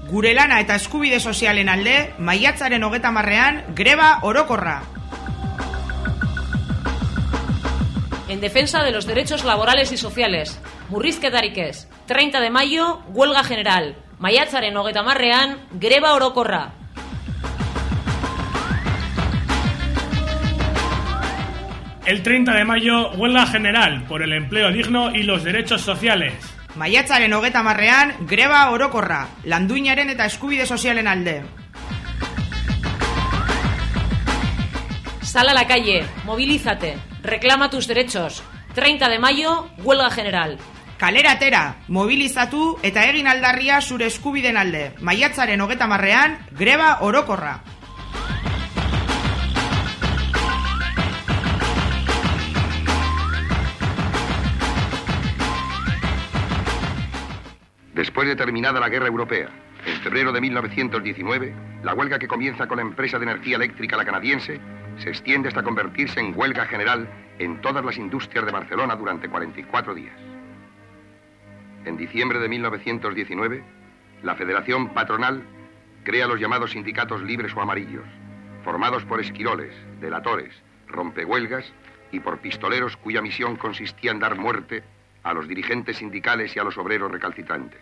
Gure lana eta eskubide sozialen alde, maiatzaren hogeta marrean, greba orokorra. En defensa de los derechos laborales y sociales, murrizketarik ez. 30 de mayo, huelga general. Maiatzaren hogeta marrean, greba orokorra. El 30 de mayo, huelga general por el empleo digno y los derechos sociales. Maiatzaren hogeta marrean, greba orokorra. Landuinaren eta eskubide sozialen alde. Sal a la calle, movilízate, reclama tus derechos. 30 de mayo, huelga general. Kalera atera, mobilizatu eta egin aldarria zure eskubiden alde. Maiatzaren hogeta marrean, greba orokorra. Después de terminada la guerra europea, en febrero de 1919, la huelga que comienza con la empresa de energía eléctrica la canadiense se extiende hasta convertirse en huelga general en todas las industrias de Barcelona durante 44 días. En diciembre de 1919, la Federación Patronal crea los llamados sindicatos libres o amarillos, formados por esquiroles, delatores, rompehuelgas y por pistoleros cuya misión consistía en dar muerte a los dirigentes sindicales y a los obreros recalcitrantes.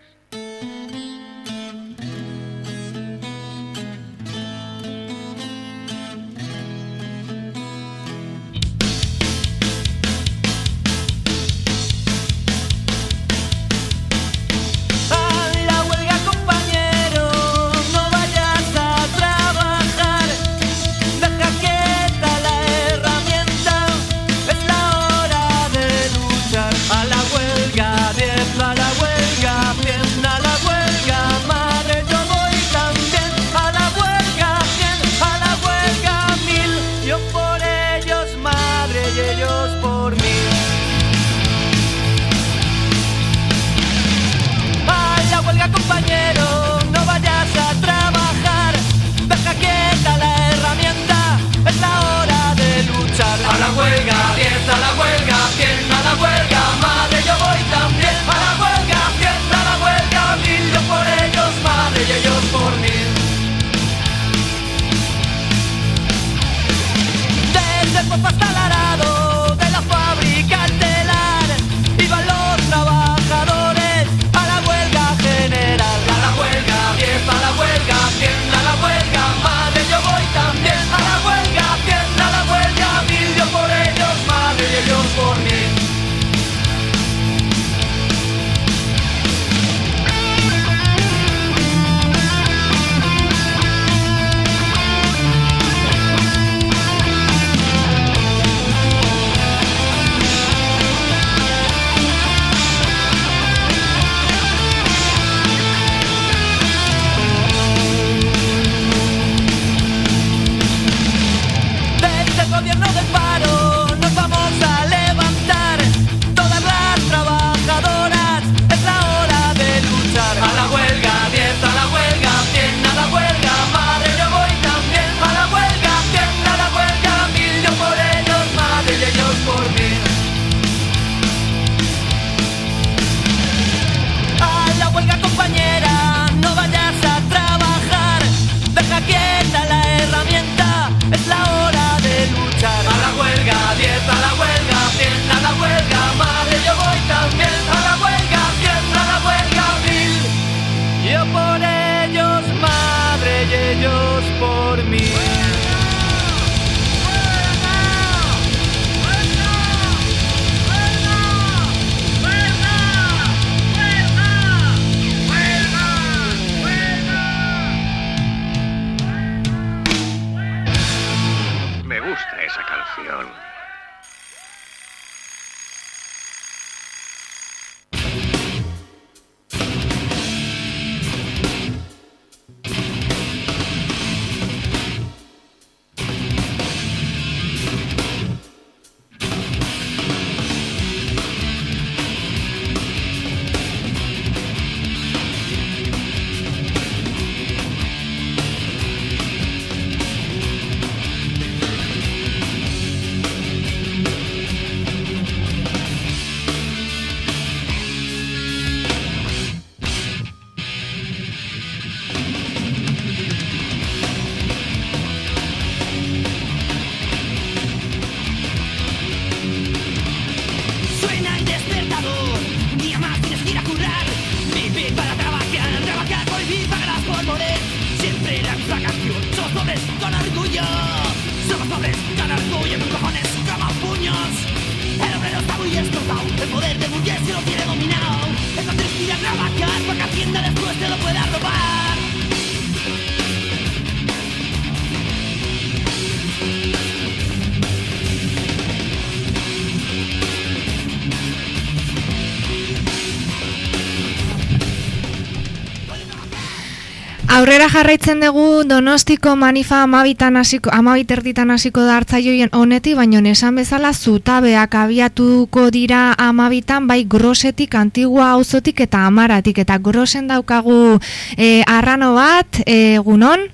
Jarraitzen dugu Donostiko manifa amabitan hasiko, amabit erditan hasiko da hartzaioien honeti, baino esan bezala zutabeak abiatuko dira amabitan, bai grosetik, antigua auzotik eta amaratik, eta grosen daukagu e, arrano bat, e, egunon?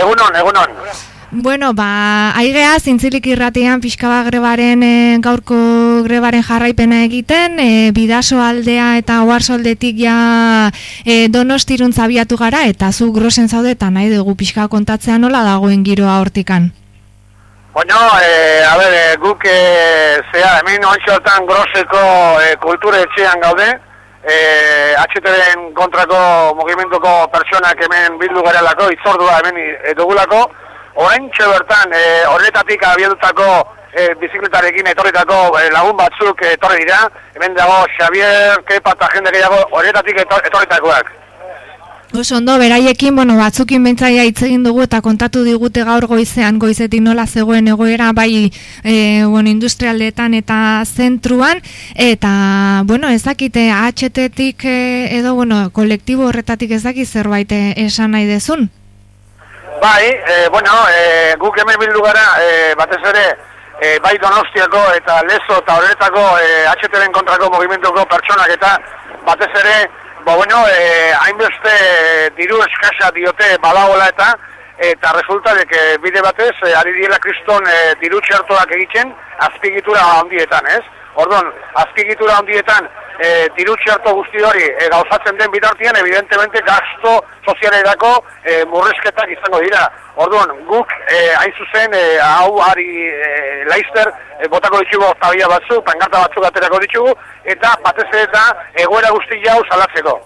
Egunon, egunon. Bueno, ba, aigea zintzilik irratian pixka bat grebaren e, gaurko grebaren jarraipena egiten, e, bidaso aldea eta oarso aldetik ja e, donostirun zabiatu gara, eta zu grosen zaude eta nahi dugu pixka kontatzea nola dagoen giroa hortikan. Bueno, eh, a ber, eh, guk eh, zea, hemen ontsotan groseko eh, kultura etxean gaude, eh, HTren kontrako mugimenduko pertsonak hemen bildu garelako, itzordua hemen eh, dugulako, orain bertan, eh, horretatik abiatutako eh, bizikletarekin etorritako eh, lagun batzuk etorri dira, hemen dago Xavier, Kepa eta jende gehiago horretatik etor, etorritakoak. Oso ondo, beraiekin, bueno, batzukin bentsaia hitz egin dugu eta kontatu digute gaur goizean, goizetik nola zegoen egoera bai e, bueno, industrialdetan eta zentruan, eta, bueno, ezakite HT-tik edo, bueno, kolektibo horretatik ezakit zerbait esan nahi dezun? Bai, e, bueno, e, guk hemen bildu gara, e, batez ere, e, bai donostiako eta lezo eta horretako e, HTren kontrako mugimenduko pertsonak eta batez ere, ba bueno, e, hainbeste diru eskasa diote badagola eta eta resulta de que bide batez e, ari diela kriston e, diru txertoak egiten azpigitura handietan, ez? Orduan, azpigitura handietan e, diru txerto guzti hori e, gauzatzen den bitartian, evidentemente gasto sozialerako e, murrizketak izango dira. Orduan, guk e, hain zuzen, e, hau ari e, laister, e, botako ditugu tabia batzuk, pangarta batzuk aterako ditugu, eta batez ere eta egoera guzti jau salatzeko.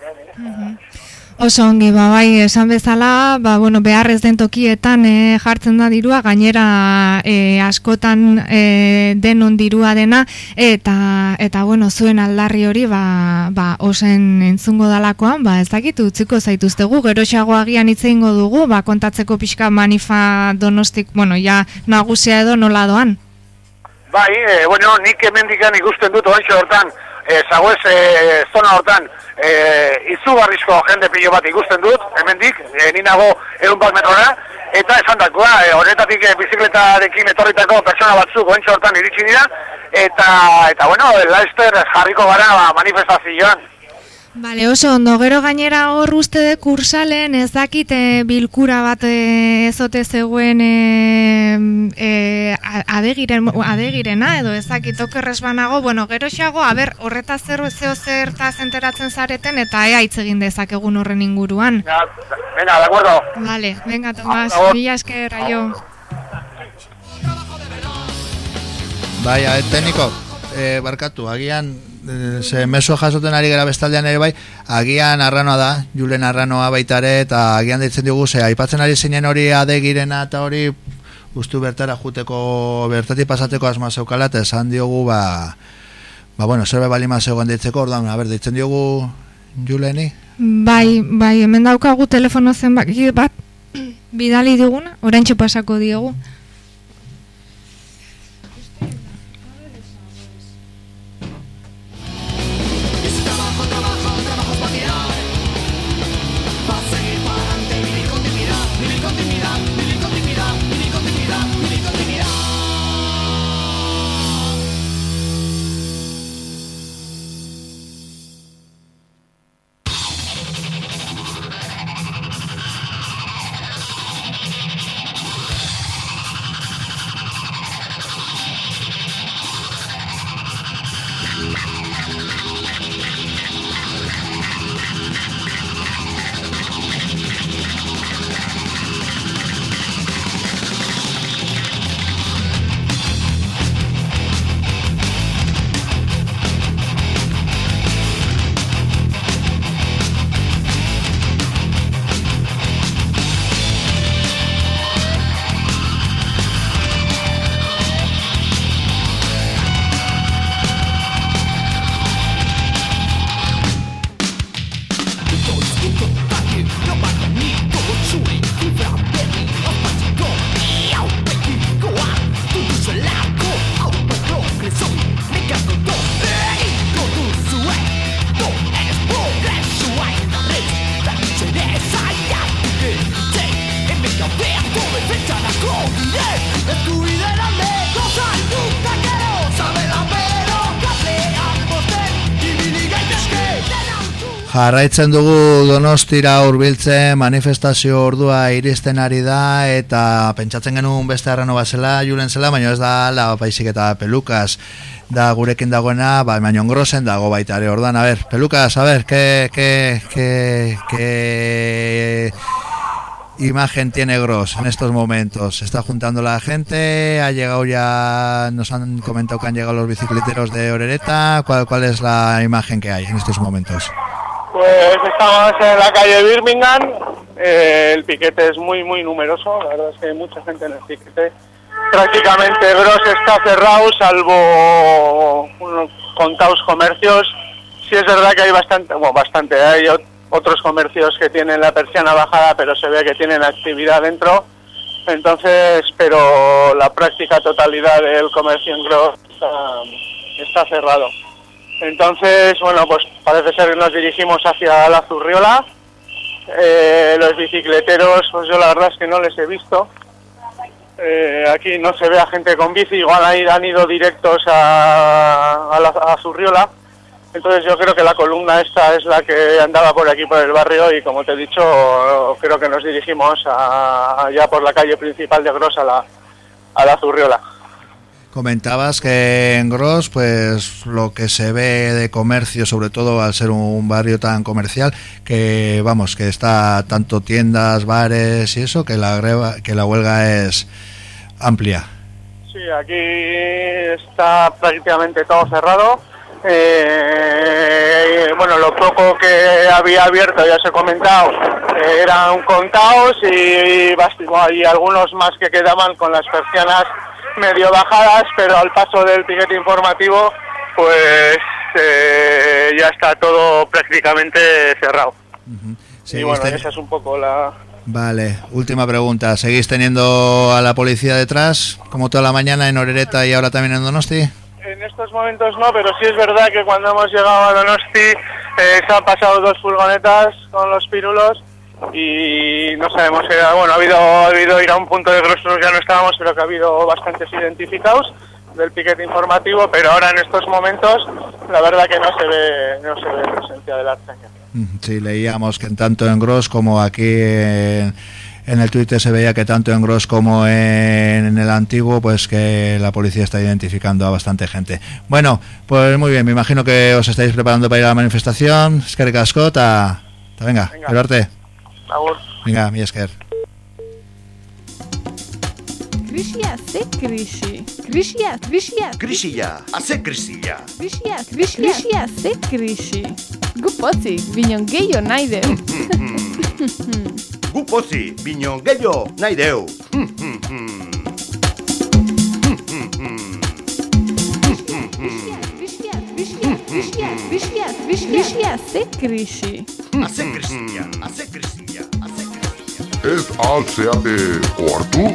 Oso ongi, ba, bai, esan bezala, ba, bueno, beharrez den tokietan e, jartzen da dirua, gainera e, askotan e, denon dirua dena, eta, eta bueno, zuen aldarri hori, ba, ba, osen entzungo dalakoan, ba, ez dakit, utziko zaituztegu, geroxago agian hitz egingo dugu, ba, kontatzeko pixka manifa donostik, bueno, ja, nagusia edo nola doan. Bai, e, bueno, nik hemendikan ikusten dut oantxo hortan, e, zagoez e, zona hortan, e, izugarrizko jende pilo bat ikusten dut, hemendik, e, ninago egun bat metrora, eta esan dakoa, e, horretatik e, bizikletarekin etorritako pertsona batzuk oantxo hortan iritsi dira, eta, eta bueno, Leicester jarriko gara ba, manifestazioan. Bale, oso ondo, gero gainera hor uste de kursalen ez dakite bilkura bat e, ezote zegoen e, e, adegiren, adegirena edo ez dakit okerrez banago, bueno, gero xago, a ber, horreta zer zeo zertaz enteratzen zareten eta ea hitz egin dezakegun horren inguruan. Venga, de acuerdo. Vale, venga, Tomas, mila esker, aio. Bai, a, tekniko, e, barkatu, agian, ze meso jasoten ari gara bestaldean ere bai, agian arranoa da, Julen arranoa baitare, eta agian deitzen dugu, ze, aipatzen ari zinen hori adegirena eta hori, ustu bertara juteko, bertati pasateko asma zeukala, eta esan diogu, ba, ba bueno, zerbe balima zegoen deitzeko, orduan, a ber, deitzen diogu Juleni? Bai, bai, hemen daukagu telefono zenbaki bat, bidali diguna, oraintxe pasako diogu. Jarraitzen dugu donostira hurbiltzen manifestazio ordua iristen ari da eta pentsatzen genuen beste arrano bazela julen zela, baina ez da la baizik eta pelukas da gurekin dagoena, ba, baina ongrosen dago baita ere ordan. A ver, pelukas, a ver, que, que, que, que imagen tiene Gross en estos momentos? Está juntando la gente, ha llegado ya, nos han comentado que han llegado los bicicleteros de Orereta, ¿cuál, cuál es la imagen que hay en estos momentos? Pues estamos en la calle Birmingham, eh, el piquete es muy muy numeroso, la verdad es que hay mucha gente en el piquete. Prácticamente Gros está cerrado, salvo unos contados comercios. Sí es verdad que hay bastante, bueno, bastante, hay ot- otros comercios que tienen la persiana bajada, pero se ve que tienen actividad dentro. Entonces, pero la práctica totalidad del comercio en Gros está, está cerrado. Entonces, bueno, pues parece ser que nos dirigimos hacia la Zurriola. Eh, los bicicleteros, pues yo la verdad es que no les he visto. Eh, aquí no se ve a gente con bici, igual han han ido directos a, la, Zurriola. Entonces yo creo que la columna esta es la que andaba por aquí por el barrio y como te he dicho, creo que nos dirigimos a, ya por la calle principal de Gros a la, a la Zurriola. Comentabas que en Gros, pues lo que se ve de comercio, sobre todo al ser un barrio tan comercial, que vamos, que está tanto tiendas, bares y eso, que la greva, que la huelga es amplia. Sí, aquí está prácticamente todo cerrado. Eh, bueno, lo poco que había abierto, ya os he comentado, eh, eran contados y, bueno, y algunos más que quedaban con las persianas medio bajadas, pero al paso del piquete informativo, pues eh, ya está todo prácticamente cerrado. Sí, y bueno, esa es un poco la, Vale, última pregunta. ¿Seguís teniendo a la policía detrás, como toda la mañana en Orereta y ahora también en Donosti? En estos momentos no, pero sí es verdad que cuando hemos llegado a Donosti eh, se han pasado dos furgonetas con los pirulos y no sabemos, eh, bueno, ha habido, ha habido ir a un punto de grosos ya no estábamos, pero que ha habido bastantes identificados del piquete informativo, pero ahora en estos momentos la verdad que no se ve, no se ve presencia de la Arteña. Mm, Sí, leíamos que tanto en Gros como aquí en, en el Twitter se veía que tanto en Gros como en, en el antiguo, pues que la policía está identificando a bastante gente. Bueno, pues muy bien, me imagino que os estáis preparando para ir a la manifestación. Eskerrik asko, ta, ta venga, Venga. Venga, mi esker. Krisia ze krisi. Krisia, krisia. Krisilla, hace krisilla. Krisia, krisia. Krisia ze krisi. Gu potzik, binon gehiago nahi deu. Gu pozi, bino gehiago, nahi deu. Krisia, krisia, krisia, krisia ze krisi. Hace krisilla, hace krisilla. Ez altzeate ohartu?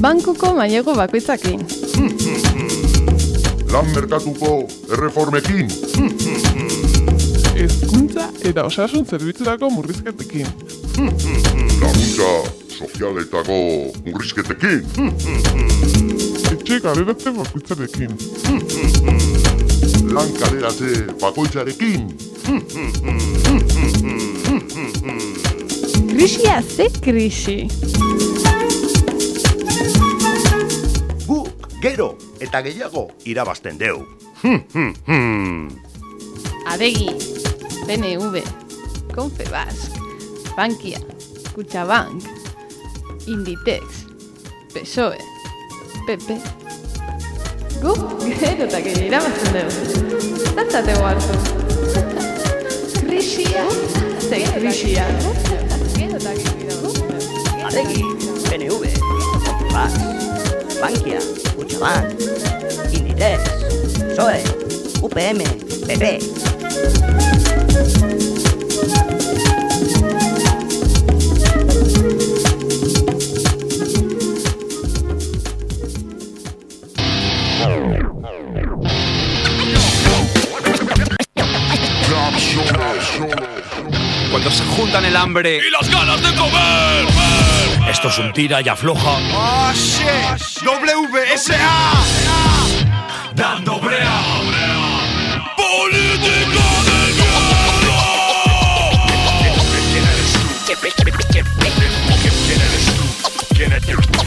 Bankuko mailego bakoitzakin. Lan merkatuko erreformekin? Hezkuntza eta osasun zerbitzurako murrizketekin. Laguntza sozialetako murrizketekin? Etxe kaleratze bakoitzarekin. Lan kaleratze bakoitzarekin? Krisia ze krisi. Gero, eta gehiago irabazten deu. Adegi, PNV, Confebask, Bankia, Kutxabank, Inditex, PSOE, PP. Gu, gero eta gero irabazten dugu. Zantzate hartu. Krisia, ze krisia. Gero eta irabazten dugu. Adegi, PNV, Confebask, Bankia, Kutxabank, Inditex, PSOE, UPM, PP. Cuando se juntan el hambre y las ganas de comer. Esto es un tira y afloja. ¡Oh, shit! ¡WSA! dando brea. Política del miedo. ¿Quién eres?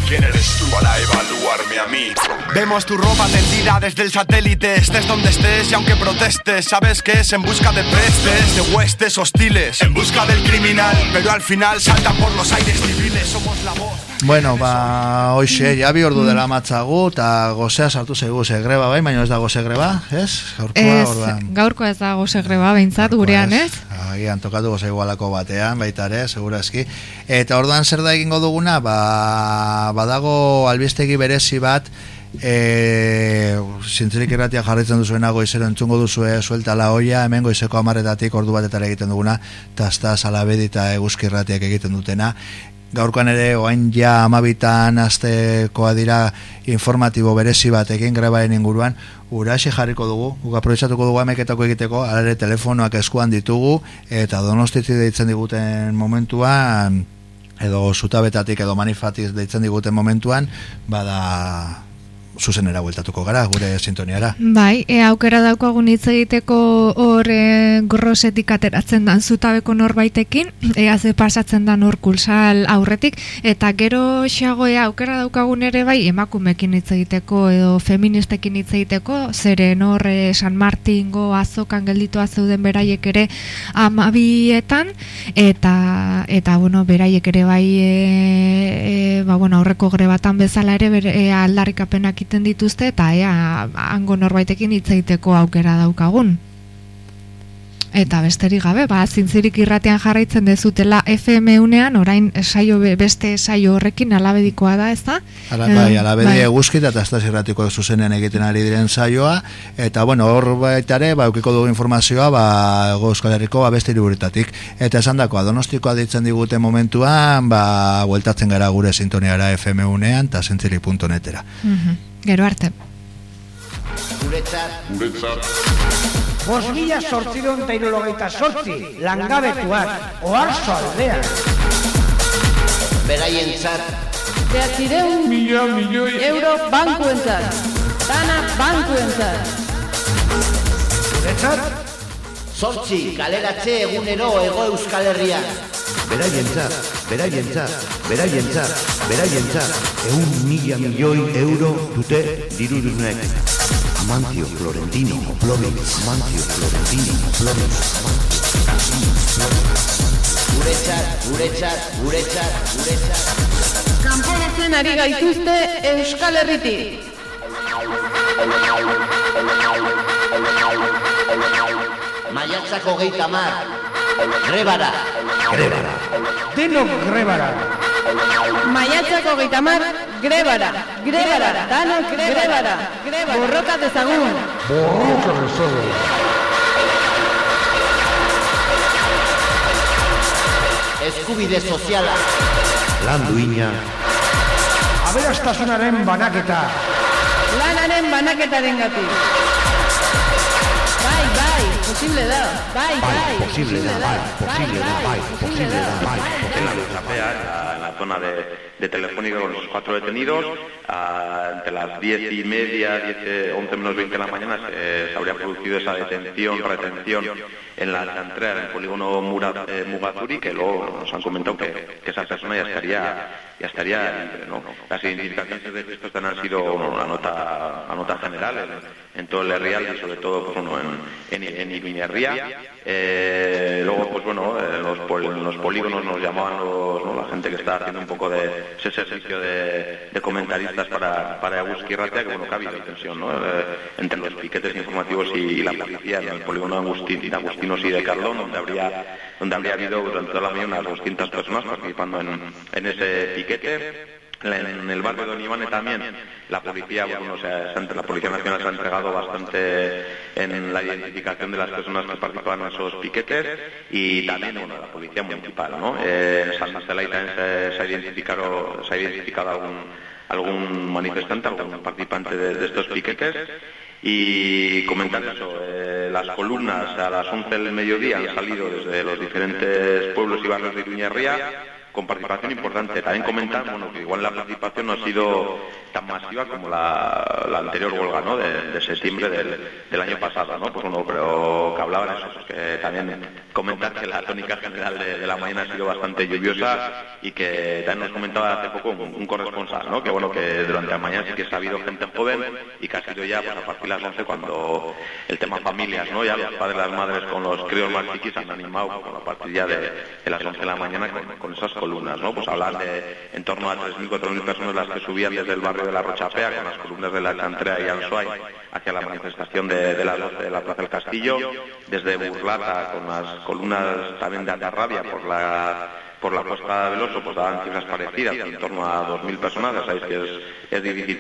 ¿Quién eres tú para evaluarme a mí? Vemos tu ropa tendida desde el satélite, estés donde estés y aunque protestes, sabes que es en busca de prestes, de huestes hostiles, en busca del criminal, pero al final saltan por los aires civiles, somos la voz. Bueno, ba, hoxe, ja bi ordu dela matzagu, eta gozea sartu zaigu ze greba, bai, baina ez da goze greba, ez? Gaurkoa, Ez, orduan. gaurko ez dago segreba behintzat gurean, ez? Agian tokatu goza igualako batean, baita ere, segurazki. Eta orduan zer da egingo duguna, ba, badago albistegi berezi bat, e, zintzirik irratia jarritzen duzuena goizero entzungo duzue suelta la olla, hemen goizeko amarretatik ordu batetara egiten duguna, tasta salabedi eta eguzki irratiak egiten dutena. Gaurkoan ere, oain ja amabitan aztekoa dira informatibo berezi batekin grebaen inguruan, Uraxi jarriko dugu, guk aprobetsatuko dugu ameketako egiteko, ala ere telefonoak eskuan ditugu, eta donostitzi deitzen diguten momentuan, edo zutabetatik edo manifatik deitzen diguten momentuan, bada zuzenera bueltatuko gara, gure sintoniara. Bai, e, aukera daukagun hitz egiteko hor e, grosetik ateratzen dan zutabeko norbaitekin, ea ze pasatzen dan hor kulsal aurretik, eta gero xago ea aukera daukagun ere bai emakumekin hitz egiteko edo feministekin hitz egiteko, zeren hor e, San Martingo azokan gelditoa zeuden beraiek ere amabietan, eta, eta bueno, beraiek ere bai e, e, ba, bueno, aurreko grebatan bezala ere bere, e, aldarrikapenak egiten dituzte eta ea hango norbaitekin hitz egiteko aukera daukagun. Eta besterik gabe, ba, zintzirik irratean jarraitzen dezutela FM unean, orain saio be- beste saio horrekin alabedikoa da, ez da? Ala, Eh, bai, alabedi bai. eguzkit eta estaz irratiko zuzenean egiten ari diren saioa, eta bueno, hor baita ere, ba, eukiko dugu informazioa, ba, Euskal Herriko, ba, beste hiriburetatik. Eta esan dakoa, donostikoa ditzen digute momentuan, ba, bueltatzen gara gure sintoniara FM unean, eta zentziri.netera. Mhm. Gero arte. Guretzat, Guretzat, Bos mila sortziron eta irurogeita sortzi, langabetuak, oarzo aldean. Beraientzat. Behatzireun Mila milioi. euro bankuentzat. Dana bankuentzat. Guretzat, Zortzi kaleratze egunero ego euskal herrian Beraientzat, beraientzat, beraientzat, beraientzat, eun mila milioi euro dute dirudunek. Amancio Florentino, Plomix, Amancio Florentino, Plomix, Guretzat, guretzat, guretzat, guretzat. Kanporatzen ari gaituzte euskal herritik Maiatzako geita mar Grebara. Grebara. denok grebara. Maiatzako geita mar Grebara. Grebara. Danok grebara. Borroka dezagun. Borroka dezagun. Eskubide soziala. Lan duina, Aberastasunaren banaketa. Lanaren banaketaren gati Bai, bai, posible da. Bai, bai, posible da, bai, posible da, bai, posible da, bai. En la Luisa Fea, en la, en la zona de, de Telefónica con los cuatro detenidos, a- entre las diez y media, diez, eh, once menos 20 de la mañana, se, se habría producido esa detención, retención en la chantrea, en el polígono Mura, eh, Mugaturi, que luego nos han comentado que, que esa persona ya estaría ya estaría. Las identificaciones de estos han sido la nota nota general en, todo el Real y sobre todo pues, bueno, en, en, en. Eh, luego, pues bueno, en los, polígonos nos llamaban la gente que está haciendo un poco de ese servicio de, de comentaristas para, para Eguski Ratia, que bueno, que ha habido tensión, ¿no? Eh, entre los piquetes informativos y, y la policía en el polígono Agustín, de Agustinos y de Carlón, donde habría, donde habría habido durante toda la mañana unas 200 personas participando en ese piquete. En el barrio de Donibane también la policía, bueno, o sea, la Policía Nacional se ha entregado bastante en la identificación de las personas que participaban en esos piquetes y también, bueno, la Policía Municipal, ¿no? Eh, en San Marcelay también se, ha identificado, se ha identificado algún, manifestante, algún participante de, estos piquetes y comentando eso, eh, las columnas a las 11 del mediodía han salido desde los diferentes pueblos y barrios de Iruñerría con participación importante. También comentar bueno, que igual la participación no ha sido tan masiva como la, la anterior huelga, ¿no? De, septiembre del, año pasado, ¿no? Pues bueno, pero que hablaban eso, pues que también comentar que la tónica general de, la mañana ha sido bastante lluviosa y que también nos comentaba hace poco un, corresponsal, ¿no? Que bueno, que durante la mañana sí que ha habido gente joven y que ha sido ya pues, a partir de las 11 cuando el tema familias, ¿no? Ya los padres, las madres con los críos más chiquis han animado con a partir ya de, de las 11 de la mañana con, con esas columnas, ¿no? Pues hablar de en torno a 3.000, 4.000 personas las que subían desde el barrio de la Rochapea con las columnas de la Chantrea y Ansoay hacia la manifestación de, de 12 de la Plaza del Castillo, desde Burlata con las columnas también de Algarrabia por la por la Costa de Veloso pues daban cifras parecidas, en torno a 2.000 personas, ya sabéis que es, es difícil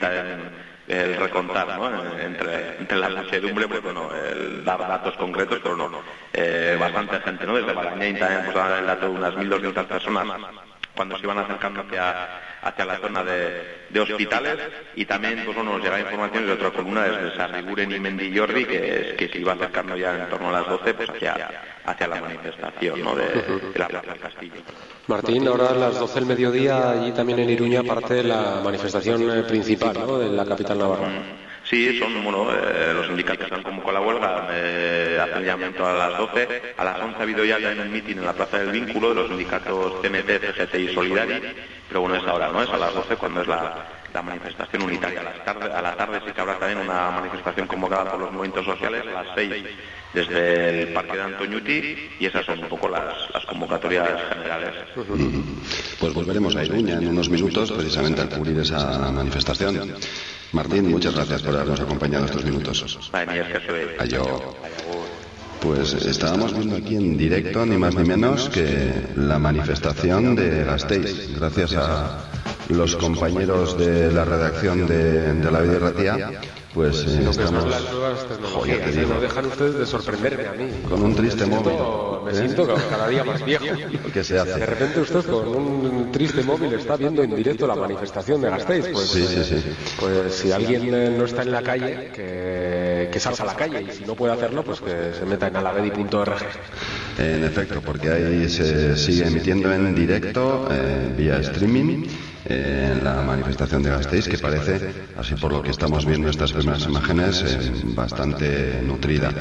el recontar, ¿no? Entre, entre la muchedumbre, pues bueno, el dar datos concretos, pero no, eh, bastante gente, ¿no? Desde Balañain también pues daban el dato de unas 1.200 personas cuando se iban acercando hacia, hacia la zona de, de hospitales y también pues bueno, nos llega información de otra columna desde Sarriguren y Mendillorri que, que se iba acercando ya en torno a las 12 pues hacia, hacia la manifestación ¿no? de, de la Plaza del Castillo. Martín, ahora a las 12 del mediodía, allí también en Iruña parte la manifestación eh, principal ¿no? de la capital navarra. Sí, son bueno, eh, los sindicatos han convocado la huelga, eh, hacen a las 12. A las 11 ha habido ya un mitin en la Plaza del Vínculo de los sindicatos CMT, CGT y Solidari, pero bueno, es ahora, ¿no? Es a las 12 cuando es la, la manifestación unitaria. A, las tarde, a la tarde sí que habrá también una manifestación convocada por los movimientos sociales a las 6 desde el Parque de Antoñuti y esas son un poco las, las convocatorias generales. Pues volveremos a Iruña en unos minutos precisamente al cubrir esa manifestación. Martín, muchas gracias por habernos acompañado estos minutos. Adiós. Pues estábamos viendo aquí en directo, ni más ni menos, que la manifestación de Gasteiz, gracias a los compañeros de la redacción de, de La Vida y Ratía, pues eh, que son estamos... las nuevas Joder, tecnologías, te ¿eh? no dejan ustedes de sorprenderme a mí. Con un triste Me siento- móvil. Me ¿Eh? siento cada día más viejo. ¿Qué se hace? De repente usted con un triste móvil está viendo en directo la manifestación de Gasteiz. Pues, Sí, sí, sí. pues si alguien eh, no está en la calle, que, que salga a la calle. Y si no puede hacerlo, pues que se meta en alavedi.org. En efecto, porque ahí se sigue emitiendo en directo, eh, vía streaming, eh, la manifestación de Gasteiz, que parece, así por lo que estamos viendo estas primeras imágenes, eh, bastante nutrida.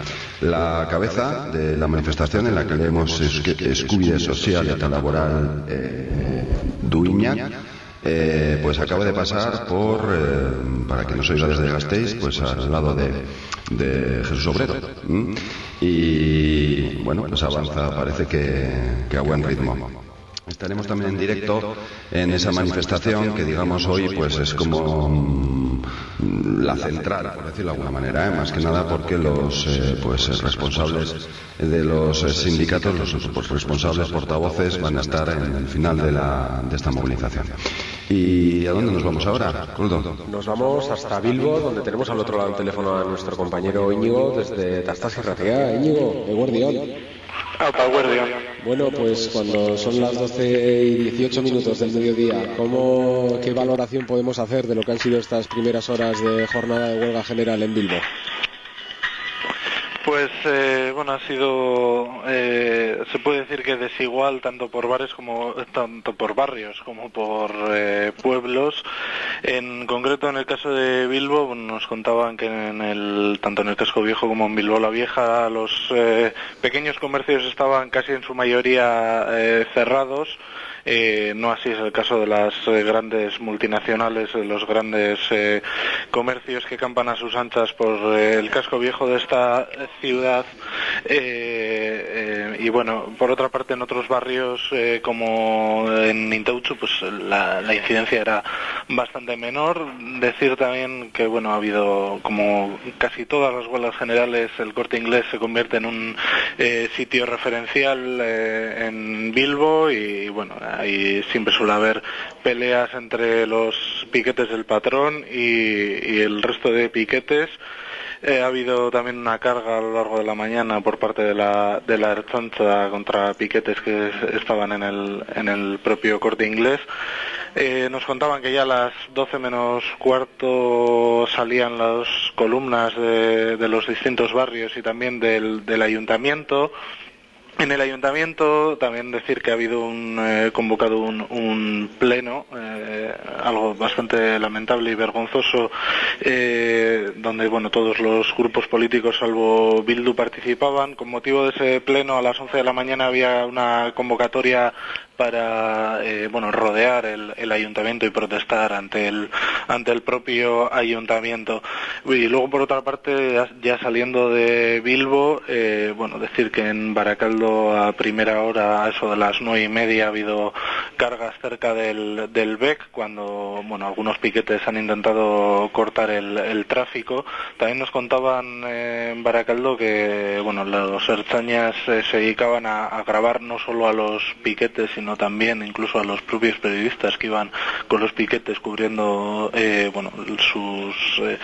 La cabeza de la manifestación en la que leemos Eskubide Social eta Laboral eh, eh, pues acaba de pasar por, eh, para que nos oiga desde Gasteiz, pues al lado de, de Jesús Obrero. Y bueno, pues avanza, parece que, que a buen ritmo. Estaremos también en directo en esa manifestación que digamos hoy pues es como mm, la central, por decirlo de alguna manera, ¿eh? más que nada porque los eh, pues responsables de los eh, sindicatos, los responsables portavoces van a estar en el final de, la, de esta movilización. ¿Y a dónde nos vamos ahora, Coldo? Nos vamos hasta Bilbo, donde tenemos al otro lado del teléfono a nuestro compañero Íñigo desde Tastas y Ratea. Íñigo, de Guardián. Bueno, pues cuando son las 12 y 18 minutos del mediodía, ¿cómo, ¿qué valoración podemos hacer de lo que han sido estas primeras horas de jornada de huelga general en Bilbo? Pues eh, bueno, ha sido, eh, se puede decir que desigual tanto por bares como tanto por barrios como por eh, pueblos. En concreto, en el caso de Bilbo, nos contaban que en el tanto en el casco viejo como en Bilbo la Vieja los eh, pequeños comercios estaban casi en su mayoría eh, cerrados. Eh, no así es el caso de las eh, grandes multinacionales, de los grandes eh, comercios que campan a sus anchas por eh, el casco viejo de esta ciudad. Y bueno, por otra parte, en otros barrios como en Intauchu, pues la, incidencia era bastante menor. Decir también que bueno, ha habido como casi todas las huelgas generales, el corte inglés se convierte en un sitio referencial en Bilbo y bueno, ahí siempre suele haber peleas entre los piquetes del patrón y, y el resto de piquetes. Eh, ha habido también una carga a lo largo de la mañana por parte de la, de la contra piquetes que estaban en el, en el propio corte inglés. Eh, nos contaban que ya a las 12 menos cuarto salían las columnas de, de los distintos barrios y también del, del ayuntamiento. En el ayuntamiento también decir que ha habido un eh, convocado un, pleno, eh, algo bastante lamentable y vergonzoso, eh, donde bueno todos los grupos políticos salvo Bildu participaban. Con motivo de ese pleno a las 11 de la mañana había una convocatoria para eh, bueno rodear el, el, ayuntamiento y protestar ante el ante el propio ayuntamiento. Y luego por otra parte ya saliendo de Bilbo eh, bueno decir que en Baracaldo a primera hora a eso de las nueve y media ha habido cargas cerca del, del BEC cuando bueno algunos piquetes han intentado cortar el, tráfico. También nos contaban eh, en Baracaldo que bueno los erchañas se dedicaban a, a grabar no solo a los piquetes sino también incluso a los propios periodistas que iban con los piquetes cubriendo eh, bueno sus eh,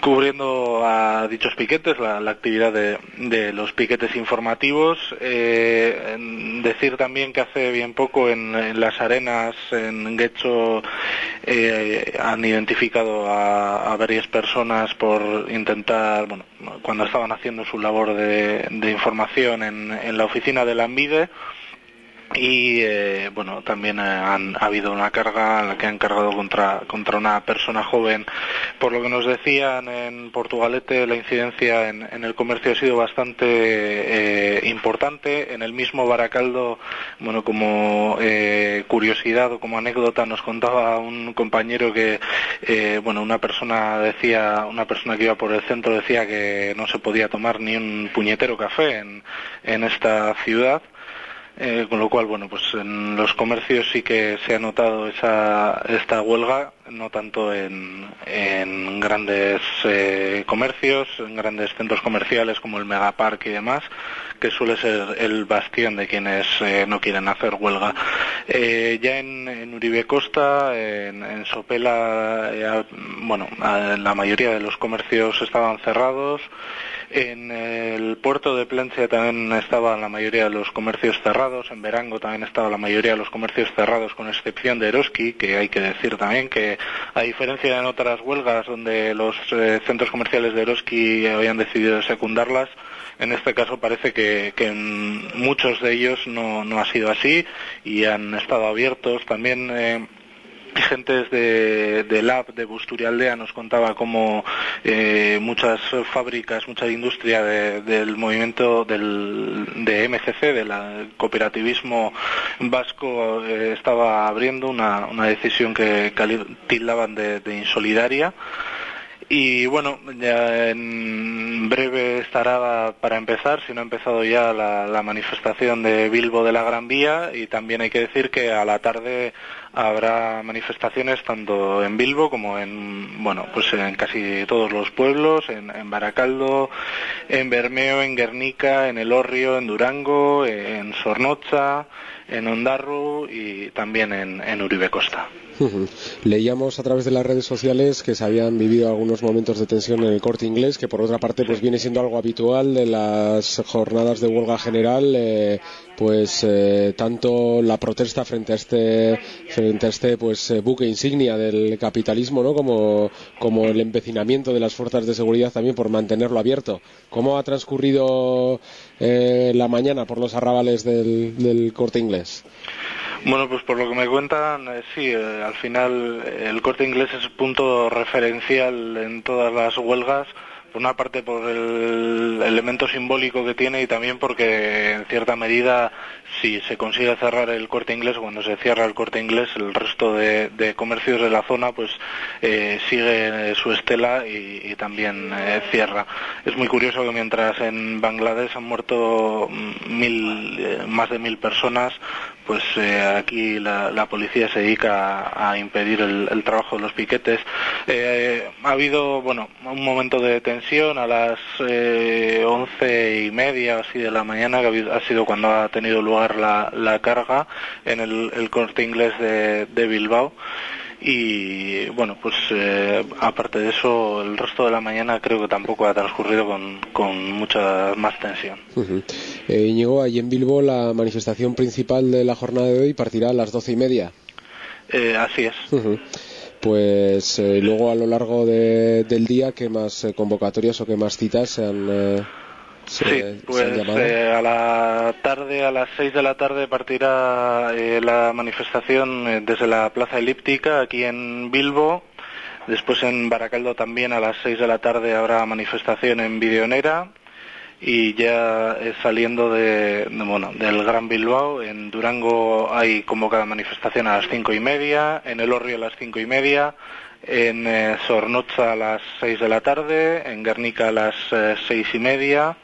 cubriendo a dichos piquetes la, actividad de, los piquetes informativos. Eh, decir también que hace bien poco en, las arenas en Guecho han identificado a, varias personas por intentar bueno cuando estaban haciendo su labor de, información en, en la oficina de la Ambide y eh, bueno también eh, han ha habido una carga en la que han cargado contra contra una persona joven. Por lo que nos decían en Portugalete la incidencia en, el comercio ha sido bastante eh, importante. En el mismo Baracaldo bueno como eh, curiosidad o como anécdota nos contaba un compañero que bueno una persona decía una persona que iba por el centro decía que no se podía tomar ni un puñetero café en, en esta ciudad eh, con lo cual, bueno, pues en los comercios sí que se ha notado esa, esta huelga, no tanto en, en grandes eh, comercios, en grandes centros comerciales como el Megapark y demás, que suele ser el bastión de quienes eh, no quieren hacer huelga. Eh, ya en, en, Uribe Costa, en, en Sopela, ya, bueno, la mayoría de los comercios estaban cerrados. En el puerto de Plencia también estaban la mayoría de los comercios cerrados, en Verango también estaba la mayoría de los comercios cerrados, con excepción de Eroski, que hay que decir también que a diferencia en otras huelgas donde los eh, centros comerciales de Eroski habían decidido secundarlas, en este caso parece que, que en muchos de ellos no, no, ha sido así y han estado abiertos. También eh, gentes de, de Lab de Busturialdea nos contaba cómo eh, muchas fábricas, mucha industria de, del movimiento del, de MCC, del cooperativismo vasco, eh, estaba abriendo una, decisión que tildaban de, de insolidaria. Y bueno, ya en breve estará para empezar, si no ha empezado ya la, manifestación de Bilbo de la Gran Vía y también hay que decir que a la tarde habrá manifestaciones tanto en Bilbo como en, bueno, pues en casi todos los pueblos, en, Baracaldo, en Bermeo, en Guernica, en El Orrio, en Durango, en Sornocha, en Ondarru y también en, en Uribe Costa. Leíamos a través de las redes sociales que se habían vivido algunos momentos de tensión en el corte inglés, que por otra parte pues viene siendo algo habitual de las jornadas de huelga general, eh, pues eh, tanto la protesta frente a este frente a este pues eh, buque insignia del capitalismo, ¿no? Como como el empecinamiento de las fuerzas de seguridad también por mantenerlo abierto. ¿Cómo ha transcurrido la mañana por los arrabales del, del corte inglés? Bueno, pues por lo que me cuentan, eh, sí, eh, al final el corte inglés es punto referencial en todas las huelgas, por una parte por el elemento simbólico que tiene y también porque en cierta medida si se consigue cerrar el corte inglés, cuando se cierra el corte inglés, el resto de, comercios de la zona pues eh, sigue su estela y, también eh, cierra. Es muy curioso que mientras en Bangladesh han muerto mil, eh, más de mil personas, pues aquí la, policía se dedica a, impedir el, el, trabajo de los piquetes. Ha habido, bueno, un momento de tensión a las once y media así de la mañana, que ha sido cuando ha tenido lugar la, la carga en el, el, corte inglés de, de Bilbao y bueno pues eh, aparte de eso el resto de la mañana creo que tampoco ha transcurrido con, con mucha más tensión uh -huh. eh, Íñigo, allí en Bilbo la manifestación principal de la jornada de hoy partirá a las doce y media eh, así es uh -huh. pues eh, luego a lo largo de, del día qué más eh, convocatorias o qué más citas se han Sí, se pues eh, a la tarde, a las 6 de la tarde partirá eh, la manifestación eh, desde la Plaza Elíptica aquí en Bilbo. Después en Baracaldo también a las 6 de la tarde habrá manifestación en Videonera. Y ya saliendo de, de, bueno, del Gran Bilbao, en Durango hay convocada manifestación a las cinco y media, en El Orrio a las cinco y media, en eh, Sornocha a las 6 de la tarde, en Guernica a las eh, seis y media,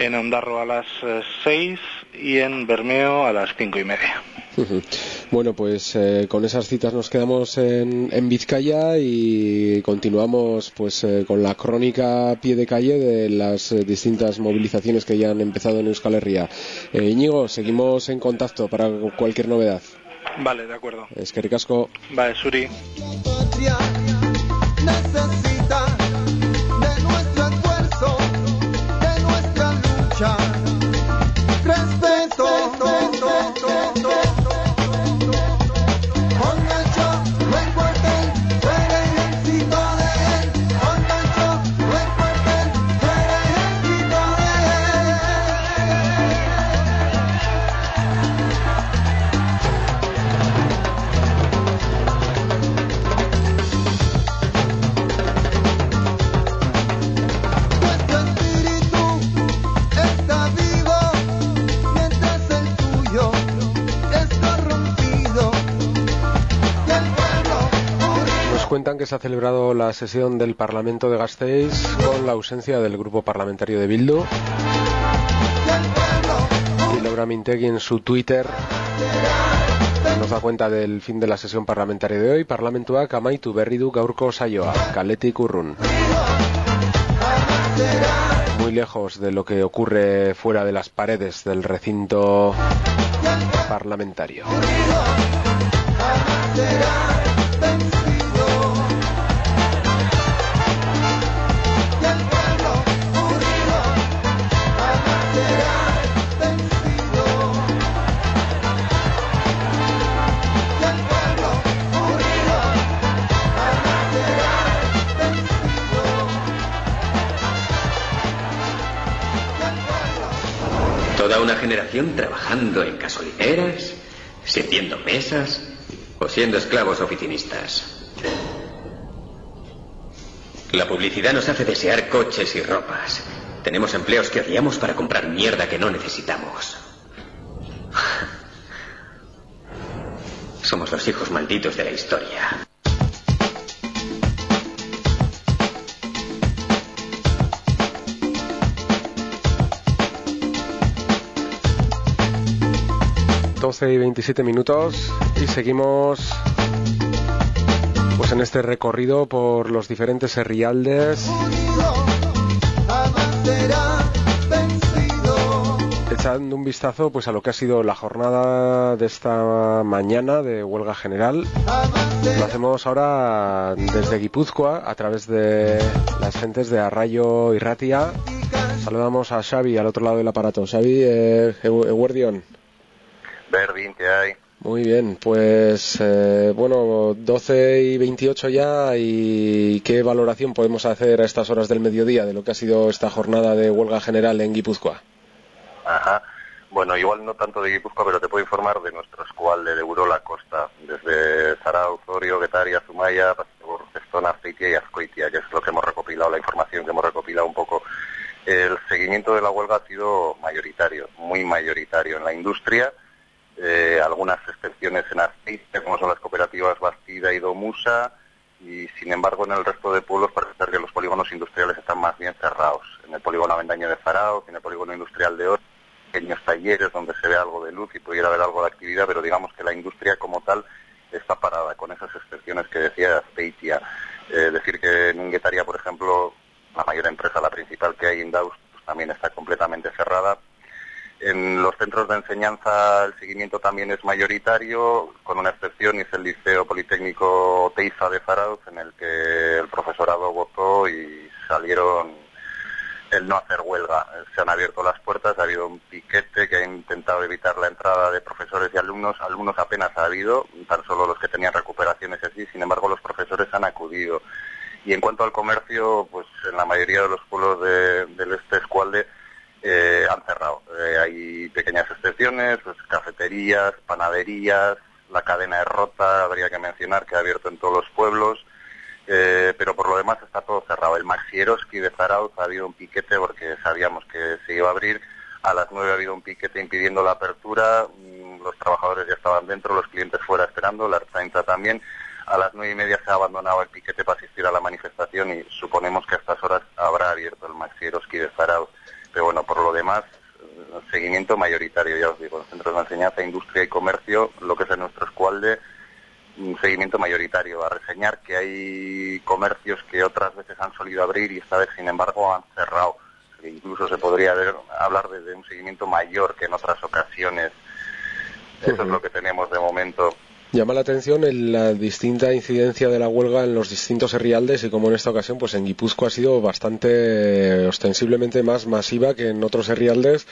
en Ondarro a las eh, 6 y en Bermeo a las cinco y media. Bueno, pues eh, con esas citas nos quedamos en, en Vizcaya y continuamos pues eh, con la crónica a pie de calle de las eh, distintas movilizaciones que ya han empezado en Euskal Herria. Eh, Íñigo, seguimos en contacto para cualquier novedad. Vale, de acuerdo. Es que ricasco. Vale, Suri. escuchar. Respeto, respeto. Cuentan que se ha celebrado la sesión del Parlamento de Gasteiz con la ausencia del grupo parlamentario de Bildu. Y Laura Mintegui en su Twitter nos da cuenta del fin de la sesión parlamentaria de hoy. Parlamentuak amaitu berri du gaurko saioa, kaletik urrun. Muy lejos de lo que ocurre fuera de las paredes del recinto parlamentario. Una generación trabajando en gasolineras, sirviendo mesas o siendo esclavos oficinistas. La publicidad nos hace desear coches y ropas. Tenemos empleos que odiamos para comprar mierda que no necesitamos. Somos los hijos malditos de la historia. Doce y 27 minutos y seguimos pues en este recorrido por los diferentes vencido. echando un vistazo pues a lo que ha sido la jornada de esta mañana de huelga general. Lo hacemos ahora desde Guipúzcoa a través de las gentes de Arrayo y Ratia. Saludamos a Xavi al otro lado del aparato. Xavi, eh. Berdin, ¿qué hay? Muy bien, pues eh, bueno, 12 y 28 ya y qué valoración podemos hacer a estas horas del mediodía de lo que ha sido esta jornada de huelga general en Guipúzcoa. Ajá. Bueno, igual no tanto de Guipúzcoa, pero te puedo informar de nuestro escualde de Urola Costa, desde Sarao, Zorio, Getaria, Zumaya, Estona, Azpeitia y Azcoitia, que es lo que hemos recopilado, la información que hemos recopilado un poco. El seguimiento de la huelga ha sido mayoritario, muy mayoritario en la industria, eh, algunas excepciones en Azpeitia, como son las cooperativas Bastida y Domusa, y sin embargo en el resto de pueblos parece ser que los polígonos industriales están más bien cerrados. En el polígono Avendaño de Farao, en el polígono industrial de Oro, pequeños talleres donde se ve algo de luz y pudiera haber algo de actividad, pero digamos que la industria como tal está parada, con esas excepciones que decía Azpeitia. Eh, decir que en Guetaria, por ejemplo, la mayor empresa, la principal que hay, Indaus, pues también está completamente cerrada. En los centros de enseñanza el seguimiento también es mayoritario, con una excepción, y es el Liceo Politécnico Teiza de Zarauz, en el que el profesorado votó y salieron el no hacer huelga. Se han abierto las puertas, ha habido un piquete que ha intentado evitar la entrada de profesores y alumnos. Alumnos apenas ha habido, tan solo los que tenían recuperaciones así, sin embargo los profesores han acudido. Y en cuanto al comercio, pues en la mayoría de los pueblos de- del este Escualde eh, han cerrado. Eh, hay pequeñas excepciones, pues cafeterías, panaderías, la cadena es rota, habría que mencionar que ha abierto en todos los pueblos, eh, pero por lo demás está todo cerrado. El Maxieroski de Zarauz ha habido un piquete porque sabíamos que se iba a abrir. A las nueve ha habido un piquete impidiendo la apertura. Mm, Los trabajadores ya estaban dentro, los clientes fuera esperando, la Arzainza también. A las nueve y media se ha abandonado el piquete para asistir a la manifestación y suponemos que a estas horas habrá abierto el Maxieroski de Zarauz. Pero bueno, por lo demás, seguimiento mayoritario, ya os digo, en centros de enseñanza, industria y comercio, lo que es en nuestro escualde, un seguimiento mayoritario. A reseñar que hay comercios que otras veces han solido abrir y esta vez, sin embargo, han cerrado. Que Incluso se podría ver- hablar de, de un seguimiento mayor que en otras ocasiones. Eso es lo que tenemos de momento. Llama la atención el- la distinta incidencia de la huelga en los distintos herrialdes y como en esta ocasión pues en Guipúzcoa ha sido bastante ostensiblemente más masiva que en otros herrialdes.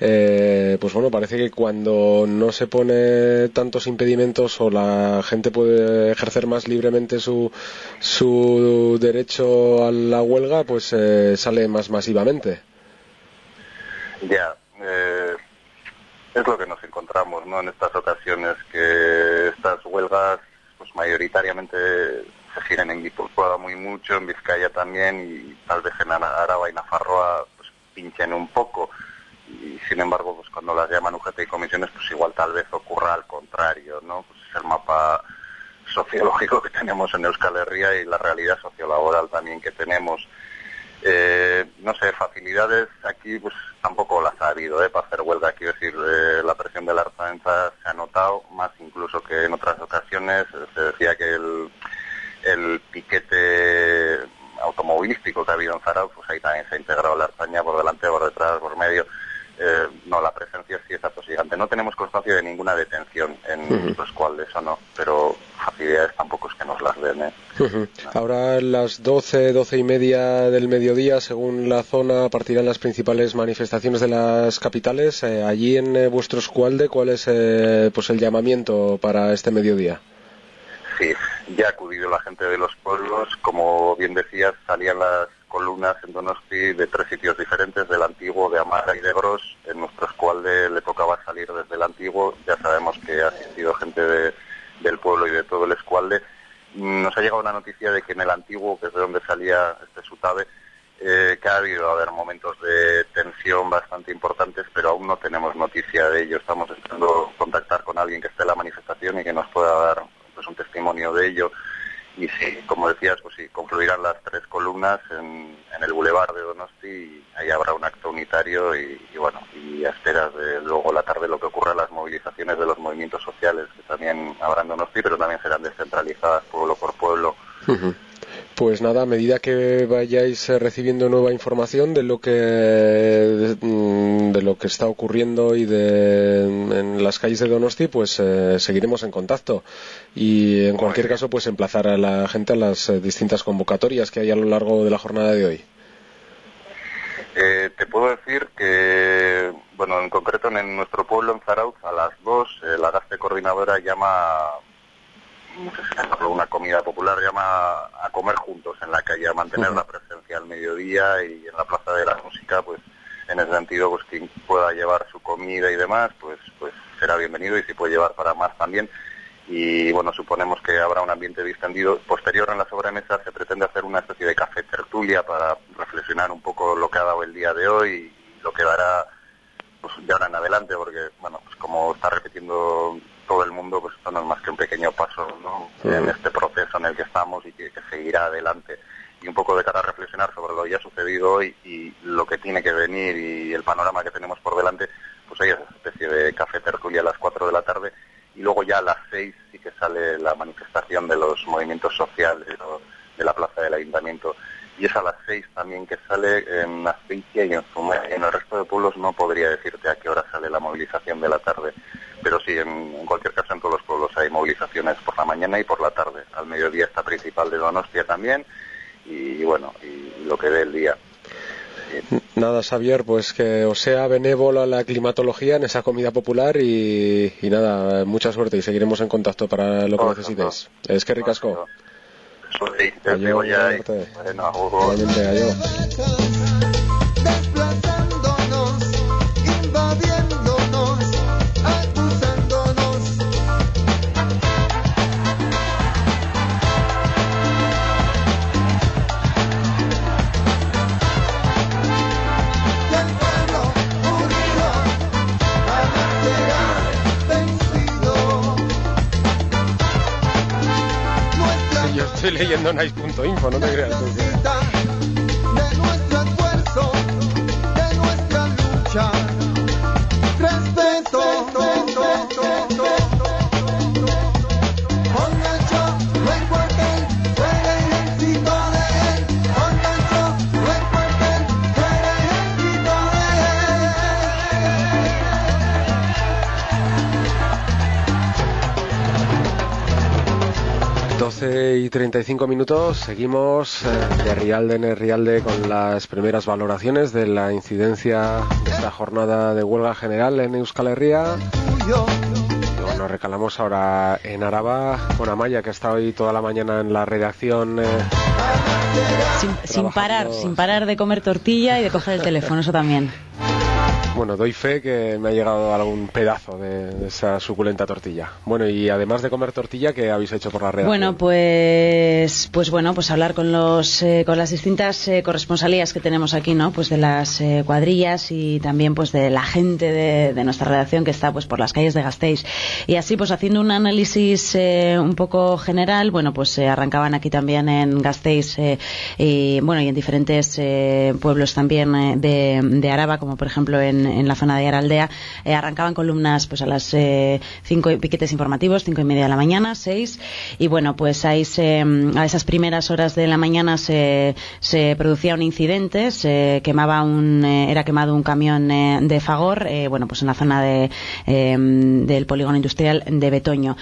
Eh, pues bueno, parece que cuando no se pone tantos impedimentos o la gente puede ejercer más libremente su, su derecho a la huelga, pues eh, sale más masivamente. Ya, eh, es lo que nos encontramos ¿no? en estas ocasiones, que estas huelgas pues mayoritariamente se giran en Guipúzcoa muy mucho, en Vizcaya también y tal vez en Ara- Araba y Nafarroa pues pinchen un poco y sin embargo pues cuando las llaman UGT y comisiones pues igual tal vez ocurra al contrario, ¿no? Pues es el mapa sociológico que tenemos en Euskal Herria y la realidad sociolaboral también que tenemos. Eh, no sé, facilidades aquí pues tampoco las ha habido ¿eh? para hacer huelga. Quiero decir, eh, la presión de la Arzainza se ha notado más incluso que en otras ocasiones. Se decía que el, el piquete automovilístico que ha habido en Zarauz, pues ahí también se ha integrado la Arzaña por delante, por detrás, por medio. Eh, no, la presencia sí es atosigante. No tenemos constancia de ninguna detención en los cuales o no, pero facilidades tampoco es que nos las den. ¿eh? Ahora las 12, 12 y media del mediodía, según la zona, partirán las principales manifestaciones de las capitales. Eh, allí en eh, vuestro escualde, ¿cuál es eh, pues el llamamiento para este mediodía? Sí, ya ha acudido la gente de los pueblos. Como bien decías, salían las columnas en Donosti de tres sitios diferentes, del antiguo, de Amara y de Gros. En nuestro escualde le tocaba salir desde el antiguo. Ya sabemos que ha asistido gente de- del pueblo y de todo el escualde. Nos ha llegado una noticia de que en el antiguo, que es de donde salía este Sutabe, eh, que ha habido a ver momentos de tensión bastante importantes, pero aún no tenemos noticia de ello. Estamos esperando contactar con alguien que esté en la manifestación y que nos pueda dar pues, un testimonio de ello. Y sí, como decías, pues sí, concluirán las tres columnas en, el bulevar de Donosti y ahí habrá un acto unitario y, bueno, y a esperas de luego la tarde lo que ocurra las movilizaciones de los movimientos sociales que también habrá en Donosti, pero también serán descentralizadas pueblo por pueblo. Pues nada, a medida que vayáis eh, recibiendo nueva información de lo que de, mm, de lo que está ocurriendo y de en las calles de Donosti, pues eh, seguiremos en contacto y en cualquier caso, pues emplazar a la gente a las eh, distintas convocatorias que hay a lo largo de la jornada de hoy. Eh, te puedo decir que, bueno, en concreto en nuestro pueblo, en Zarauz, a las dos, eh, la Gaste Coordinadora llama, no sé si llamarlo una comida popular, llama a comer juntos en la calle, a mantener la presencia al mediodía y en la Plaza de la Música, pues en ese sentido, pues quien pueda llevar su comida y demás, pues, pues será bienvenido y si puede llevar para más también. Y bueno, suponemos que habrá un ambiente distendido. Posterior en la sobremesa se pretende hacer una especie de café tertulia para reflexionar un poco lo que ha dado el día de hoy y lo que dará pues, de ahora en adelante, porque bueno, pues como está repitiendo todo el mundo, pues esto no es más que un pequeño paso ¿no? en este proceso en el que estamos y que, que seguirá adelante. Y un poco de cara a reflexionar sobre lo que ya ha sucedido hoy y lo que tiene que venir y el panorama que tenemos por delante, pues hay esa especie de café tertulia a las 4 de la tarde y luego ya a las 6 sí que sale la manifestación de los movimientos sociales o de la plaza del ayuntamiento. Y es a las 6 también que sale en Azpeitia y en Zumaya. En el resto de pueblos no podría decirte a qué hora sale la movilización de la tarde. Pero sí, en, en cualquier caso en todos los pueblos hay movilizaciones por la mañana y por la tarde. Al mediodía está principal de Donostia también y bueno, y lo que dé el día. Nada, Xavier, pues que os sea benévola la climatología en esa comida popular y, y nada, mucha suerte y seguiremos en contacto para lo que necesitéis. Es que ricasco. Suerte, te Adiós, digo ya. buena y- Bueno, agur. Estoy leyendo nice.info, no te creas tú. 12 y 35 minutos, seguimos eh, de Rialde en Rialde con las primeras valoraciones de la incidencia de esta jornada de huelga general en Euskal Herria. Bueno, recalamos ahora en Araba con Amaya, que está hoy toda la mañana en la redacción. eh, Sin, sin parar, sin parar de comer tortilla y de coger el teléfono, eso también. Bueno, doy fe que me ha llegado algún pedazo de, esa suculenta tortilla. Bueno, y además de comer tortilla, ¿qué habéis hecho por la redacción? Bueno, pues, pues bueno, pues hablar con los, eh, con las distintas eh, corresponsalías que tenemos aquí, ¿no? Pues de las eh, cuadrillas y también pues de la gente de, nuestra redacción que está pues por las calles de Gasteiz. Y así pues haciendo un análisis eh, un poco general, bueno, pues se arrancaban aquí también en Gasteiz eh, y bueno y en diferentes eh, pueblos también eh, de, de Araba, como por ejemplo en, en la zona de Araldea, eh, arrancaban columnas pues a las eh, cinco y- piquetes informativos, cinco y media de la mañana, seis, y bueno, pues ahí se, mm, a esas primeras horas de la mañana se, se producía un incidente, se quemaba un, eh, era quemado un camión eh, de Fagor, eh, bueno, pues en la zona de, eh, del polígono industrial de Betoño.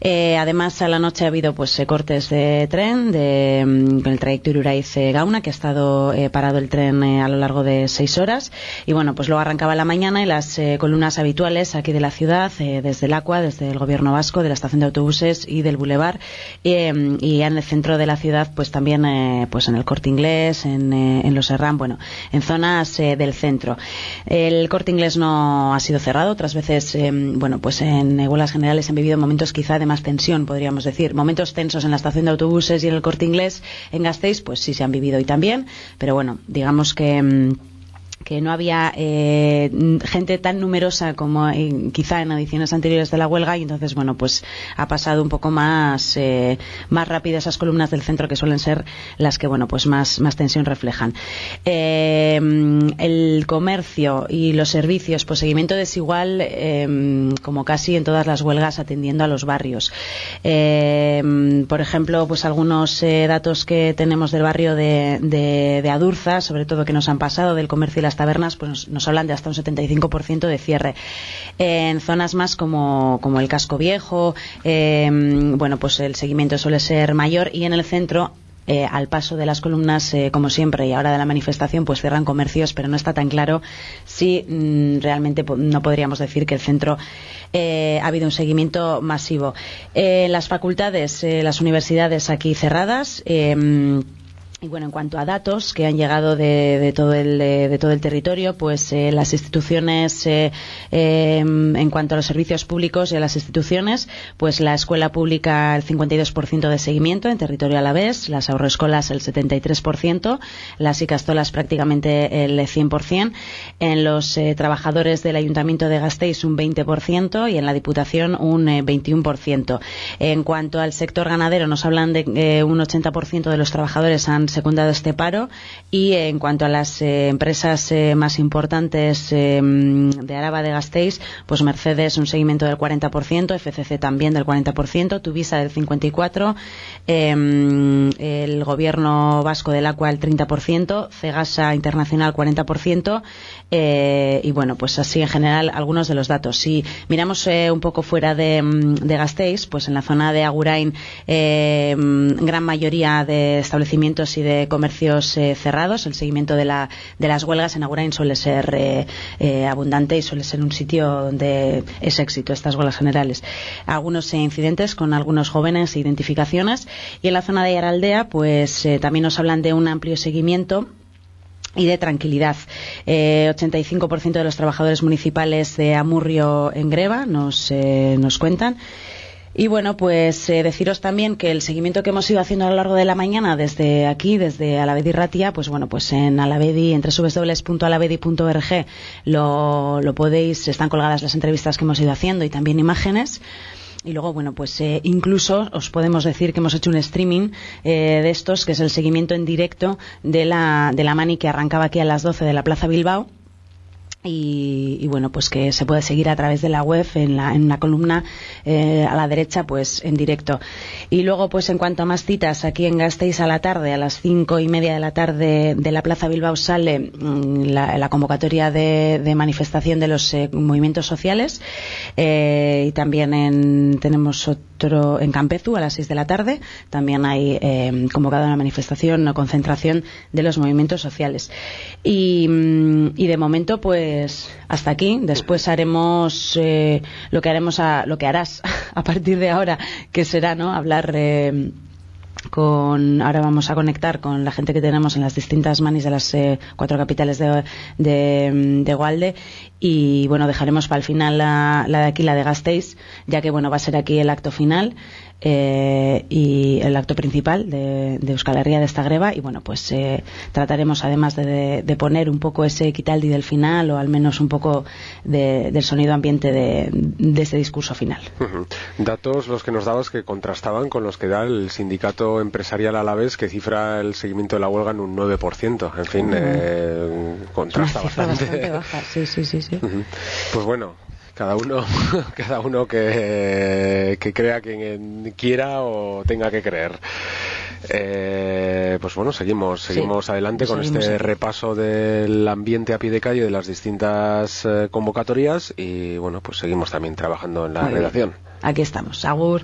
Eh, además, a la noche ha habido pues eh, cortes de tren de, mm, con el trayecto Iruraiz-Gauna, que ha estado eh, parado el tren eh, a lo largo de seis horas. Y bueno, pues luego arrancaba la mañana y las eh, columnas habituales aquí de la ciudad, eh, desde el Aqua, desde el gobierno vasco, de la estación de autobuses y del Boulevard. y en el centro de la ciudad, pues también eh, pues en el corte inglés, en, los Serrán, bueno, en zonas del centro. El corte inglés no ha sido cerrado, otras veces, eh, bueno, pues en huelgas generales han vivido momentos quizá de más tensión, podríamos decir. Momentos tensos en la estación de autobuses y en el corte inglés en Gasteiz, pues sí se han vivido hoy también, pero bueno, digamos que. Que no había eh, gente tan numerosa como quizá en ediciones anteriores de la huelga y entonces bueno pues ha pasado un poco más eh, más rápido esas columnas del centro que suelen ser las que bueno pues más más tensión reflejan. Eh, el comercio y los servicios pues seguimiento desigual como casi en todas las huelgas atendiendo a los barrios. Por ejemplo pues algunos datos que tenemos del barrio de, de, de Adurza sobre todo que nos han pasado del comercio y las tabernas pues nos, hablan de hasta un 75% de cierre en zonas más como, como el casco viejo eh, bueno pues el seguimiento suele ser mayor y en el centro eh, al paso de las columnas, eh, como siempre, y ahora de la manifestación, pues cierran comercios, pero no está tan claro si mm, realmente no podríamos decir que el centro eh, ha habido un seguimiento masivo. Las facultades, las universidades aquí cerradas. Eh, y bueno, en cuanto a datos que han llegado de, de todo el de, todo el territorio, pues eh, las instituciones eh, eh, en cuanto a los servicios públicos y a las instituciones, pues la escuela pública el 52% de seguimiento en territorio alavés, las ahorroescolas el 73%, las icastolas prácticamente el 100%, en los eh, trabajadores del Ayuntamiento de Gasteiz un 20% y en la Diputación un eh, 21%. En cuanto al sector ganadero, nos hablan de eh, un 80% de los trabajadores han secundado este paro y en cuanto a las eh, empresas eh, más importantes eh, de Araba de Gasteiz, pues Mercedes un seguimiento del 40%, FCC también del 40%, Tuvisa del 54%, eh, el gobierno vasco del Aqua el 30%, Cegasa Internacional 40%, eh, y bueno, pues así en general algunos de los datos. Si miramos un poco fuera de, mm, de Gasteiz, pues en la zona de Agurain, mm, gran mayoría de establecimientos de comercios eh, cerrados. El seguimiento de, la, de las huelgas en Agurain suele ser eh, eh, abundante y suele ser un sitio donde es éxito estas huelgas generales. Algunos eh, incidentes con algunos jóvenes identificaciones. Y en la zona de Araldea, pues también nos hablan de un amplio seguimiento y de tranquilidad. Eh, 85% de los trabajadores municipales de Amurrio en Greva nos, eh, nos cuentan. Y bueno, pues eh, deciros también que el seguimiento que hemos ido haciendo a lo largo de la mañana desde aquí, desde Alavedi Ratia, pues bueno, pues en Alavedi, en www.alavedi.org lo, lo podéis, están colgadas las entrevistas que hemos ido haciendo y también imágenes. Y luego, bueno, pues eh, incluso os podemos decir que hemos hecho un streaming eh, de estos, que es el seguimiento en directo de la, de la mani que arrancaba aquí a las 12 de la Plaza Bilbao. Y, y bueno, pues que se puede seguir a través de la web en, la, en una columna eh, a la derecha, pues en directo. Y luego, pues en cuanto a más citas, aquí en Gasteiz a la tarde, a las cinco y media de la tarde de la Plaza Bilbao sale mm, la, la convocatoria de, de manifestación de los eh, movimientos sociales. Eh, y también en, tenemos otro en Campezu a las seis de la tarde. También hay eh, convocada una manifestación o concentración de los movimientos sociales. Y, mm, y de momento, pues hasta aquí. Después haremos eh, lo que haremos a, lo que harás a partir de ahora, que será no hablar. Eh, con ahora vamos a conectar con la gente que tenemos en las distintas manis de las eh, cuatro capitales de, de, de Gualde. Y bueno dejaremos para el final la, la de aquí la de Gasteiz ya que bueno va a ser aquí el acto final eh, y el acto principal de, de Euskal Herria de esta greba y bueno pues eh, trataremos además de, de, poner un poco ese quitaldi del final o al menos un poco de, del sonido ambiente de, de ese discurso final. Datos los que nos dabas que contrastaban con los que da el sindicato empresarial Alavés que cifra el seguimiento de la huelga en un 9%. En fin, Ujú. eh, contrasta bastante. bastante baja sí sí sí, sí. Pues bueno, cada uno, cada uno que, que crea quien quiera o tenga que creer. Eh, pues bueno, seguimos, Sí, seguimos adelante con seguimos este aquí. repaso del ambiente a pie de calle de las distintas eh, convocatorias y bueno, pues seguimos también trabajando en la Muy bien. redacción. aquí estamos Agur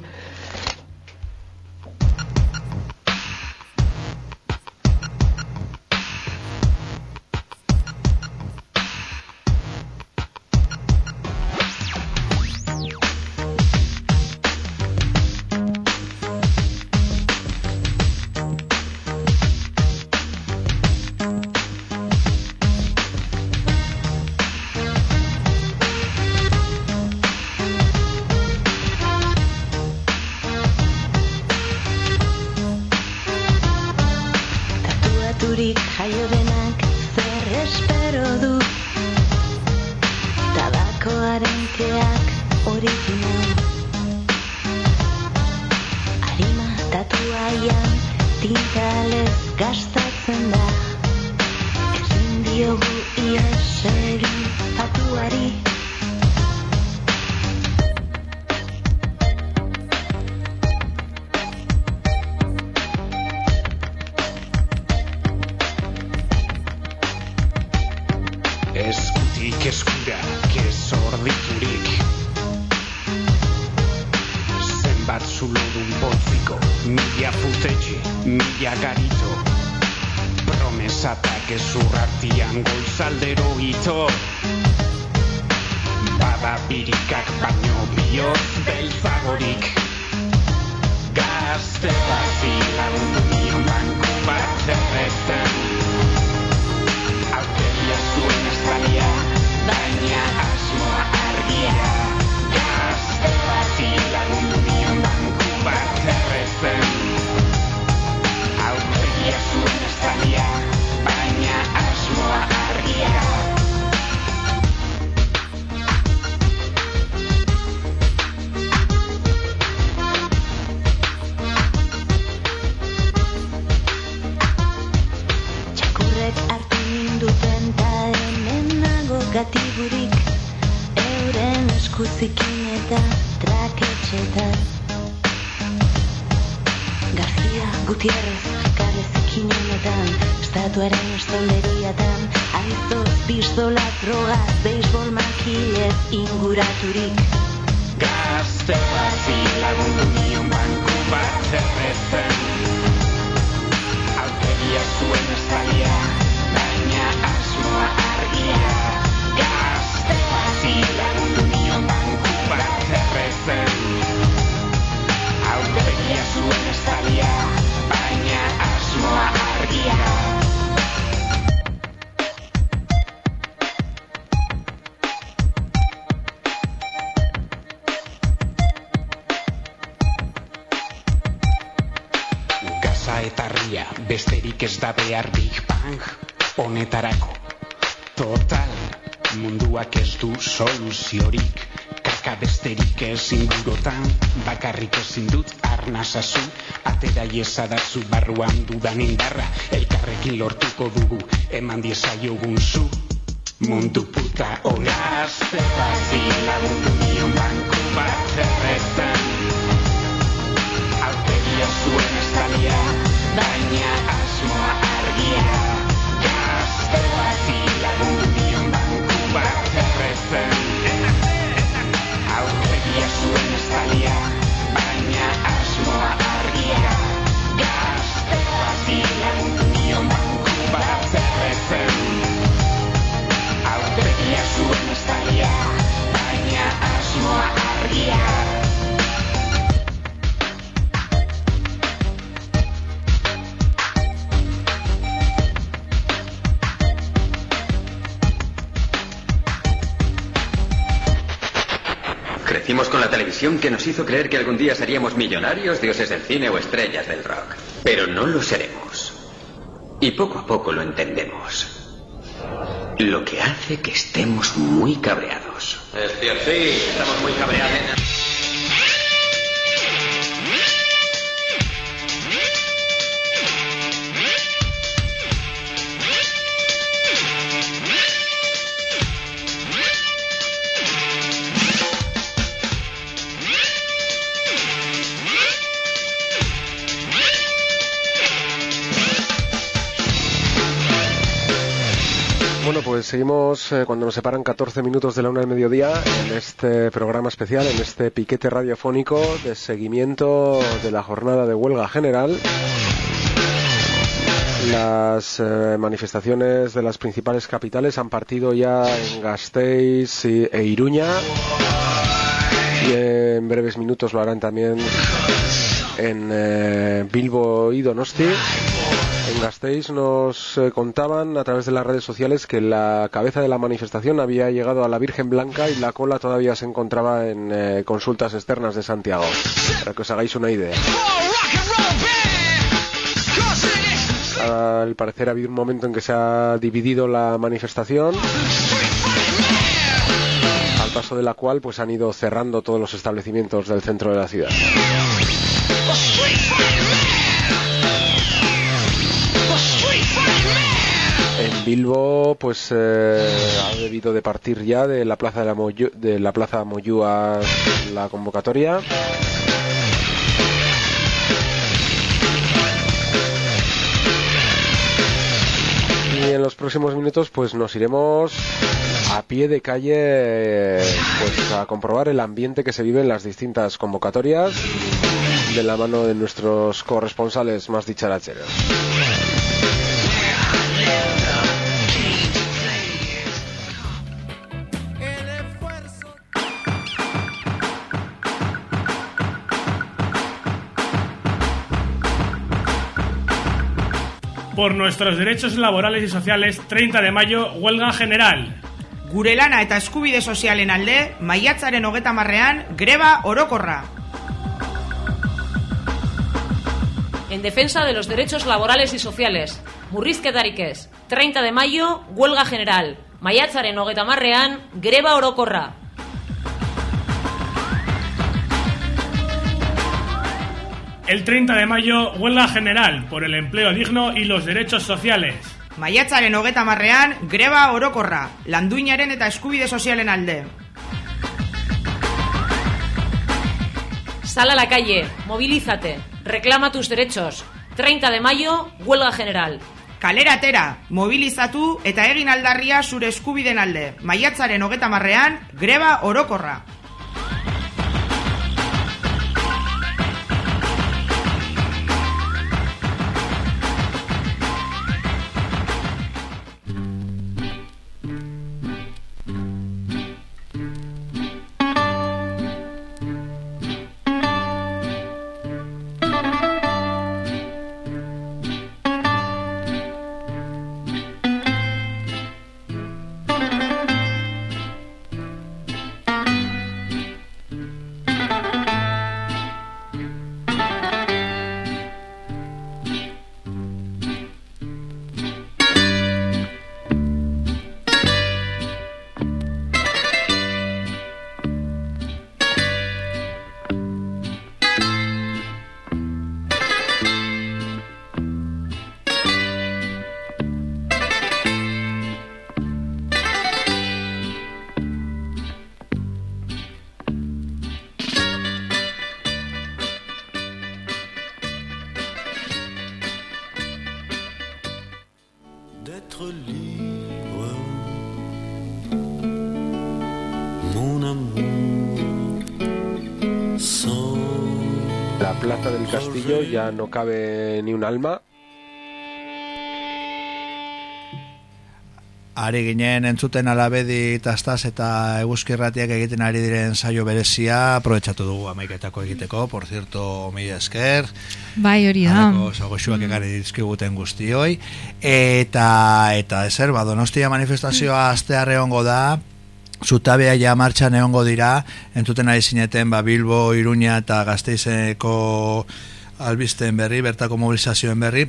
gatiburik Euren eskuzikin eta traketxetan. García Gutierrez kalezekin honetan Estatuaren estolderiatan Aizoz, pistola, droga, beisbol makilez inguraturik. Gazte bazi lagundu nion banku bat errezen Aukeria zuen estalia, da behar Big Bang honetarako. Total, munduak ez du soluziorik. Borroka besterik ez ingurotan Bakarrik ezin dut arnazazu Atera iezadazu barruan dudan indarra Elkarrekin lortuko dugu eman diezaiogun zu. Mundu puta horazte bazi lagundu nion banku bat erretan Alperia zuen estalia, baina asmoa argia Gazte televisión que nos hizo creer que algún día seríamos millonarios, dioses del cine o estrellas del rock. Pero no lo seremos. Y poco a poco lo entendemos. Lo que hace que estemos muy cabreados. Es cierto, sí, estamos muy cabreados. Pues seguimos eh, cuando nos separan 14 minutos de la una del mediodía en este programa especial, en este piquete radiofónico de seguimiento de la jornada de huelga general. Las eh, manifestaciones de las principales capitales han partido ya en Gasteiz e Iruña y en breves minutos lo harán también en eh, Bilbo y Donosti. En Gasteiz nos eh, contaban a través de las redes sociales que la cabeza de la manifestación había llegado a la Virgen Blanca y la cola todavía se encontraba en eh, consultas externas de Santiago. Para que os hagáis una idea. Al parecer ha habido un momento en que se ha dividido la manifestación. Al paso de la cual pues han ido cerrando todos los establecimientos del centro de la ciudad. Bilbo, pues eh, ha debido de partir ya de la plaza de la la plaza Moyúa la convocatoria. Y en los próximos minutos, pues nos iremos a pie de calle, pues a comprobar el ambiente que se vive en las distintas convocatorias de la mano de nuestros corresponsales más dicharacheros. Por nuestros derechos laborales y sociales, 30 de mayo, huelga general. Gure lana eta eskubide sozialen alde, maiatzaren hogeta marrean, greba orokorra. En defensa de los derechos laborales y sociales. Murrizketarik ez. 30 de mayo, huelga general. Maiatzaren hogeta marrean, greba orokorra. El 30 de mayo, huelga general por el empleo digno y los derechos sociales. Maiatzaren hogeta marrean, greba orokorra. Landuinaren eta eskubide sozialen alde. Sal a la calle, movilízate, reclama tus derechos. 30 de mayo, huelga general. Kalera atera, mobilizatu eta egin aldarria zure eskubiden alde. Maiatzaren hogeta marrean, greba orokorra. Castillo ya no cabe ni un alma. Ari ginen entzuten alabedi tastaz eta eguzkirratiak egiten ari diren saio berezia, aprobetsatu dugu amaiketako egiteko, por cierto, mi esker. Bai, hori da. Alako zagoxuak mm. ekarri dizkiguten guztioi. Eta, eta ezer, ba, donostia manifestazioa astearre hongo da, zutabea ja martxan egongo dira, entzuten ari zineten, ba, Bilbo, Iruña eta Gazteizeko albisten berri, bertako mobilizazioen berri,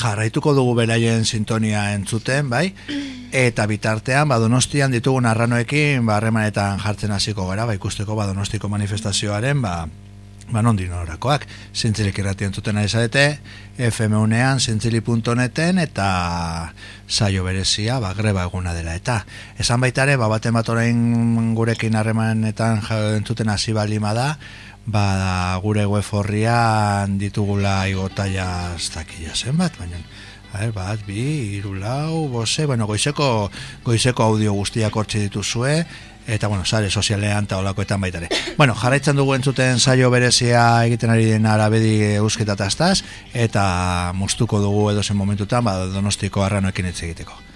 jarraituko dugu beraien sintonia entzuten, bai? Eta bitartean, ba, donostian ditugun arranoekin, ba, harremanetan jartzen hasiko gara, ba, ikusteko, ba, donostiko manifestazioaren, ba, ba, non dinorakoak, zintzilik irratien zuten ari zarete, FM unean, zintzili.neten, eta saio berezia, ba, greba eguna dela. Eta, esan baitare, ba, baten bat orain gurekin harremanetan entzuten hasi balima da, ba, gure web horrian ditugula igotaia zakila zenbat, baina, A ver, bat, bi, irulau, bose, bueno, goizeko, goizeko audio guztiak hortzi dituzue, eta bueno, sare sozialean eta olakoetan baitare. Bueno, jarraitzen dugu entzuten saio berezia egiten ari den arabedi eusketa tastaz, eta mustuko dugu edozen momentutan, ba, donostiko arranoekin hitz egiteko.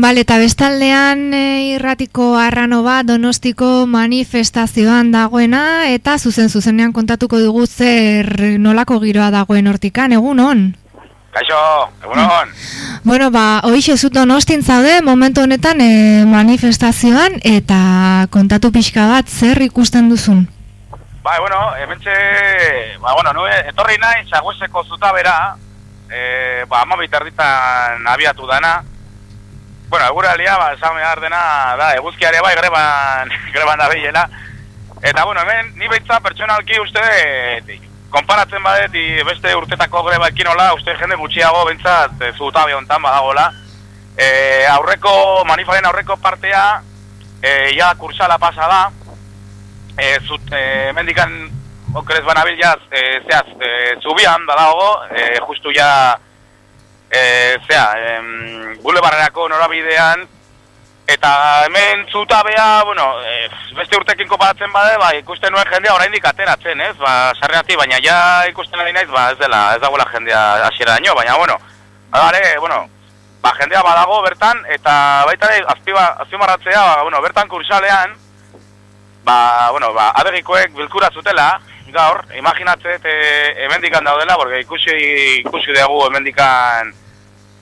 Bale, eta bestaldean e, irratiko arrano bat donostiko manifestazioan dagoena eta zuzen zuzenean kontatuko dugu zer nolako giroa dagoen hortikan, egun hon? Kaixo, egun hon? Bueno, ba, hoiz zut donostin zaude momentu honetan e, manifestazioan eta kontatu pixka bat zer ikusten duzun? Ba, bueno, ementxe, ba, bueno, nue, etorri nahi, zagoeseko zuta bera, e, ba, ama bitarditan abiatu dana, bueno, eguralia, ba, esan behar dena, da, eguzkiare bai, greban, greban da bilena. Eta, bueno, hemen, ni behitza pertsonalki uste, konparatzen badet, beste urtetako greba ekin hola, uste jende gutxiago bentsat, e, zutabe hontan badagola. E, aurreko, manifaren aurreko partea, e, ja kursala pasa da, e, zut, e, mendikan, okerez banabil jaz, e, zehaz, e, zubian badago, e, justu ja, e, zea, em, bulebarrerako norabidean, eta hemen zutabea, bueno, e, beste urtekin kopatzen bade, ba, ikusten nuen jendea oraindik ateratzen, ez, ba, sarreati, baina ja ikusten ari naiz, ba, ez dela, ez dagoela jendea hasiera daño, baina, bueno, agare, bueno, ba, jendea badago bertan, eta baita ere, azpimarratzea, ba, bueno, bertan kursalean, ba, bueno, ba, abegikoek bilkura zutela, gaur, imaginatzet e, emendikan daudela, porque ikusi, ikusi dugu emendikan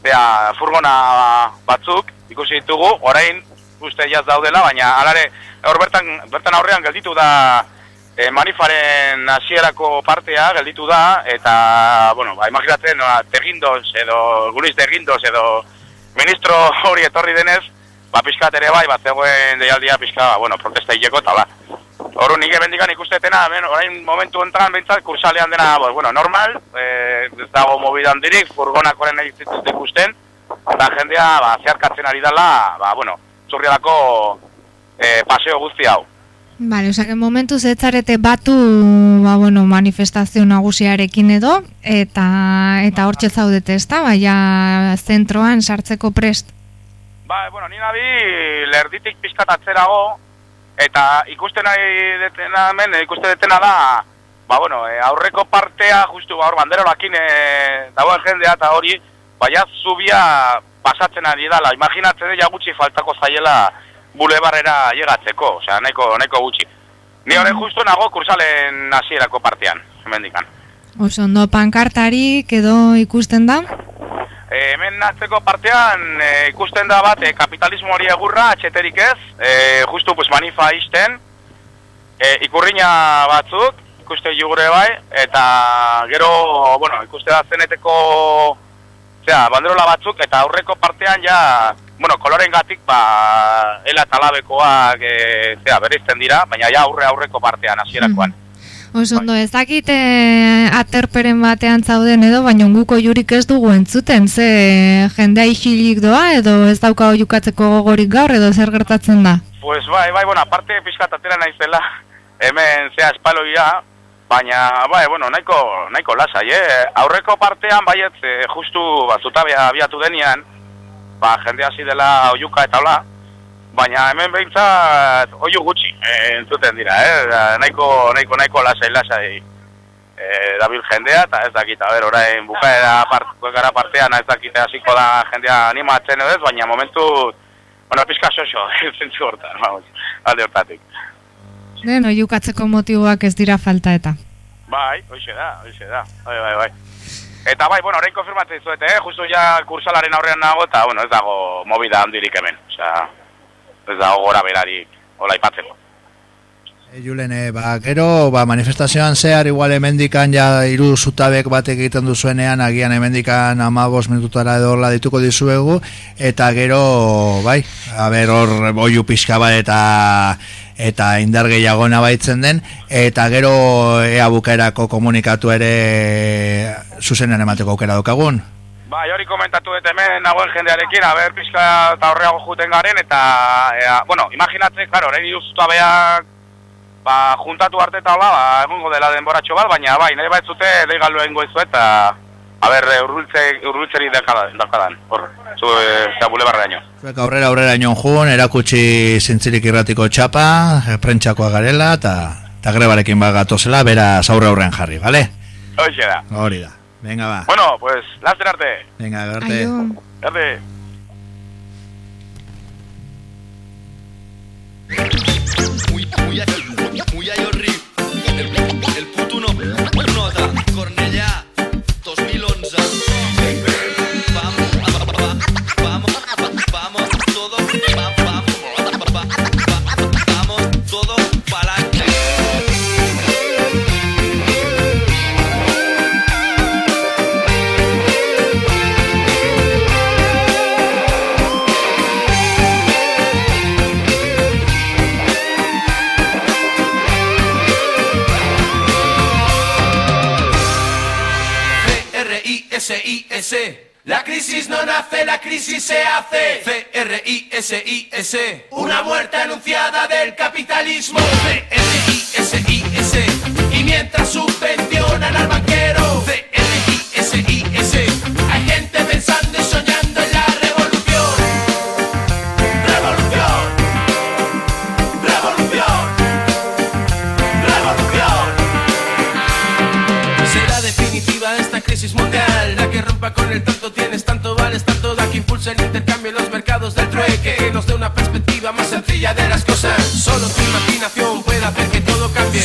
zea, furgona batzuk, ikusi ditugu, orain uste jaz daudela, baina alare, hor bertan, bertan aurrean gelditu da e, manifaren hasierako partea gelditu da, eta, bueno, ba, imaginatzen, no, tegindoz edo, guriz tegindoz edo, ministro hori etorri denez, ba, pixkat ere bai, bat zegoen deialdia pixka, ba, bueno, protesta hileko, eta ba, Horu nik ebendikan ikustetena, ben, orain momentu entran bentsat kursalean dena, bo, bueno, normal, e, ez dago mobidan dirik, furgonak horren egitzetuz ikusten, eta jendea, ba, zeharkatzen ari dela, ba, bueno, zurrialako e, paseo guzti hau. Vale, osea, que momentu zetzarete batu, ba, bueno, manifestazio nagusiarekin edo, eta eta hortxe zaudete, ez da, baina zentroan sartzeko prest? Ba, bueno, nina bi, lerditik pizkatatzerago, Eta ikusten nahi detena hemen, ikusten detena da, ba bueno, e, aurreko partea, justu ba, hor banderolakin e, dagoen jendea eta hori, baina zubia pasatzen ari dala, imaginatzen ja gutxi faltako zaiela bulebarrera llegatzeko, osea, nahiko, nahiko gutxi. Ni hori mm. justu nago kursalen hasierako partean, hemen dikan. Oso, ondo pankartari, edo ikusten da? E, hemen atzeko partean e, ikusten da bat e, kapitalismo hori egurra, atxeterik ez, e, justu pues, manifa izten, e, ikurriña batzuk, ikuste jugure bai, eta gero, bueno, ikuste da zeneteko, zera, banderola batzuk, eta aurreko partean ja, bueno, koloren gatik, ba, ela talabekoak, e, zera, berizten dira, baina ja aurre aurreko partean, hasierakoan. Mm Oso ondo, ez dakit eh, aterperen batean zauden edo, baina guko jurik ez dugu entzuten, ze jendea isilik doa edo ez dauka oiukatzeko gogorik gaur edo zer gertatzen da? Pues bai, bai, bueno, aparte pixkat atera naizela, hemen zea espaloia, baina, bai, bueno, nahiko, nahiko lasai, eh? Aurreko partean, baiet, eh, justu, ba, zutabea abiatu denian, ba, jende hasi dela oiuka eta hola, baina hemen behintzat oiu gutxi, eh, entzuten dira, eh? Nahiko, nahiko, nahiko lasai, lasai, eh, dabil jendea, eta ez dakit, a ber, orain bukaera part, bukaera partean ez dakite hasiko da jendea animatzen edo ez, baina momentu, bueno, pizka soso, zentzu hortan, vamos, alde hortatik. Den, oiukatzeko motiboak ez dira falta eta. Bai, hoxe da, hoxe da, bai, bai, bai. Eta bai, bueno, orain konfirmatzen zuete, eh? justu ja kursalaren aurrean nago, eta, bueno, ez dago movida handirik hemen, osea, ez dago gora berarik, hola ipatzeko. E, Julen, e, ba, gero, ba, manifestazioan zehar, igual emendikan ja iru zutabek batek egiten duzuenean, agian emendikan amabos minututara edo horla dituko dizuegu, eta gero, bai, a ber, hor, boiu pixka bat eta eta indar gehiago nabaitzen den, eta gero ea bukaerako komunikatu ere zuzenean emateko aukera daukagun. Bai, hori komentatu dut hemen nagoen jendearekin, haber pixka eta horreago juten garen, eta, ea, bueno, imaginatze, claro, orain iruzuta beak, ba, juntatu arte eta hola, ba, egongo dela denboratxo bat, baina bai, nahi bat zute, deigalu egingo izu eta, haber, urrultze, urrultzeri dakadan, hor, zu, e, zea bulebarraino. Zuek aurrera aurrera inon jun, erakutsi zintzirik irratiko txapa, eh, prentxakoa garela, eta eta grebarekin bat gatozela, bera aurre aurrean jarri, bale? Hoxe da. Hori da. Venga, ba. Bueno, pues, laster arte. Venga, arte. Arte. Muy, muy, muy ayorri. El, el puto no, nota, Cornellà, 2011. C-R-I-S-I-S. La crisis no nace, la crisis se hace. C-R-I-S-I-S. Una muerte anunciada del capitalismo. C-R-I-S-I-S. Y mientras subvencionan al banquero. Con el tanto tienes tanto vales tanto da que impulsa el intercambio en los mercados del trueque Que nos dé una perspectiva más sencilla de las cosas. Solo tu imaginación puede hacer que todo cambie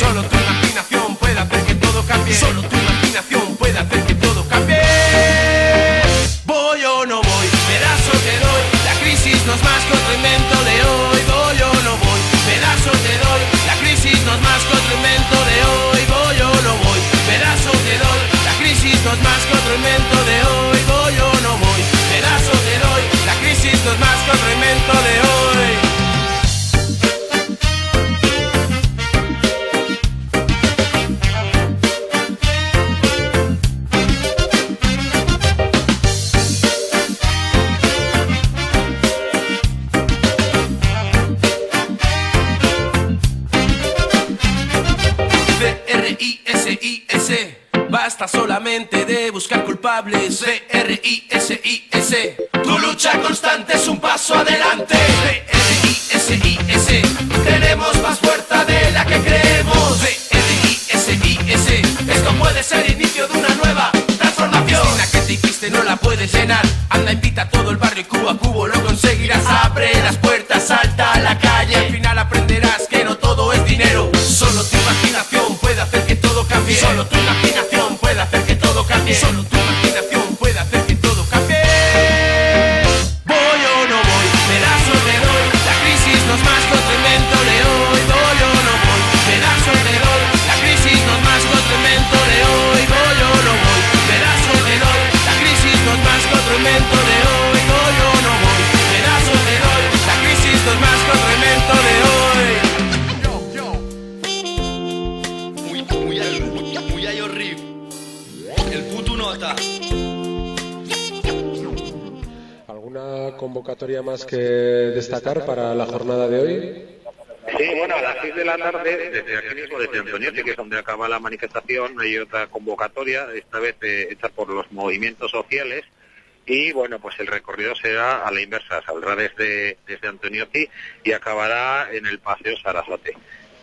C-R-I-S-I-S Tu lucha constante es un paso adelante desde aquí mismo, desde Antoniotti, que es donde acaba la manifestación, hay otra convocatoria, esta vez eh, hecha por los movimientos sociales, y bueno, pues el recorrido será a la inversa, saldrá desde, desde Antoniotti y acabará en el Paseo Sarasote.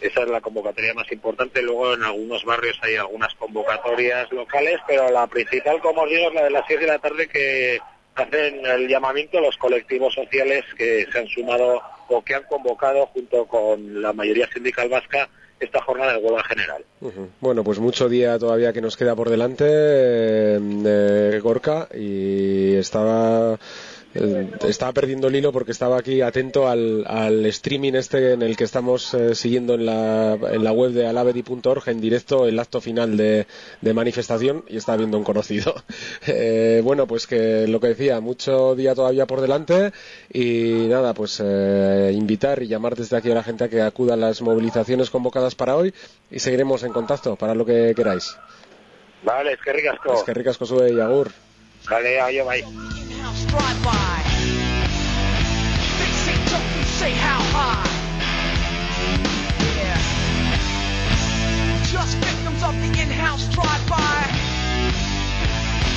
Esa es la convocatoria más importante. Luego en algunos barrios hay algunas convocatorias locales, pero la principal, como os digo, es la de las 6 de la tarde que hacen el llamamiento los colectivos sociales que se han sumado o que han convocado junto con la mayoría sindical vasca esta jornada de huelga general. Ujú. Bueno, pues mucho día todavía que nos queda por delante, eh, eh, Gorka, y estaba estaba perdiendo el hilo porque estaba aquí atento al, al streaming este en el que estamos eh, siguiendo en la, en la web de alabedi.org en directo el acto final de, de manifestación y estaba viendo un conocido. Eh, bueno, pues que lo que decía, mucho día todavía por delante y nada, pues eh, invitar y llamar desde aquí a la gente a que acuda a las movilizaciones convocadas para hoy y seguiremos en contacto para lo que queráis. Vale, es que ricasco. Es que ricasco sube y agur. Vale, ayo, bye. Drive-by. They say, don't you say how high. Yeah. Just victims of the in-house drive-by.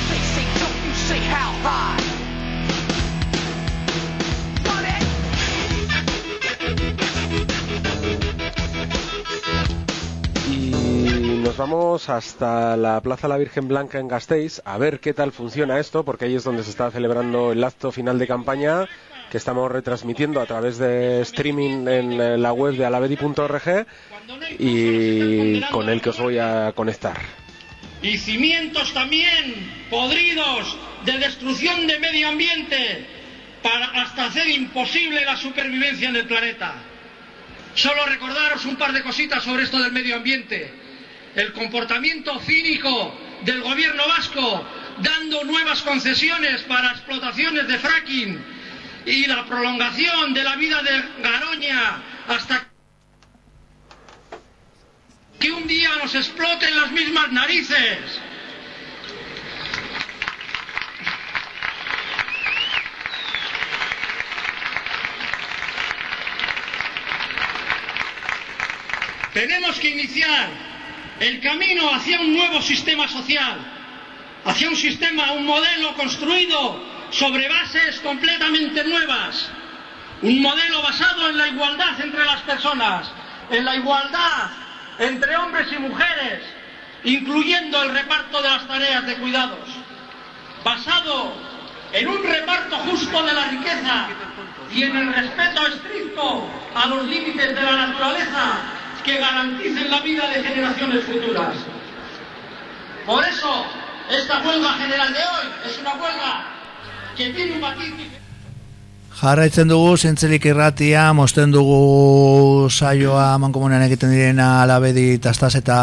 They say, don't you say how high. Nos vamos hasta la Plaza La Virgen Blanca en Gasteiz a ver qué tal funciona esto, porque ahí es donde se está celebrando el acto final de campaña que estamos retransmitiendo a través de streaming en eh, la web de alavedi.org y con el que os voy a conectar. y cimientos también podridos de destrucción de medio ambiente para hasta hacer imposible la supervivencia en el planeta. Solo recordaros un par de cositas sobre esto del medio ambiente. El comportamiento cínico del gobierno vasco dando nuevas concesiones para explotaciones de fracking y la prolongación de la vida de Garoña hasta que un día nos exploten las mismas narices. Tenemos que iniciar el camino hacia un nuevo sistema social, hacia un sistema, un modelo construido sobre bases completamente nuevas, un modelo basado en la igualdad entre las personas, en la igualdad entre hombres y mujeres, incluyendo el reparto de las tareas de cuidados, basado en un reparto justo de la riqueza y en el respeto estricto a los límites de la naturaleza que garanticen la vida de generaciones futuras. Por eso, esta huelga general de hoy es una huelga que tiene un matiz. Jarraitzen dugu, zentzelik irratia, mosten dugu saioa mankomunean egiten direna alabedi tastaz eta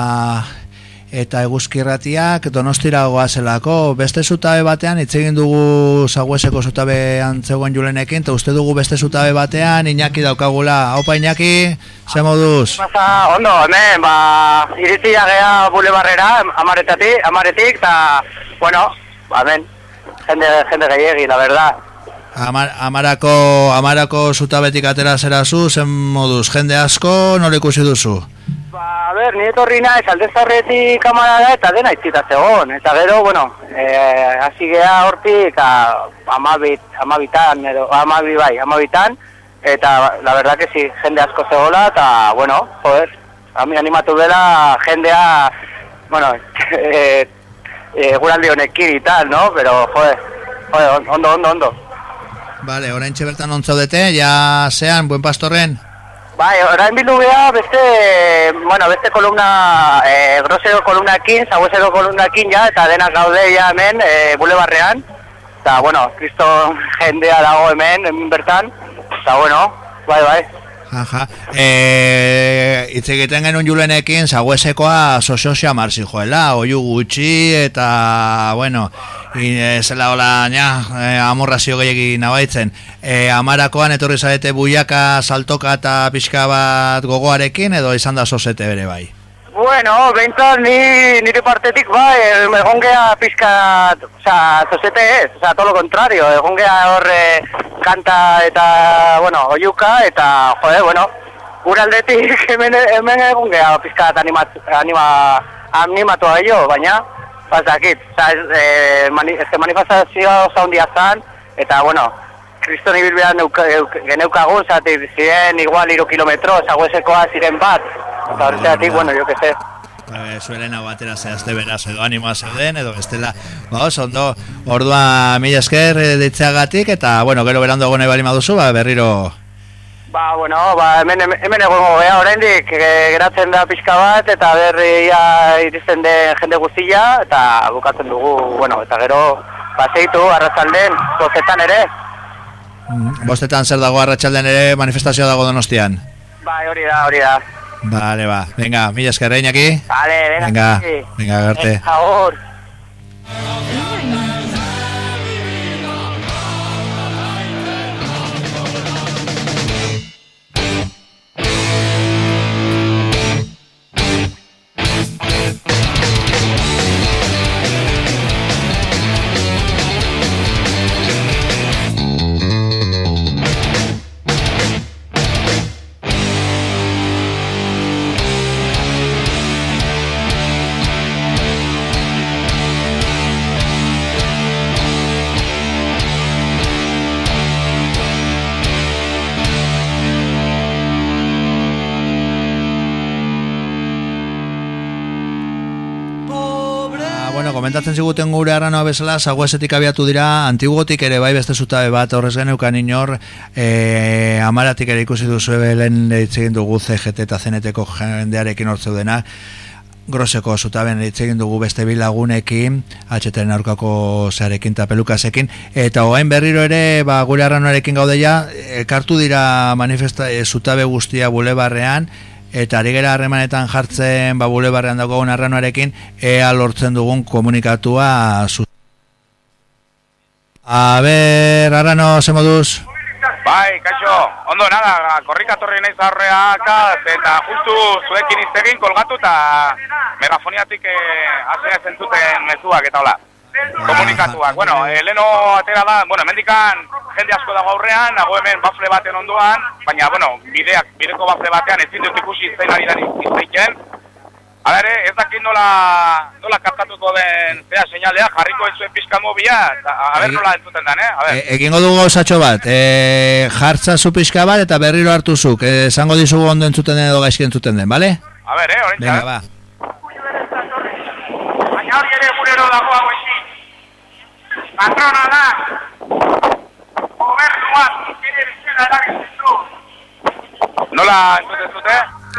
eta eguzki irratiak donostira goazelako. Beste zutabe batean, hitz egin dugu zagueseko zutabe antzegoen julenekin, eta uste dugu beste zutabe batean, Iñaki daukagula. Haupa Iñaki, ze moduz? Pasa, ondo, hemen, ba, iritzia gea bulebarrera, amaretatik, amaretik, eta, bueno, ba, jende, jende gehiegi, la verdad. Amar, amarako, amarako zutabetik atera zera zu, zen moduz, jende asko, nola ikusi duzu? Ba, a ber, ni etorri naiz aldezarretik kamara da eta dena itzita zegoen. Eta gero, bueno, eh, hasi gea hortik a, amabit, amabitan, edo, amabi bai, amabitan, eta la verdad que sí, jende asko zegoela, eta, bueno, joder, animatu dela jendea, bueno, eh, eh, guraldi honekin y tal, ¿no? Pero, joder, joder, ondo, ondo, ondo. Vale, orain bertan ontzaudete, ja zean, buen pastorren? Bai, orain bildu geha beste, bueno, beste kolumna, eh, grosero kolumnakin, zaguesero kolumnakin ja, eta denak gaude ja hemen, eh, bulebarrean. Eta, bueno, kristo jendea dago hemen, hemen bertan. Eta, bueno, bai, bai. Aja. Eh, hitz egiten genuen julenekin, zaguesekoa sososia marzi joela, oiu gutxi, eta, bueno, i, e, zela hola, ja, e, amorrazio gehiagi nabaitzen. E, amarakoan etorri zarete buiaka, saltoka eta pixka bat gogoarekin, edo izan da sosete bere bai? Bueno, behintzat ni, nire partetik bai, egon geha pixka, oza, zozete ez, oza, todo lo contrario, egon geha horre kanta eta, bueno, oiuka, eta, jode, bueno, gure aldetik hemen, hemen egun geha pizkat animat, anima, animatu gehiago, baina, bazakit, eta ez, e, mani, que manifestazio oso handia zan, eta, bueno, kriston ibilbea neuka, euk- geneukagun, zatik ziren igual iru kilometro, zagoezekoa ziren bat, eta horretik, bueno, jo que sé. Ba, Zuelen hau batera zehazte beraz edo animoa zeuden edo bestela ba, oso ondo ordua mila esker eh, deitzeagatik eta bueno gero berando egon nahi bali maduzu ba, berriro Ba, bueno, ba, hemen, hemen egongo gea oraindik e, geratzen da pixka bat, eta berria iristen den jende guztia, eta bukatzen dugu, bueno, eta gero, paseitu, arratzalden, bozetan ere. bostetan zer dago arratsaldean ere manifestazioa dago donostian Bai, hori da, hori da. Vale, ba, venga, mila esker Iñaki Vale, venga. Venga, sí. venga, garte Eh, agur. Ah, komentatzen ziguten gure arranoa bezala, zaguesetik abiatu dira, antiguotik ere bai beste zutabe bat, horrez geneukan inor, e, amaratik ere ikusi duzu lehen hitz egin dugu CGT eta zeneteko jendearekin hor zeudena, groseko zutaben hitz egin dugu beste bilagunekin, HTren aurkako zearekin eta pelukasekin, eta hoain berriro ere, ba, gure arranoarekin gaude ja, ekartu dira manifesta, e, zutabe guztia bulebarrean, eta ari gera harremanetan jartzen ba bulebarrean dagoen arranoarekin ea lortzen dugun komunikatua zu... A ber, arrano, ze moduz? Bai, kaixo, ondo, nada, korrika torri naiz aurreaka, eta justu zuekin iztegin kolgatu eta megafoniatik eh, hasea zentzuten mezuak eta hola. Komunikatuak, bueno, eh, leno atera da, bueno, mendikan jende asko dago aurrean, nago hemen bafle baten ondoan, baina, bueno, bideak, bideko bafle batean ezin dut ikusi zein ari da izteiken. Hala ere, ez dakit nola, nola kaptatuko den zea seinalea, jarriko ez zuen pixka mobia, eta a ber nola entzuten den, eh? A ber. E, egingo dugu gauzatxo bat, e, jartza zu pixka bat eta berriro hartu zuk, e, esango dizugu ondo entzuten den edo gaizki entzuten den, bale? A ber, eh, orain Venga, ba. Baina hori ere gurero dago hau. Patrona da. Gobernuak ere bezala erabiltzen du. Nola entzuten zute?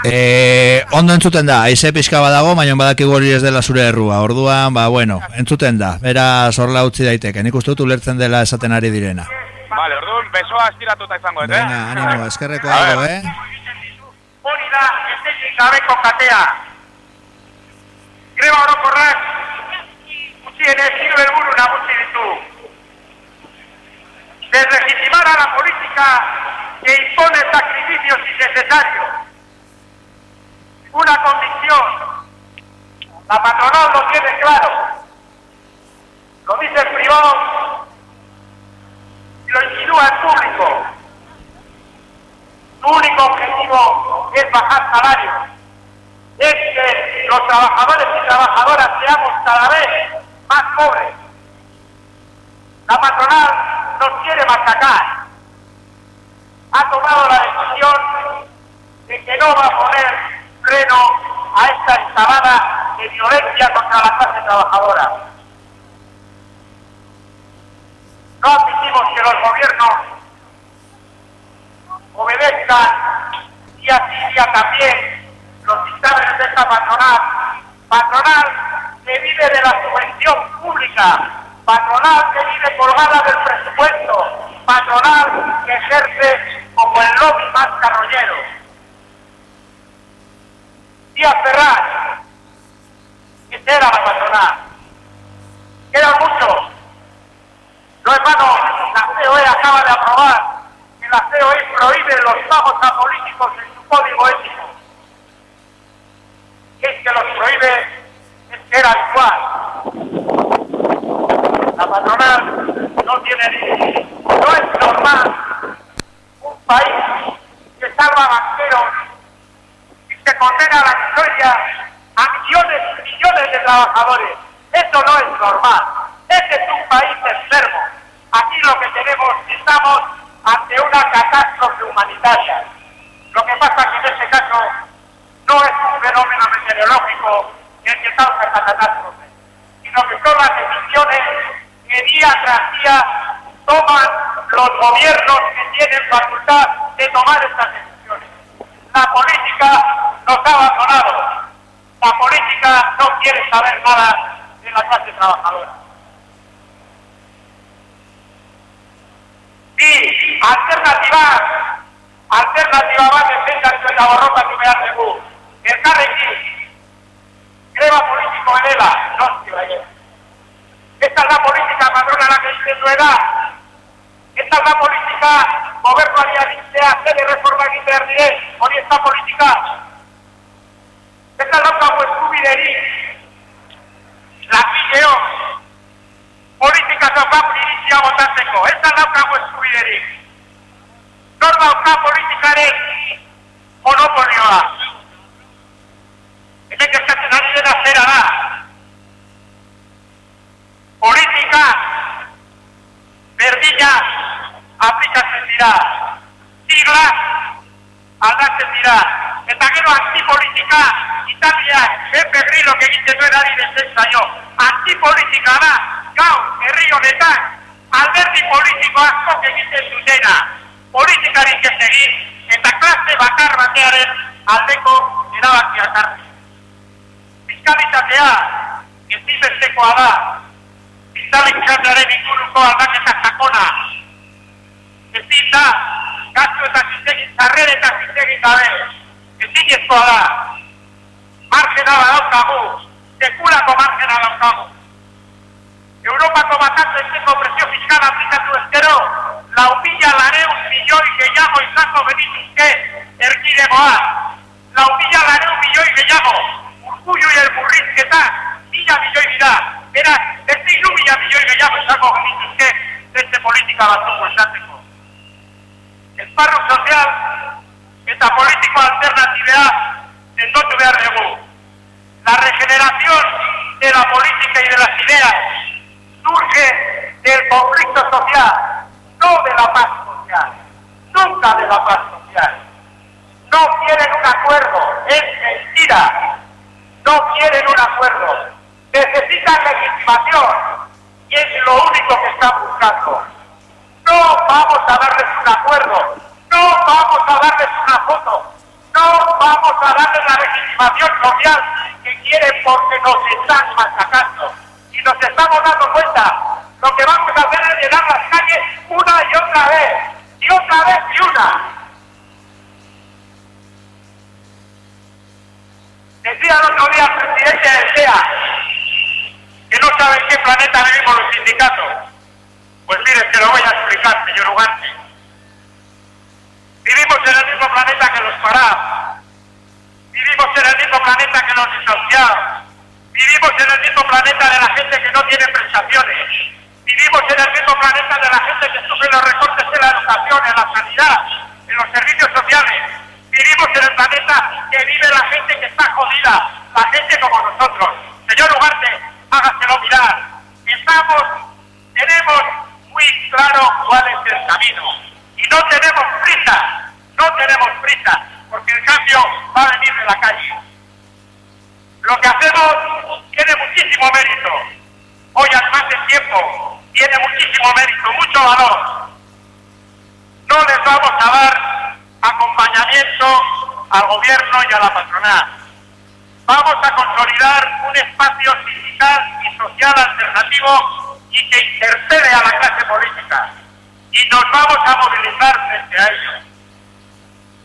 E, ondo entzuten da, aize pixka badago, baina badakigu hori ez dela zure errua, orduan, ba, bueno, entzuten da, bera zorla utzi daiteke, nik uste dut ulertzen dela esaten ari direna. Vale, orduan, besoa estiratuta izango, dut, eh? Venga, animo, eskerreko dago, eh? Hori da ezetik gabeko katea. Greba orokorrak gutxienez hiru helburu nagusi ditu. Deslegitimar a la política que impone sacrificios innecesarios. Una convicción. La patronal lo tiene claro. Lo dice en privado y lo insinúa en público. Su único objetivo es bajar salarios. Es que los trabajadores y trabajadoras seamos cada vez más pobres. La patronal nos quiere machacar. Ha tomado la decisión de que no va a poner freno a esta instalada de violencia contra la clase trabajadora. No admitimos que los gobiernos obedezcan día sí día también los dictámenes de esta patronal. Patronal que vive de la subvención pública, patronal que vive colgada del presupuesto, patronal que ejerce como el lobby más carroñero. Díaz Ferraz, esa era la patronal. Quedan muchos. No hermano, la COE acaba de aprobar que la COE prohíbe los pagos a políticos en su código ético. Es que los prohíbe, era habitual. La patronal no tiene. No es normal un país que salva banqueros condena a la miseria a millones y millones de trabajadores. Eso no es normal. Este es un país enfermo. Aquí lo que tenemos, estamos ante una catástrofe humanitaria. Lo que pasa que en este caso no es un fenómeno meteorológico el que causa esta catástrofe, sino que son las decisiones que día tras día toman los gobiernos que tienen facultad de tomar estas decisiones. La política nos ha abandonado. La política no quiere saber nada de la clase trabajadora. Y alternativas, alternativa bat defendatzen eta borrokatu behar dugu. Elkarrekin, greba politiko dela, noski la política madrona la que egiten duela. Esta es la política gobernuari aditzea, zer reforma egin behar dire, hori ez da politika. Ez da daukago eskubiderik, lakileo, politika daukago iritzia botatzeko, ez da daukago eskubiderik. Nor dauka politikaren monopolioa. Hemen eskatzen ari dena zera da. Politika berdina aplikatzen dira. Sigla aldatzen dira. Eta gero antipolitika Italiak Pepe Grillo egiten duen ari defensa jo. Antipolitika da gaur herri honetan alderdi politiko asko egiten dutena. Politikarik ez egin eta klase bakar batearen aldeko erabakiak hartu. Fiskalitatea ezinbestekoa da fiskalitatearen inguruko aldaketa sakona. Ezin da, gastu eta zizegin, zarrere eta zizegin gabe, ezin ezkoa da. Margena daukagu, sekulako margena daukagu. Europako batatzen presio fiskal aplikatu ezkero, lau mila lareun milioi gehiago izango benituzke erkidegoa. Lau mila lareun milioi gehiago, urkullu murrizketa, mila milioi dira. Beraz, ez diru mila milioi gehiago izango genituzke beste politika batzuk bultatzeko. Esparru sozial eta politiko alternatibea sendotu behar dugu. La regeneración de la política y de las ideas surge del conflicto social, no de la paz social, nunca de la paz social. No quieren un acuerdo, es mentira. No quieren un acuerdo. Necesitan legitimación y es lo único que están buscando. No vamos a darles un acuerdo, no vamos a darles una foto, no vamos a darles la legitimación social que quieren porque nos están machacando. Y nos estamos dando cuenta, lo que vamos a hacer es llenar las calles una y otra vez, y otra vez y una. Decía el otro día el presidente del SEA que no sabe en qué planeta vivimos los sindicatos. Pues mire, se lo voy a explicar, señor Ugarte. Vivimos en el mismo planeta que los parados. Vivimos en el mismo planeta que los desahuciados. Vivimos en el mismo planeta de la gente que no tiene prestaciones. Vivimos en el mismo planeta de la gente que sufre los recortes en la educación, en la sanidad, en los servicios sociales. Vivimos en el planeta que vive la gente que está jodida, la gente como nosotros. Señor Ugarte, hágaselo mirar. Estamos, tenemos muy claro cuál es el camino. Y no tenemos prisa, no tenemos prisa, porque el cambio va a venir de la calle. Lo que hacemos tiene muchísimo mérito. Hoy, además del tiempo, tiene muchísimo mérito, mucho valor. No les vamos a dar acompañamiento al gobierno y a la patronal. Vamos a consolidar un espacio sindical y social alternativo y que intercede a la clase política. Y nos vamos a movilizar frente a ello.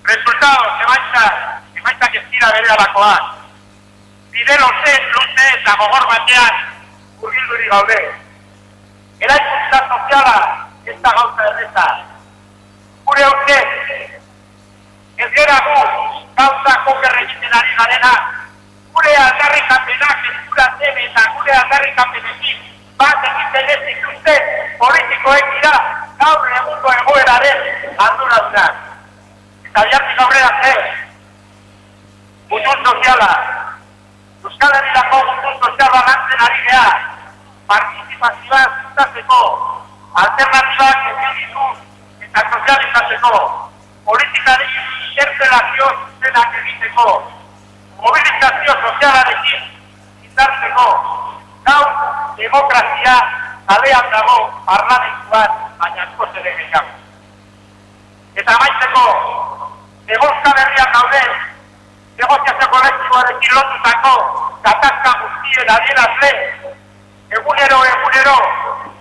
Resultado, se mancha, se mancha que estira bere alakoa. Bidelo zen, luze eta gogor batean urgilduri gaude. Eraikuntza soziala ez da gauza erreta. Gure ustez, ez gera gu gauza kokerre egiten ari garena, gure aldarrikapenak eskuratzen eta gure aldarrikapenekin bat egiten ez dituzte politikoek dira gaur egungo egoeraren arduradunak. Eta bihartik aurrera gutun soziala, Euskal Herriako gutun soziala lantzen ari geha, partizipazioa zutatzeko, alternatibak egitu eta sozializatzeko, politikari interpelazio zuzenak egiteko, mobilizazio sozialarekin indartzeko, gaur demokrazia kalean dago parlamentuan baina asko zere gehiago. Eta amaitzeko, negozka berriak gaude, negoziazio kolektiboarekin lotutako gatazka guztien adierazle, egunero, egunero,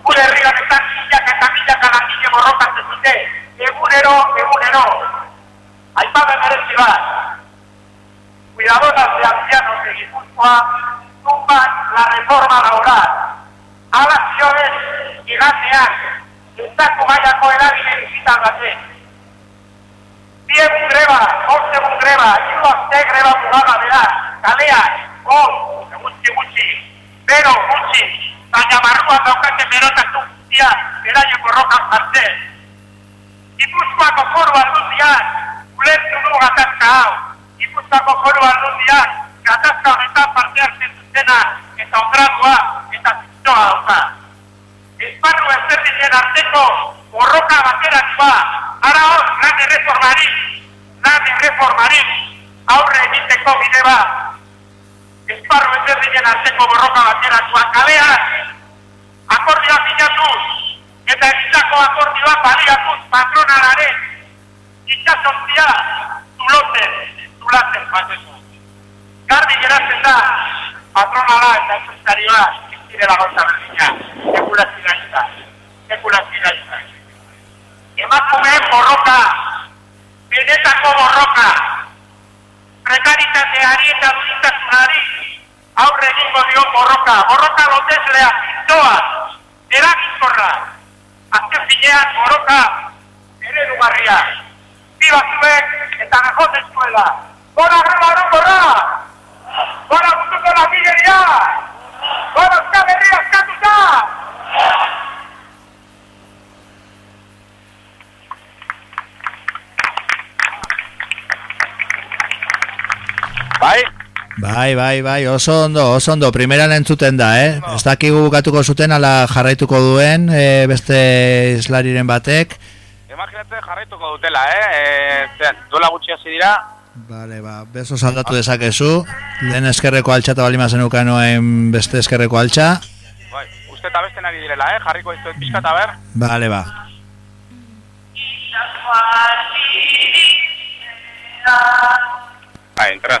gure herrian eta milak eta milak alakile borrokatzen dute, egunero, egunero, aipamen merezi bat, cuidadoras de ancianos de Guipúzcoa tumban la reforma laboral. A las acciones gigantean, estako mailako eragile digital batek. Bi egun greba, bost egun greba, hiru aste greba mugaga bera, kalean, hor, gutxi gutxi, bero gutxi, baina barruan daukaten berotatu guztia, beraien borrokan jartzen. Gipuzkoako foru aldundian, ulertu du gatazka hau, Gipuzkoako foru aldundian, gatazka honetan parte hartzen dutena, eta ondradua, eta zitzoa dauka. Esparru ezberdinen arteko borroka bateratua, ara hor, lan erreformari, lan erreformari, aurre egiteko bide bat. Esparru ezberdinen arteko borroka bateratua, kalean, akordioa binatuz, eta egitako akordioa baliatuz patronalaren, itxasontzia, zuloten, zulaten bateko. Garbi geratzen da, patronala eta empresarioa, zirela gauza berdina, ekulazio gaita, ekulazio gaita. Emakumeen borroka, benetako borroka, prekaritateari eta duintasunari, aurre egingo dio borroka, borroka loteslea, zintoa, eraginkorra, azken finean borroka, eredugarria, biba zuek eta mejoten zuela, gora greba orokorra, gora. Gutuko la mileria, gora euskal herria eskatuta, Bai? Bai, bai, bai, oso ondo, oso ondo, primeran entzuten da, eh? Ez dakigu bukatuko zuten, ala jarraituko duen, eh, beste islariren batek. Imaginatzen jarraituko dutela, eh? E, zean, duela gutxi hasi dira, Vale, ba, beso saldatu dezakezu. Lehen eskerreko altxa eta balima zenukanoen beste eskerreko altxa. bai, uste eta beste nari direla, eh? Jarriko ez dut pixka eta ber. Vale, ba. Bai, entra.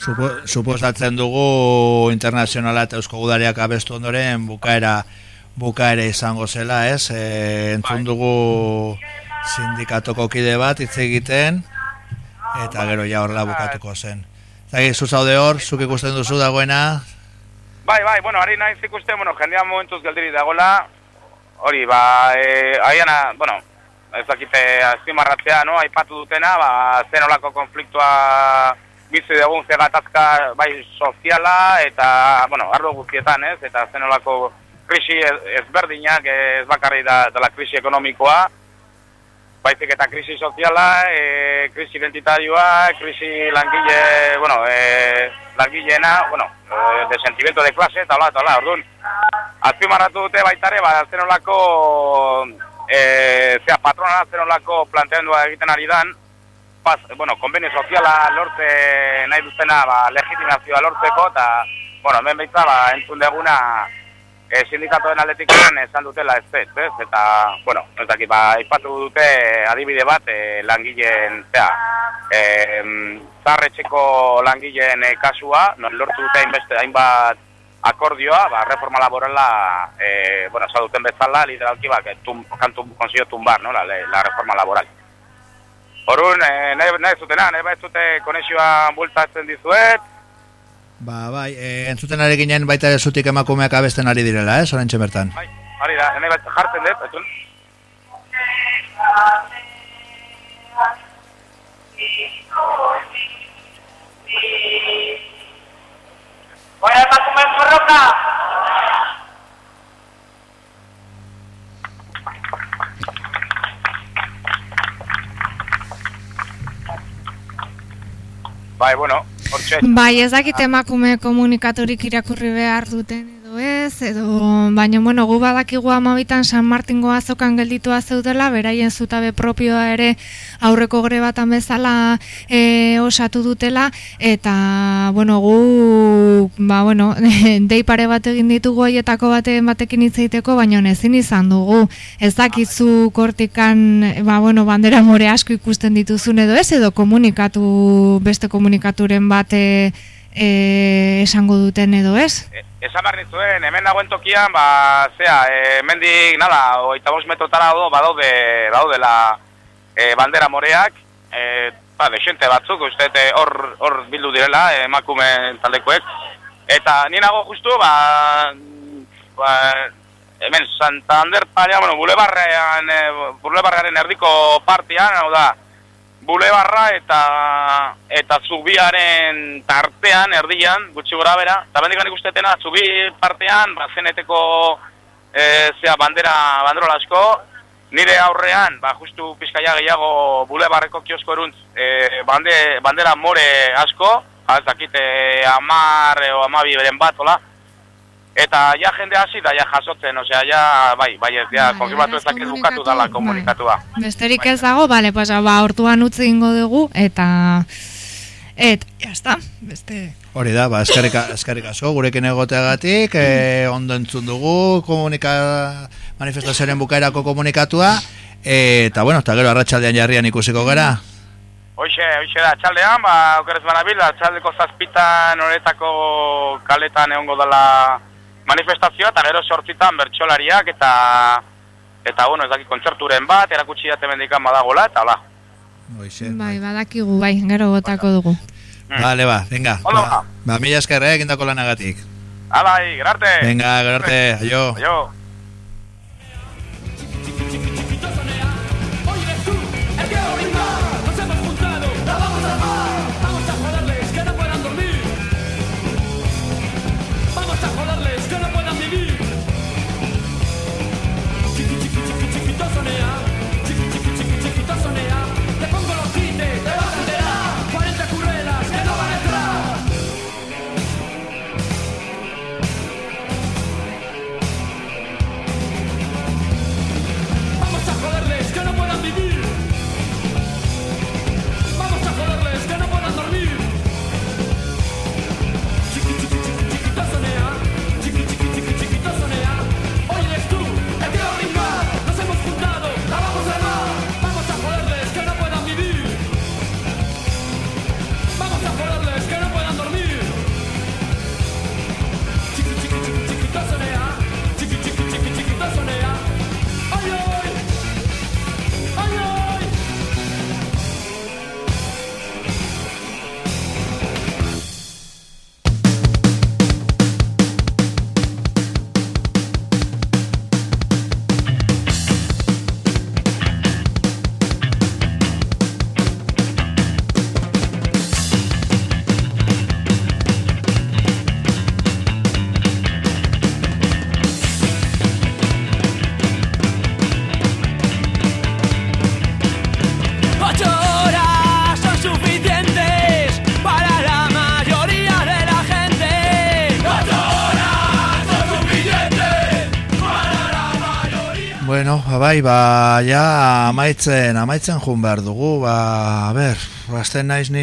Supo, suposatzen dugu internazionala eta eusko gudariak abestu ondoren bukaera bukaera izango zela, ez? E, entzun dugu sindikatoko kide bat hitz egiten eta gero ja horrela bukatuko zen. Zagi, zu zaude hor, zuk ikusten duzu dagoena, Bai, bai, bueno, ari nahi ikusten, bueno, jendea momentuz geldiri dagoela, hori, ba, e, aiana, bueno, ez dakite azpimarratzea, no, aipatu dutena, ba, zenolako konfliktua bizi dugun zegatazka, bai, soziala, eta, bueno, arlo guztietan, ez, eta zenolako krisi ez- ezberdinak, ez bakarri da, dela krisi ekonomikoa, baizik eta krisi soziala, e, krisi identitarioa, krisi langile, bueno, e, langileena, bueno, e, de sentimiento de clase, eta hola, eta hola, orduan, azpimarratu dute baitare, ba, zenolako, e, zera, patrona zenolako planteandua egiten ari dan, pas, bueno, konbenio soziala lortze nahi dutena, ba, legitimazioa lortzeko, eta, bueno, hemen behitza, ba, entzun deguna, e, sindikatoen aldetik esan dutela ez ez, ez? Eta, bueno, ez dakit, ba, ipatu dute adibide bat e, langileen, zera, e, zarretxeko langileen kasua, non lortu dute hainbeste, hainbat akordioa, ba, reforma laborala, e, bueno, duten bezala, literalki, ba, tum, kantu konzio tumbar, no, la, la reforma laboral. Horun, e, nahi, nahi zutena, nahi ez zute konexioa bultatzen dizuet, Ba, bai, e, entzuten ari ginen baita ere zutik emakumeak abesten ari direla, eh, zorentxe bertan. hori da, nahi bat jartzen dut, etun. Voy a comer Bai, bueno, hortxe. Bai, ez dakit emakume komunikatorik irakurri behar duten edo ez, edo, baina, bueno, gu badakigu amabitan San Martingo azokan gelditua zeudela, beraien zutabe propioa ere aurreko grebatan bezala e, osatu dutela, eta, bueno, gu, ba, bueno, dei pare bat egin ditugu haietako baten batekin hitz egiteko, baina ezin izan dugu. Ez dakizu kortikan, ba, bueno, bandera more asko ikusten dituzun edo ez, edo komunikatu, beste komunikaturen bate e, esango duten edo ez? Esan behar nizuen, hemen dagoen tokian, ba, zea, e, mendik, nada, oita bost metrotara do, badaude, daudela e, bandera moreak, e, ba, desente batzuk, uste, hor, hor bildu direla, e, emakume taldekoek, eta ni nago justu, ba, ba, hemen Santander parea, bueno, bulebarrean, e, bulebarrearen erdiko partian, hau da, bulebarra eta eta zubiaren tartean, erdian, gutxi gora bera, eta bendik ikustetena, zubi partean, ba, zeneteko e, zea bandera, banderola asko, nire aurrean, ba, justu pizkaia gehiago bulebarreko kiosko eruntz, e, bande, bandera more asko, ba, ez dakite amar o amabi beren bat, hola, eta ja jende hasi da ja jasotzen, osea, ja, bai, bai, ez, ja, konfirmatu ezakit bukatu dala komunikatua. Besterik ez dago, bale, pues, ba, hortuan utzi ingo dugu, eta... Et, jazta, beste... Hori da, ba, eskerrik asko, gurekin egoteagatik, e, ondo entzun dugu, komunika, manifestazioaren bukaerako komunikatua, e, eta bueno, eta gero arratsaldean jarrian ikusiko gara. Hoxe, hoxe da, txaldean, ba, okerez banabil, txaldeko zazpitan horretako kaletan egongo dela manifestazioa, eta gero sortzitan bertsolariak, eta, eta bueno, ez dakit kontzerturen bat, erakutsi date mendikan badagola, eta hola. Bai, badakigu, bai, gero botako dugu. Vale, ba, venga. Ba, ba mila eskerre, egindako lanagatik. Alai, gerarte! Venga, gero arte, aio. Aio. Bai, ba, ja, amaitzen, amaitzen jun behar dugu, ba, a ber, bazten naiz ni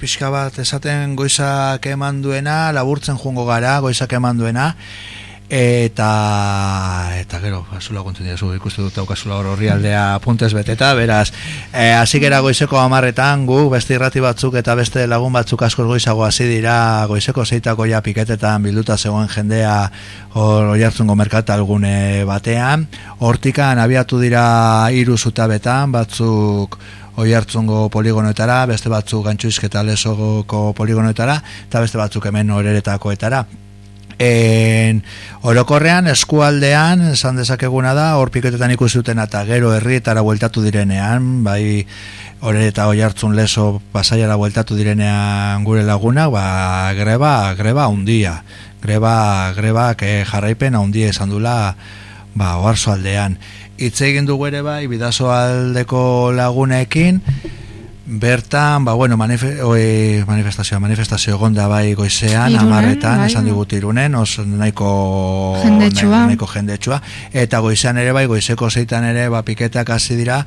pixka bat esaten goizak eman duena, laburtzen jungo gara, goizak eman duena, eta eta gero zula kontzen dira zu ikuste dut aukazula hor horri aldea puntez beteta beraz e, hasi gera goizeko amarretan gu beste irrati batzuk eta beste lagun batzuk askoz goizago hasi dira goizeko zeitako ja piketetan bilduta zegoen jendea hor oiartzungo merkatalgune batean. Hortikan abiatu dira hiru zutabetan batzuk oi hartzungo poligonoetara, beste batzuk gantxuizketa lesogoko poligonoetara, eta beste batzuk hemen horeretakoetara en orokorrean eskualdean esan dezakeguna da hor piketetan ikusi eta gero herrietara bueltatu direnean bai hori eta oi hartzun leso pasaiara bueltatu direnean gure laguna ba greba greba undia greba greba que jarraipen handia izan dula ba oarzo aldean hitz egin dugu ere bai bidaso aldeko lagunekin Bertan, ba, bueno, manife, oi, manifestazioa, manifestazio gonda bai goizean, amarretan, bai, esan digut irunen, os nahiko jendetsua. nahiko jendetsua, eta goizean ere bai, goizeko zeitan ere, ba, piketak hasi dira,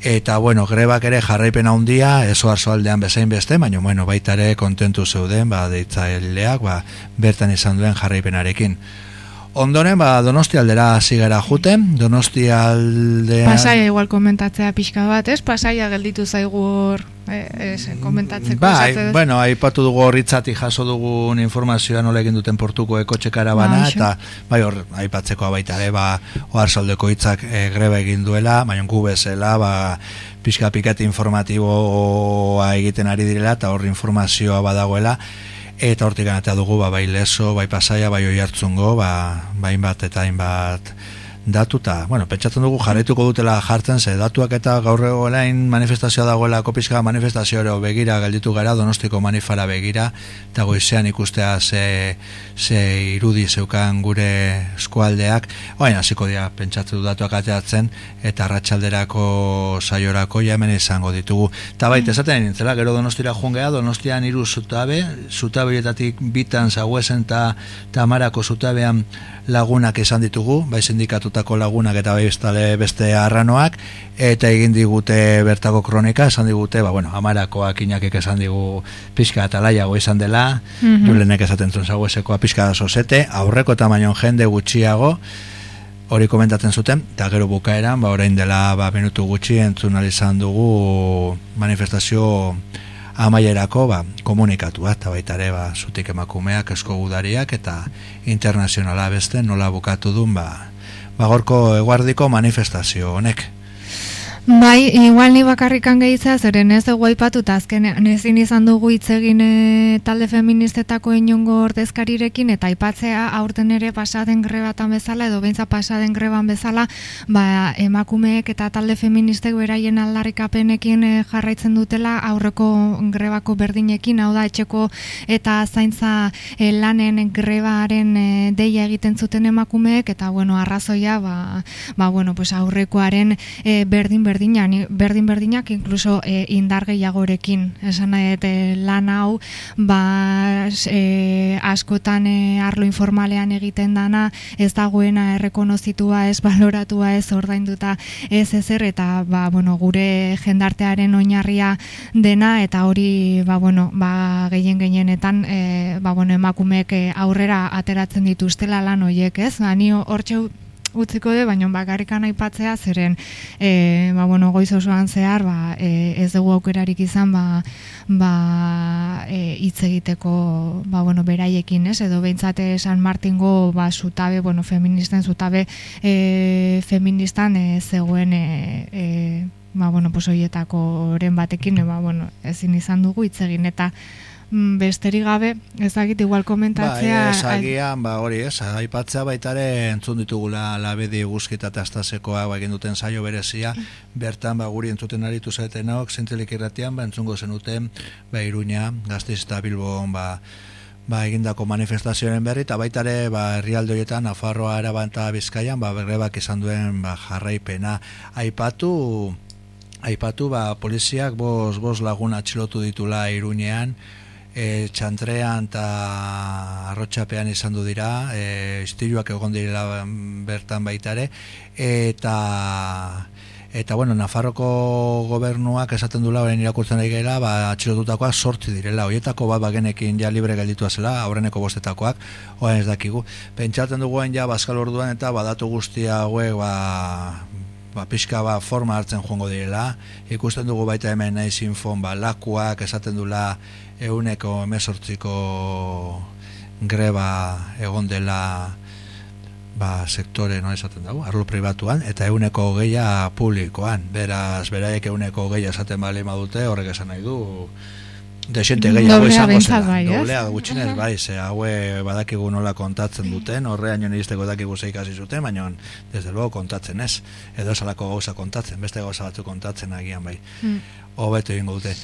eta, bueno, grebak ere jarraipen handia, eso arzo aldean bezain beste, baina, bueno, baita ere kontentu zeuden, ba, deitzaileak, ba, bertan izan duen jarraipenarekin. Ondoren, ba, donosti aldera zigara juten, donosti aldea... Pasaia igual komentatzea pixka bat, ez? Pasaia gelditu zaigu hor, eh, komentatzeko. Ba, bueno, aipatu dugu horritzati jaso dugun informazioa nola egin duten portuko ekotxekara bana, ba, eta bai hor, aipatzeko baita ere, ba, oar soldeko hitzak e, greba egin duela, baina gu bezala, ba, pixka pikat informatiboa egiten ari direla, eta hor informazioa badagoela, eta hortik ganatea dugu ba, bai leso, bai pasaia, bai oi hartzungo, ba, bain bat eta hainbat datuta, bueno, pentsatzen dugu jarretuko dutela jartzen, ze datuak eta gaur egolain manifestazioa dagoela kopizka manifestazio ero begira gelditu gara, donostiko manifara begira, eta goizean ikustea ze, ze irudi zeukan gure eskualdeak, oain hasiko dira pentsatzen du datuak ateatzen, eta ratxalderako saiorako jamen izango ditugu. Eta baita, esaten nintzela, gero donostira jungea, donostian iru zutabe, zutabeetatik bitan zaguezen eta tamarako zutabean lagunak esan ditugu, bai sindikatutako lagunak eta bai bestale beste arranoak, eta egin digute bertako kronika, esan digute, ba, bueno, amarakoak inakek esan digu pixka eta laiago izan dela, mm -hmm. julenek esaten zuen zago esekoa pixka da aurreko eta mainon jende gutxiago, hori komentatzen zuten, eta gero bukaeran, ba, orain dela, ba, minutu gutxi entzun izan dugu manifestazio amaierako ba, komunikatu eta baita ere ba, zutik emakumeak esko gudariak eta internazionala beste nola bukatu duen ba, ba gorko eguardiko manifestazio honek Bai, igual ni bakarrikan gehitzea, zeren ez dugu aipatu, eta azken ezin izan dugu hitz egin e, talde feministetako inongo ordezkarirekin, eta aipatzea aurten ere pasaden grebatan bezala, edo bentsa pasaden greban bezala, ba, emakumeek eta talde feministek beraien aldarrikapenekin e, jarraitzen dutela aurreko grebako berdinekin, hau da, etxeko eta zaintza e, lanen grebaren e, deia egiten zuten emakumeek, eta bueno, arrazoia, ba, ba bueno, pues aurrekoaren e, berdin berdin berdina, berdin berdinak incluso e, indar gehiagorekin. Esan nahi, e, lan hau ba, e, askotan e, arlo informalean egiten dana, ez dagoena errekonozitua, ez baloratua, ez ordainduta, ez ezer, eta ba, bueno, gure jendartearen oinarria dena, eta hori ba, bueno, ba, gehien gehienetan e, ba, bueno, emakumeek aurrera ateratzen dituztela lan hoiek, ez? Ani hortxe utziko de, baina bakarrikan aipatzea zeren e, ba, bueno, goiz osoan zehar ba, e, ez dugu aukerarik izan ba, ba, e, hitz egiteko ba, bueno, beraiekin, ez? edo behintzate San Martingo ba, zutabe, bueno, feministen zutabe e, feministan e, zegoen e, e, ba, bueno, pues, oietako oren batekin, e, ba, bueno, ezin izan dugu hitz egin eta Mm, besteri gabe, ezagit igual komentatzea... Ba, ezagian, ba, hori ez, aipatzea baitare entzun ditugula labedi guzkita eta astazekoa ba, egin duten saio berezia, bertan ba, guri entzuten aritu zaetenok, zentzelik irratian, ba, entzungo zenuten, ba, iruña, gaztiz eta bilbon, ba, ba, egindako manifestazioaren berri, eta baitare, ba, herrialde horietan, Nafarroa erabanta bizkaian, ba, berrebak izan duen, ba, jarraipena, aipatu, aipatu, ba, poliziak bos, bos lagun atxilotu ditula iruñean, e, txantrean eta arrotxapean izan du dira, e, istiluak egon direla bertan baitare, eta eta bueno, Nafarroko gobernuak esaten dula orain irakurtzen ari gela, ba atxilotutakoak sortzi direla. Hoietako bat bagenekin ja libre gelditua zela, aurreneko bostetakoak, orain ez dakigu. Pentsatzen duguen ja Baskal Orduan eta badatu guztia hauek ba ba, pixka ba, forma hartzen joango direla. Ikusten dugu baita hemen naiz infon, ba, lakuak esaten dula euneko emesortziko greba egon dela ba, sektore no esaten dago, arlo pribatuan, eta euneko geia publikoan. Beraz, beraiek euneko geia esaten bali madute, horrek esan nahi du, desente gehiago izango zela. bai? Doblea gutxinez, bai, ze haue badakigu nola kontatzen duten, horrean jo niristeko dakigu zeikasi zuten, baina desde luego kontatzen ez. Edo salako gauza kontatzen, beste gauza batzu kontatzen agian bai. Mm. Hobeto egingo dute.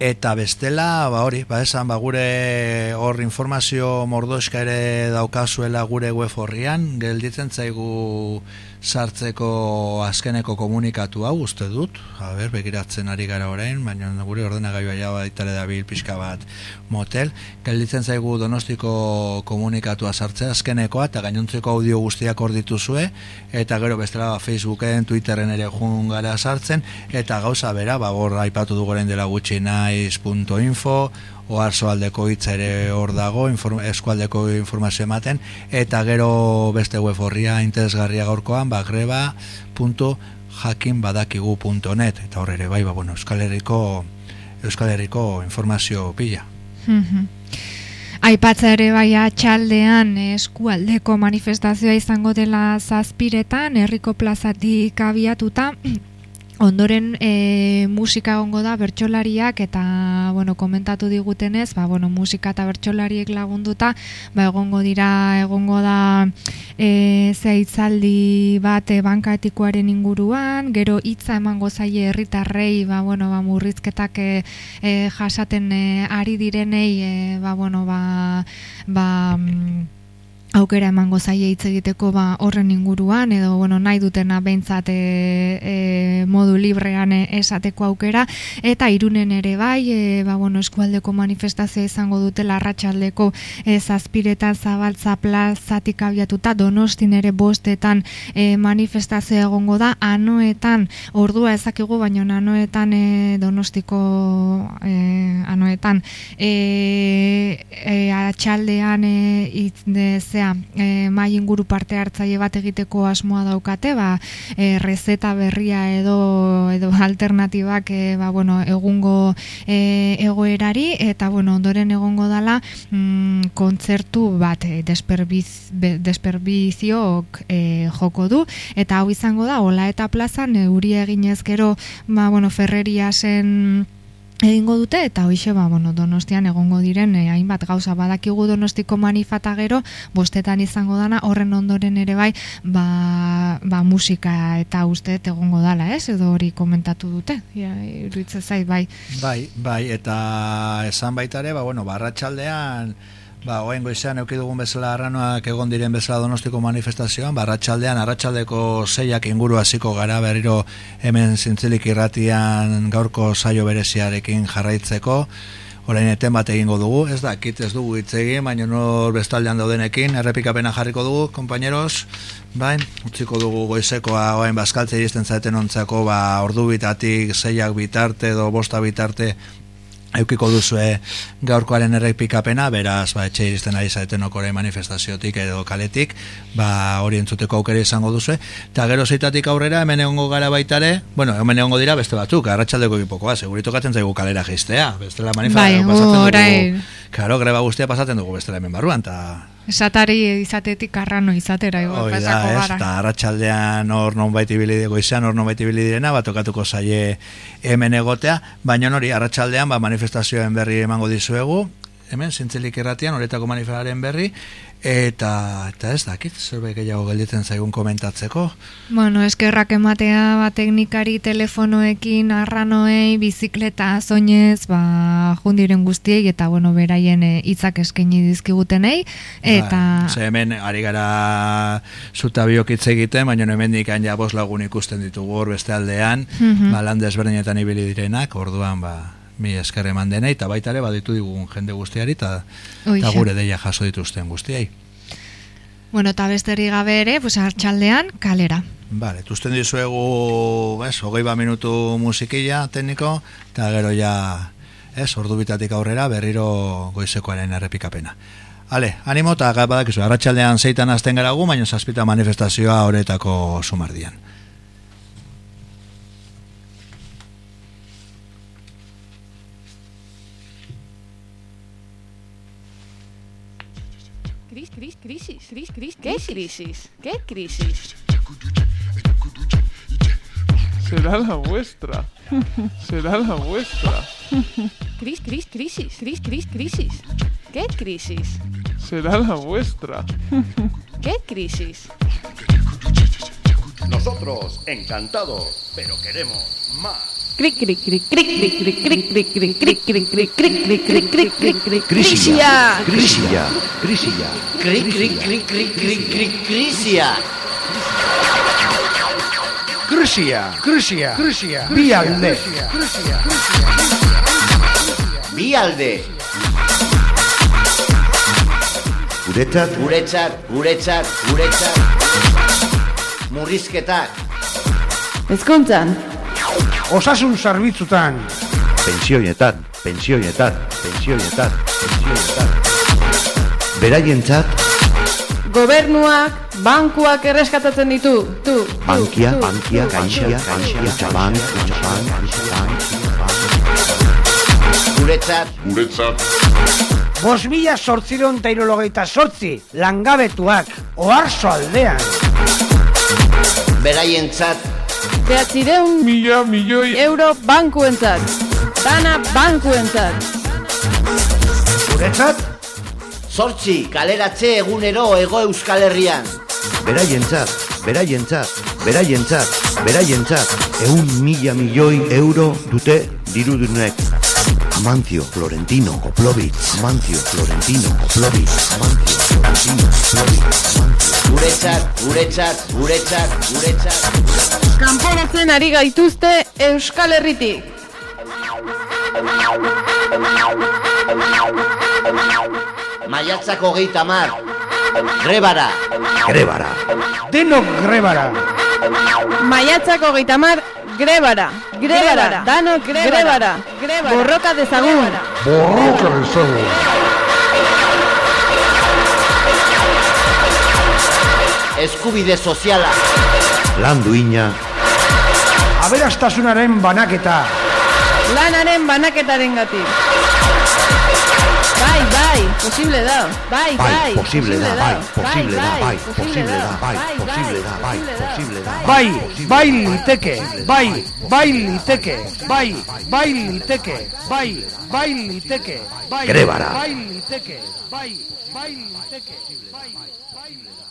Eta bestela, ba hori, ba esan, ba gure hor informazio mordoska ere daukazuela gure web horrian, gelditzen zaigu sartzeko azkeneko komunikatu hau uste dut, a ber, begiratzen ari gara orain, baina gure ordenagailua ja baitare dabil pixka bat motel, gelditzen zaigu donostiko komunikatua sartzea azkenekoa, eta gainontzeko audio guztiak hor dituzue, eta gero bestela ba, Facebooken, Twitteren ere jun gara sartzen, eta gauza bera, ba, aipatu dugu orain dela gutxi naiz.info, oarzo aldeko hitza ere hor dago, inform, eskualdeko informazio ematen, eta gero beste web horria interesgarria gaurkoan, ba, greba.jakinbadakigu.net, eta hor ere bai, ba, bueno, Euskal Herriko, Euskal Herriko informazio pila. Mhm. Aipatza ere bai atxaldean eskualdeko manifestazioa izango dela zazpiretan, herriko plazatik abiatuta, Ondoren e, musika egongo da bertsolariak eta bueno, komentatu digutenez, ba, bueno, musika eta bertsolariek lagunduta, ba, egongo dira, egongo da e, zeitzaldi bat e, banka etikoaren inguruan, gero hitza emango zaie herritarrei, ba, bueno, ba, murrizketak e, e, jasaten e, ari direnei, e, ba, bueno, ba, ba, mm, aukera emango zaie hitz egiteko ba, horren inguruan edo bueno, nahi dutena behintzat e, e, modu librean e, esateko aukera. Eta irunen ere bai e, ba, bueno, eskualdeko manifestazioa izango dute larratxaldeko e, zazpiretan zabaltza plazatik abiatuta donostin ere bostetan e, manifestazioa egongo da. Anoetan ordua ezakigu baina anoetan e, donostiko e, anoetan e, e, atxaldean e, itz, de, zea, e, mai inguru parte hartzaile bat egiteko asmoa daukate, ba, e, rezeta berria edo edo alternatibak e, ba, bueno, egungo e, egoerari eta bueno, ondoren egongo dala mm, kontzertu bat e, desperbiz, be, desperbizioak e, joko du. Eta hau izango da, hola eta plazan euria eginez gero ba, bueno, ferreriasen egingo dute eta hoixe ba, bueno, donostian egongo diren eh, hainbat gauza badakigu donostiko manifata gero bostetan izango dana horren ondoren ere bai ba, ba musika eta uste egongo dala ez? Edo hori komentatu dute? Ja, iruditzen zait bai. Bai, bai, eta esan baita ere, ba, bueno, barratxaldean, ba, oen goizean euki dugun bezala arranoak egon diren bezala donostiko manifestazioan, barratxaldean, arratsaldeko zeiak inguru hasiko gara berriro hemen zintzilik irratian gaurko saio bereziarekin jarraitzeko, orain eten bat egingo dugu, ez da, kit ez dugu hitz egin, baina nor bestaldean daudenekin, errepikapena jarriko dugu, compañeros, bai, utziko dugu goizekoa, orain baskaltze izten zaeten ontzako, ba, ordu bitatik, zeiak bitarte, edo bosta bitarte, eukiko duzue gaurkoaren errepikapena, beraz, ba, etxe iristen ari zaeten okore manifestaziotik edo kaletik, ba, hori entzuteko aukera izango duzue, eta gero zeitatik aurrera, hemen egongo gara baitare, bueno, hemen egongo dira beste batzuk, arratsaldeko ekipokoa, segurito katzen zaigu kalera jistea, bestela Bai, manifestazio pasatzen dugu. Claro, greba guztia pasatzen dugu bestela hemen barruan, eta esatari izatetik arrano izatera igual Hoi da, pasako ez, gara. Eta arratsaldean hor nonbait ibili goizean hor nonbait ibili direna, bat tokatuko zaie hemen egotea, baina hori arratsaldean ba manifestazioen berri emango dizuegu, hemen zintzelik erratian horretako manifestaren berri eta eta ez dakit zerbait gehiago gelditzen zaigun komentatzeko. Bueno, eskerrak ematea ba, teknikari telefonoekin, arranoei, bizikleta, zoinez, ba, jundiren guztiei, eta bueno, beraien eh, hitzak eskaini dizkigutenei, eta... Bai, ze hemen ari gara zuta biok hitz egiten, baina hemen dikan ja bost lagun ikusten ditugu hor beste aldean, Mhm. ba, lan desberdinetan ibili direnak, orduan ba, mi esker eman denei, eta baita ere baditu digun jende guztiari, eta eta gure deia jaso dituzten guztiei. Bueno, eta besteri gabe ere, pues hartxaldean kalera. Vale, tuzten dizuegu, ez, hogei ba minutu musikilla tekniko, eta gero ja, ez, ordu bitatik aurrera, berriro goizekoaren errepikapena. Ale, animo eta badakizu, arratsaldean zeitan azten gara gu, baina zazpita manifestazioa horretako sumardian. Crisis, ¿qué crisis? ¿Qué crisis? Será la vuestra. Será la vuestra. Cris, cris, crisis, cris, cris, crisis. ¿Qué crisis? Será la vuestra. ¿Qué crisis? Nosotros, encantados, pero queremos más. Crisia. Crisia. Crisia. Crisia. Crisia. Crisia. Murrizketak. Ezkontzan. Osasun zerbitzutan. pensioietan, pensioietan, pensioietan, pensioietan. Beraientzat, Gobernuak, bankuak erreskatatzen ditu, tu, tu, bankia, tu, bankia, gaixia, gaixia, kutxabank, kutxabank, kutxabank. Guretzat. Guretzat. Bos mila sortziron eta irologeita sortzi, langabetuak, oarzo aldean. Beraientzat. Behatzireun Mila, milioi euro bankuentzat. Dana bankuentzat. Guretzat? Zortzi, kaleratze egunero ego euskal herrian. Beraientzat, beraientzat, beraientzat, beraientzat, eun mila milioi euro dute dirudunek. Amancio, Florentino, Koplovitz, Amancio, Florentino, Koplovitz, Amancio, Guretzat, guretzat, guretzat, guretzat. Kanporatzen ari gaituzte Euskal Herritik. Maiatzako geita mar. Grebara. Grebara. Denok grebara. Maiatzako geitamar, grebara. Grebara. Dano grebara. Grebara. Borroka dezagun. Borroka dezagun. Eskubide soziala. Lan duina, Aberastasunaren banaketa. Lanaren banaketaren gatik. Bai, bai, posible da. Bai, bai, bai, posible da, bai, posible da, bai, posible da, bai, posible da, bai, posible da, Bai, bai liteke, bai, bai liteke, bai, bai liteke, bai, bai liteke, bai, bai liteke, bai, bai liteke, bai, bai liteke.